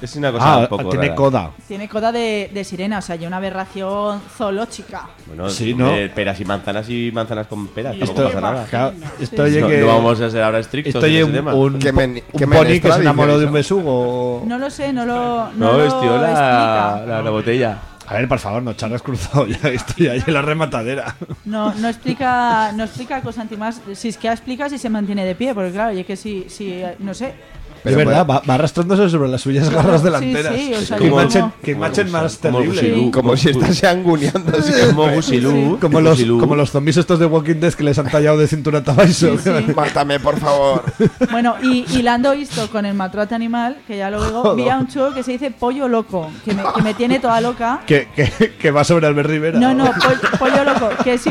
Es una cosa Ah, un poco tiene rara. coda. Tiene coda de, de sirena, o sea, ya una aberración zoológica. Bueno, Sí, ¿no? peras y manzanas y manzanas con peras. Esto- pasa nada. Claro, esto Sí. No, que. no vamos a ser ahora estrictos esto en ese un, tema. un, Que men- un que pony que menestra se enamoró de un besugo. No lo sé, no lo. No, No, es lo tío la, explica. la, la botella. A ver, por favor, no charlas cruzado ya. [laughs] Estoy ahí en la rematadera. No, no explica, no explica cosa antimás. Si es que explica si se mantiene de pie, porque claro, y que si, si no sé. Es verdad, va, va arrastrándose sobre las suyas garras sí, delanteras. sí, o sea, que como- imagen, que como- imagen más como terrible. Gusilú. Como si estás anguneando. así. Como Gusilú. Como los, como los zombies estos de Walking Dead que les han tallado de cintura. Sí, sí. [laughs] Mátame, por favor. Bueno, y hilando esto con el maltrato animal, que ya lo digo, vi a un show que se dice pollo loco, que me, que me tiene toda loca. que, que, que va sobre Albert Rivera. No, no, poll- pollo loco, que si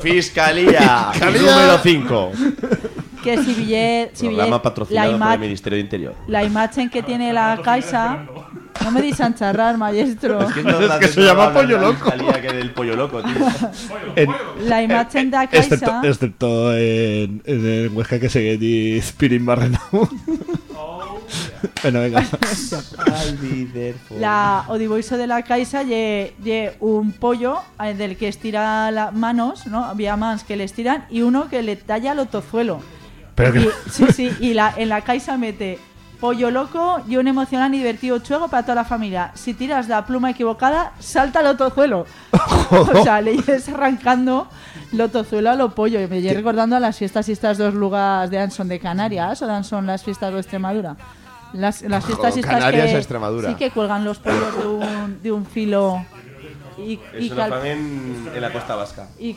Fiscalía. Fiscalía. [laughs] Número 5. [laughs] que si billé, si Programa la, patrocinado por el Ministerio de Interior. la imagen que tiene la Caixa, no me disan charrar, maestro. Es que, es que se llama pollo loco. Que del pollo loco, tío. En- La imagen de la excepto, Caixa. excepto en, en el Huesca que se dice Spirin Barrenau. Bueno, venga. La Odivoiso de la Caixa lle, lle un pollo eh, del que estira las manos, ¿no? Había más que le estiran y uno que le talla el otozuelo. Pero que- Y- sí, sí, y la, en la Caixa mete pollo loco y un emocionante y divertido juego para toda la familia. Si tiras la pluma equivocada, salta el otozuelo. [laughs] o sea, le lleves arrancando el otozuelo a lo pollo. Y me llegué recordando a las fiestas y estas dos lugares de Anson de Canarias o de Anson las fiestas de Extremadura. Las, las fiestas y estas Canarias que, a Extremadura. Sí, que cuelgan los pollos de un, de un filo y, y Eso lo también en la costa vasca, y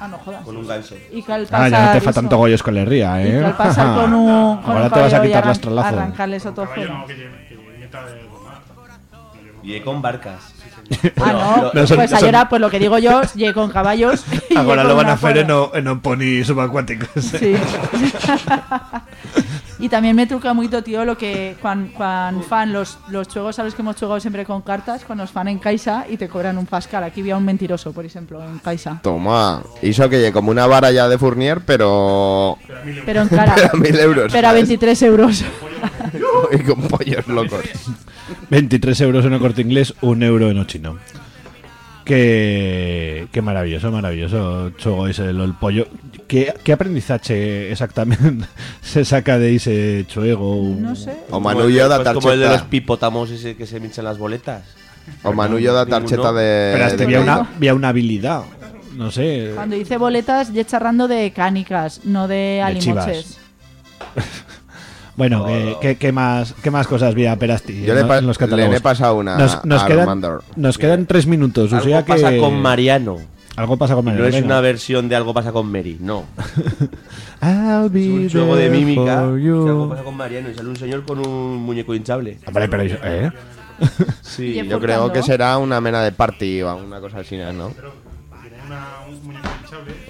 ah, no jodas. con un ganso. Y cal Ah, ya no pasar te fa eso. tanto gollos con la ría, Y ¿eh? cal pasar [laughs] con un, con Ahora un te vas a quitar las tralazos. arrancarles otro fuelo. Y con barcas. [laughs] Ah, no, No, son- pues son- ahora, pues lo que digo yo, llegué con caballos. y [laughs] Ahora lo van a hacer en, en un pony subacuáticos. Sí. Y también me truca mucho, tío, lo que cuando fan los, los juegos, sabes que hemos jugado siempre con cartas, cuando los fan en Caixa y te cobran un pascal. Aquí había un mentiroso, por ejemplo, en Caixa. Toma. Hizo que como una vara ya de Fournier, pero. Pero en cara. Pero a mil euros. Pero a ¿sabes? 23 euros. [laughs] y con pollos locos. 23 euros en el corte inglés, un euro en Ochino. Qué, qué maravilloso, maravilloso chogo ese del el pollo. ¿Qué, qué aprendizaje exactamente [laughs] se saca de ese chuego? No sé. O Manullo da Pues como el de los pipotamos ese que se minchan las boletas. O Manullo da tarcheta Ninguno. de. Pero de había una, había una habilidad. No sé. Cuando dice boletas, ya charrando de cánicas, no de alimoches. [laughs] Bueno, ¿qué, qué- qué más, ¿qué más cosas había Perasti Yo le en, pa- en los le catálogos? he pasado una Nos, nos a quedan, nos quedan tres minutos. o Algo sea que pasa con Mariano. Algo pasa con Mariano. No es venga. una versión de algo pasa con Mary, no. [laughs] I'll Es un juego de mímica. algo pasa con Mariano y sale un señor con un muñeco hinchable. Vale, pero ¿eh? Sí, Yo creo que será una mena de party o una cosa así, ¿no?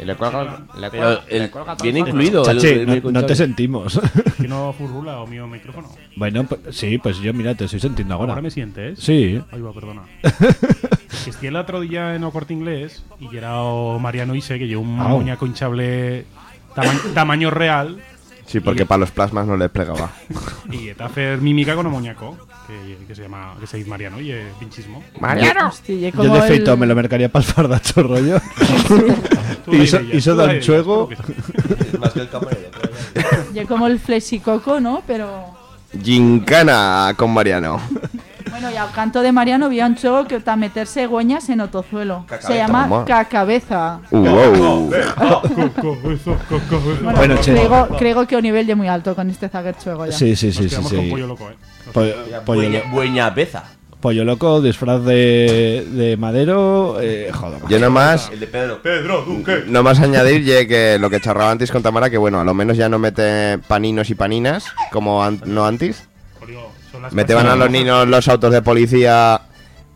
Y le cuelga, le cuelga, el- le viene el incluido el, Chachi, el no, te sentimos. Que [laughs] no furrula o mío micrófono. bueno, pues, sí, pues yo, mira, te estoy sintiendo ahora. Ahora me sientes. Sí. Ay, va, perdona. [laughs] que estoy el otro día en o corte inglés y era o Mariano Ise que llevó un Au. muñeco hinchable tama- tamaño real Sí, porque para los plasmas no les plegaba. [laughs] y está a hacer mímica con un muñeco que, que se llama que se dice Mariano y pinchismo. Hostia, y Yo como de feito el- me lo mercaría para el fardacho rollo. [laughs] Y tú la dan idea, chuego. sí. Más que el camarero. y como el flexicoco, ¿no? Pero... Gincana con Mariano. Bueno, y al canto de Mariano había un juego que para meterse güeñas en otozuelo. Se Cacabeza, llama toma. Cacabeza. Uh, wow. Bueno, creo, creo que un nivel de muy alto con este zaguer juego ya. Sí, sí, sí, Nos sí. quedamos con sí. pollo loco, eh. Pollo, pollo, Buena, buena peza. pollo loco, disfraz de, de madero. Eh, joder. Yo nomás, El de Pedro. Pedro Duque. nomás añadir ye, que lo que charraba antes con Tamara, que bueno, a lo menos ya no mete paninos y paninas, como an- no antes. Meteban a los niños los autos de policía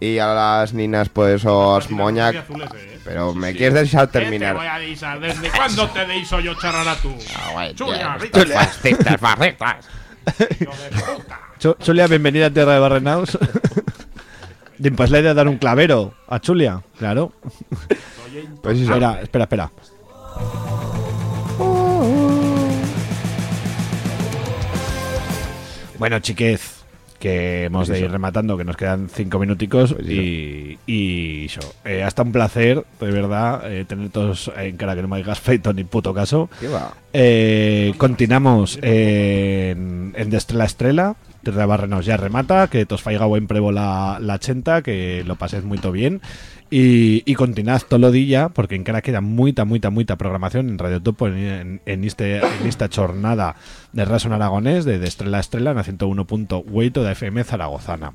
y a las ninas pues os moñac. Pero me quieres dejar terminar. a deisar? ¿Desde cuándo te deiso yo charrar a tú? Chulia, Estos fascistas, fascistas. Chu- Chulia, bienvenida a Tierra de Barrenaus. [laughs] Pues la idea de dar un clavero a Chulia, claro. Pues eso. Espera, espera, espera. Bueno, chiquez, que hemos de ir rematando, que nos quedan cinco minuticos y, y eso. Eh, hasta un placer, de verdad, eh, tener todos en cara que no me hagas feito ni puto caso. ¿Qué va? Eh, continuamos en, en de Estrella a Estrella. Terra Barrenos ya remata, que tos faiga buen prevo la, la 80, que lo pases muy bien. Y, y continuad todo lo día, porque encara queda muita, muita, muita programación en Radio Topo en, en, en este, en esta jornada de Rason Aragonés, de, de Estrella a Estrella, en la 101.8 de FM Zaragozana.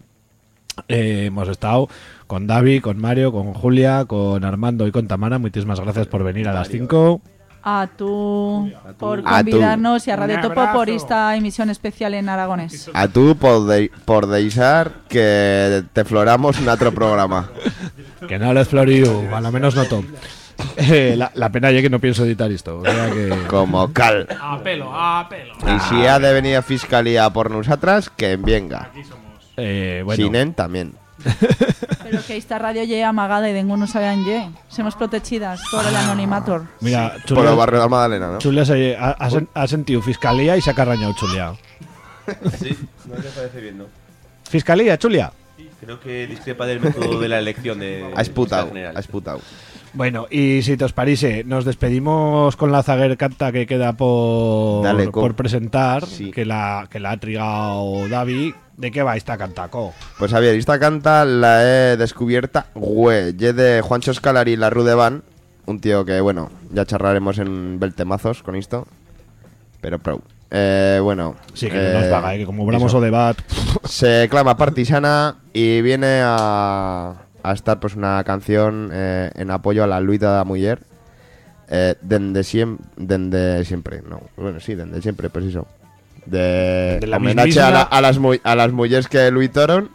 Eh, hemos estado con David, con Mario, con Julia, con Armando y con Tamara. Muchísimas gracias por venir a las 5. A tú por A tú. convidarnos y a Radio Topo por esta emisión especial en Aragones. A tú por, de- por deisar que te floramos un otro programa. Que no les floriu, a lo menos noto. Eh, la, la pena es que no pienso editar esto. O sea que... Como cal. A pelo, a pelo. Y si ha de venir a fiscalía por nosotras, que venga. Eh, bueno, Sinen también. [laughs] Pero que esta radio llega amagada y de ninguno saben ye. Somos protegidas por el anonimator. mira, Por el barrio de la Magdalena, ¿no? Chulia se- ha, ha sen- ha sentido fiscalía y se ha carrañado Chulia. [laughs] Sí, no te parece bien, ¿no? Fiscalía, Chulia. Creo que discrepa del método de la elección de. Ha esputado, fiscal general. ha esputado. Bueno, y si te os parece, nos despedimos con la Zaguer Canta que queda por, Dale, co. por presentar, Sí. que, la, que la ha trigado David. ¿De qué va esta cantaco? Pues a ver, esta canta la he descubierta, güey, de Juancho Escalari y la Rudevan, un tío que, bueno, ya charlaremos en Beltemazos con esto, pero pro. Eh, bueno, Sí, que no nos eh, vaga, eh, que como hablamos o debat. [laughs] Se clama partisana y viene a, a estar pues una canción eh, en apoyo a la luita da mujer eh, dende siempre, no, bueno, sí, dende siempre, pues eso. De, De la homenaje a, la- a las mu- a las mujeres que luitaron,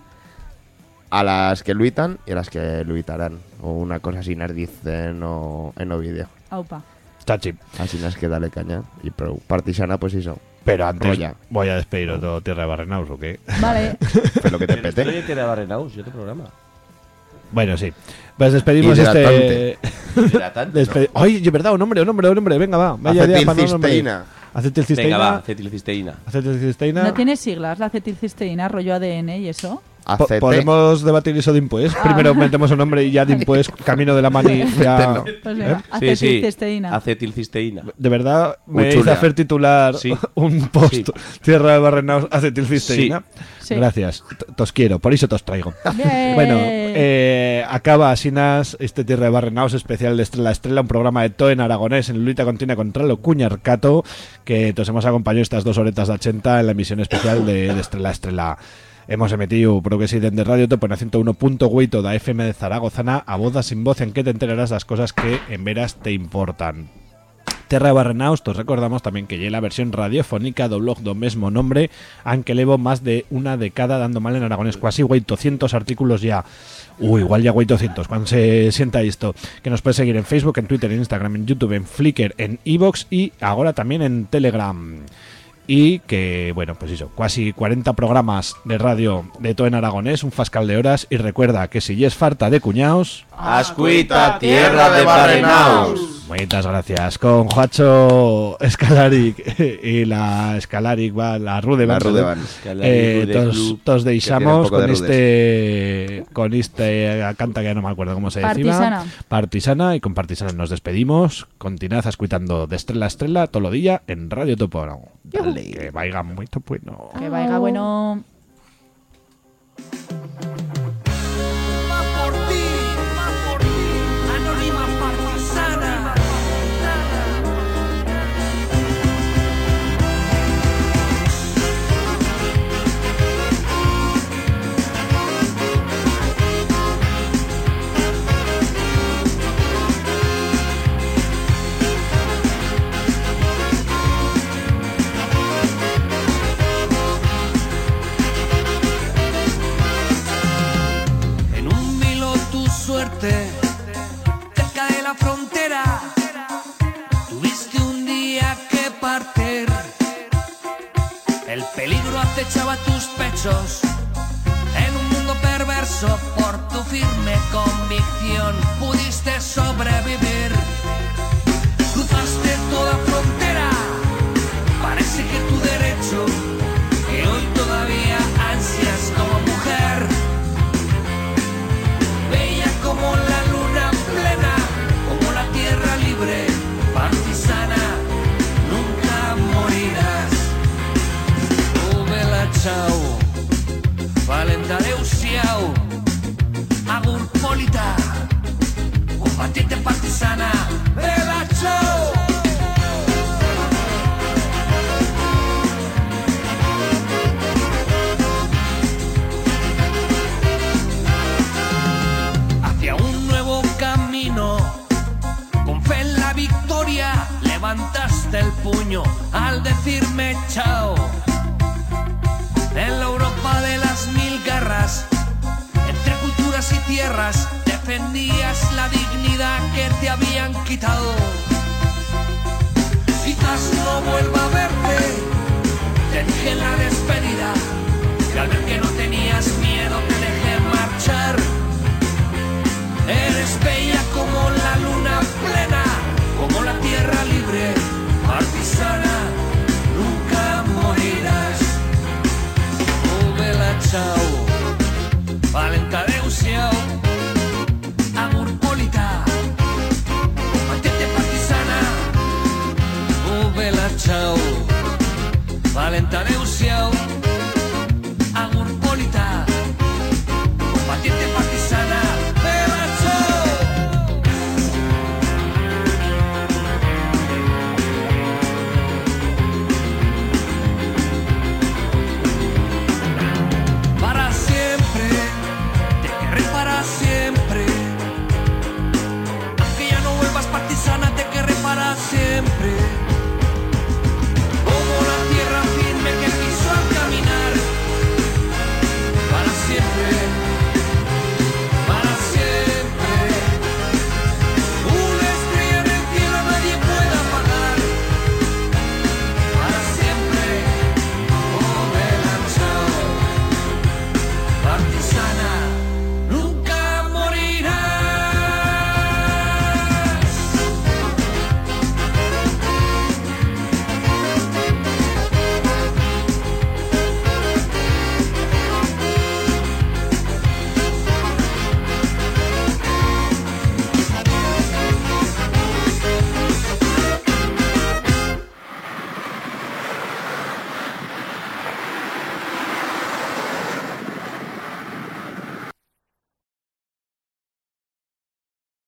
a las que luitan y a las que luitarán. O una cosa así nos dicen o, en o vídeo. Aupa. Chachi. Así nas que dale caña. Y pro, partisana, pues eso. Pero antes Rolla. voy a despedir otro Tierra de Barrenaus, ¿o qué? Vale. Fue [laughs] lo que te Pero estoy pete. en Tierra de Barrenaus y otro programa. Bueno, sí. Pues despedimos este... Hidratante. Hidratante, Despe- Ay, es verdad, un nombre, un nombre, un nombre. Venga, va. Vaya para no. Acetilcisteína. Acetilcisteína. Venga, va, acetilcisteína. Acetilcisteína. ¿No tiene siglas la acetilcisteína, rollo ADN y eso? ACT. Podemos debatir eso de impuestos. Primero metemos un nombre y ya de impuestos, camino de la mani. [laughs] Ya. Pues ¿Eh? venga, Sí, sí. acetilcisteína. Acetilcisteína. De verdad, me hice hacer titular Sí. [laughs] un post Sí. Tierra de Barrenaus acetilcisteína. Sí. Gracias, tos quiero, por eso tos traigo. Bien. Bueno, eh, acaba Asinas este Tierra de Barrenaus especial de Estrella Estrella, un programa de todo en aragonés en lucha continua contra lo cuñarcato, que nos hemos acompañado estas dos horetas de 80 en la emisión especial de, de Estrella Estrella. Hemos emitido, creo que sí, desde Radio Topo en 101.8 da FM de Zaragozana, a boda sin voz en que te enterarás las cosas que en veras te importan. Terra de Barrenaus, os recordamos también que ya la versión radiofónica do blog do mesmo nombre, aunque levo más de una década dando mal en aragonés, casi 800 artículos ya. Uy, igual ya 800, cuando se sienta esto. Que nos puedes seguir en Facebook, en Twitter, en Instagram, en YouTube, en Flickr, en Evox y ahora también en Telegram. Y que, bueno, pues eso, casi 40 programas de radio de todo en aragonés, un fascal de horas. Y recuerda que si ya es farta de cuñaos, Ascuita, tierra de Barrenaus. Muchas gracias. Con Juacho Escalaric [laughs] y la Escalaric, va, la Rude La Van, Rude Van. Escalaric Eh, tos, tos tiene un poco con de este con este canta que ya no me acuerdo cómo se decía. Partisana. Partisana y con Partisana nos despedimos. Continuad escuchando de estrella a estrella todo lo día en Radio Topo. Dale, que vaya muy bueno. Que vaya bueno.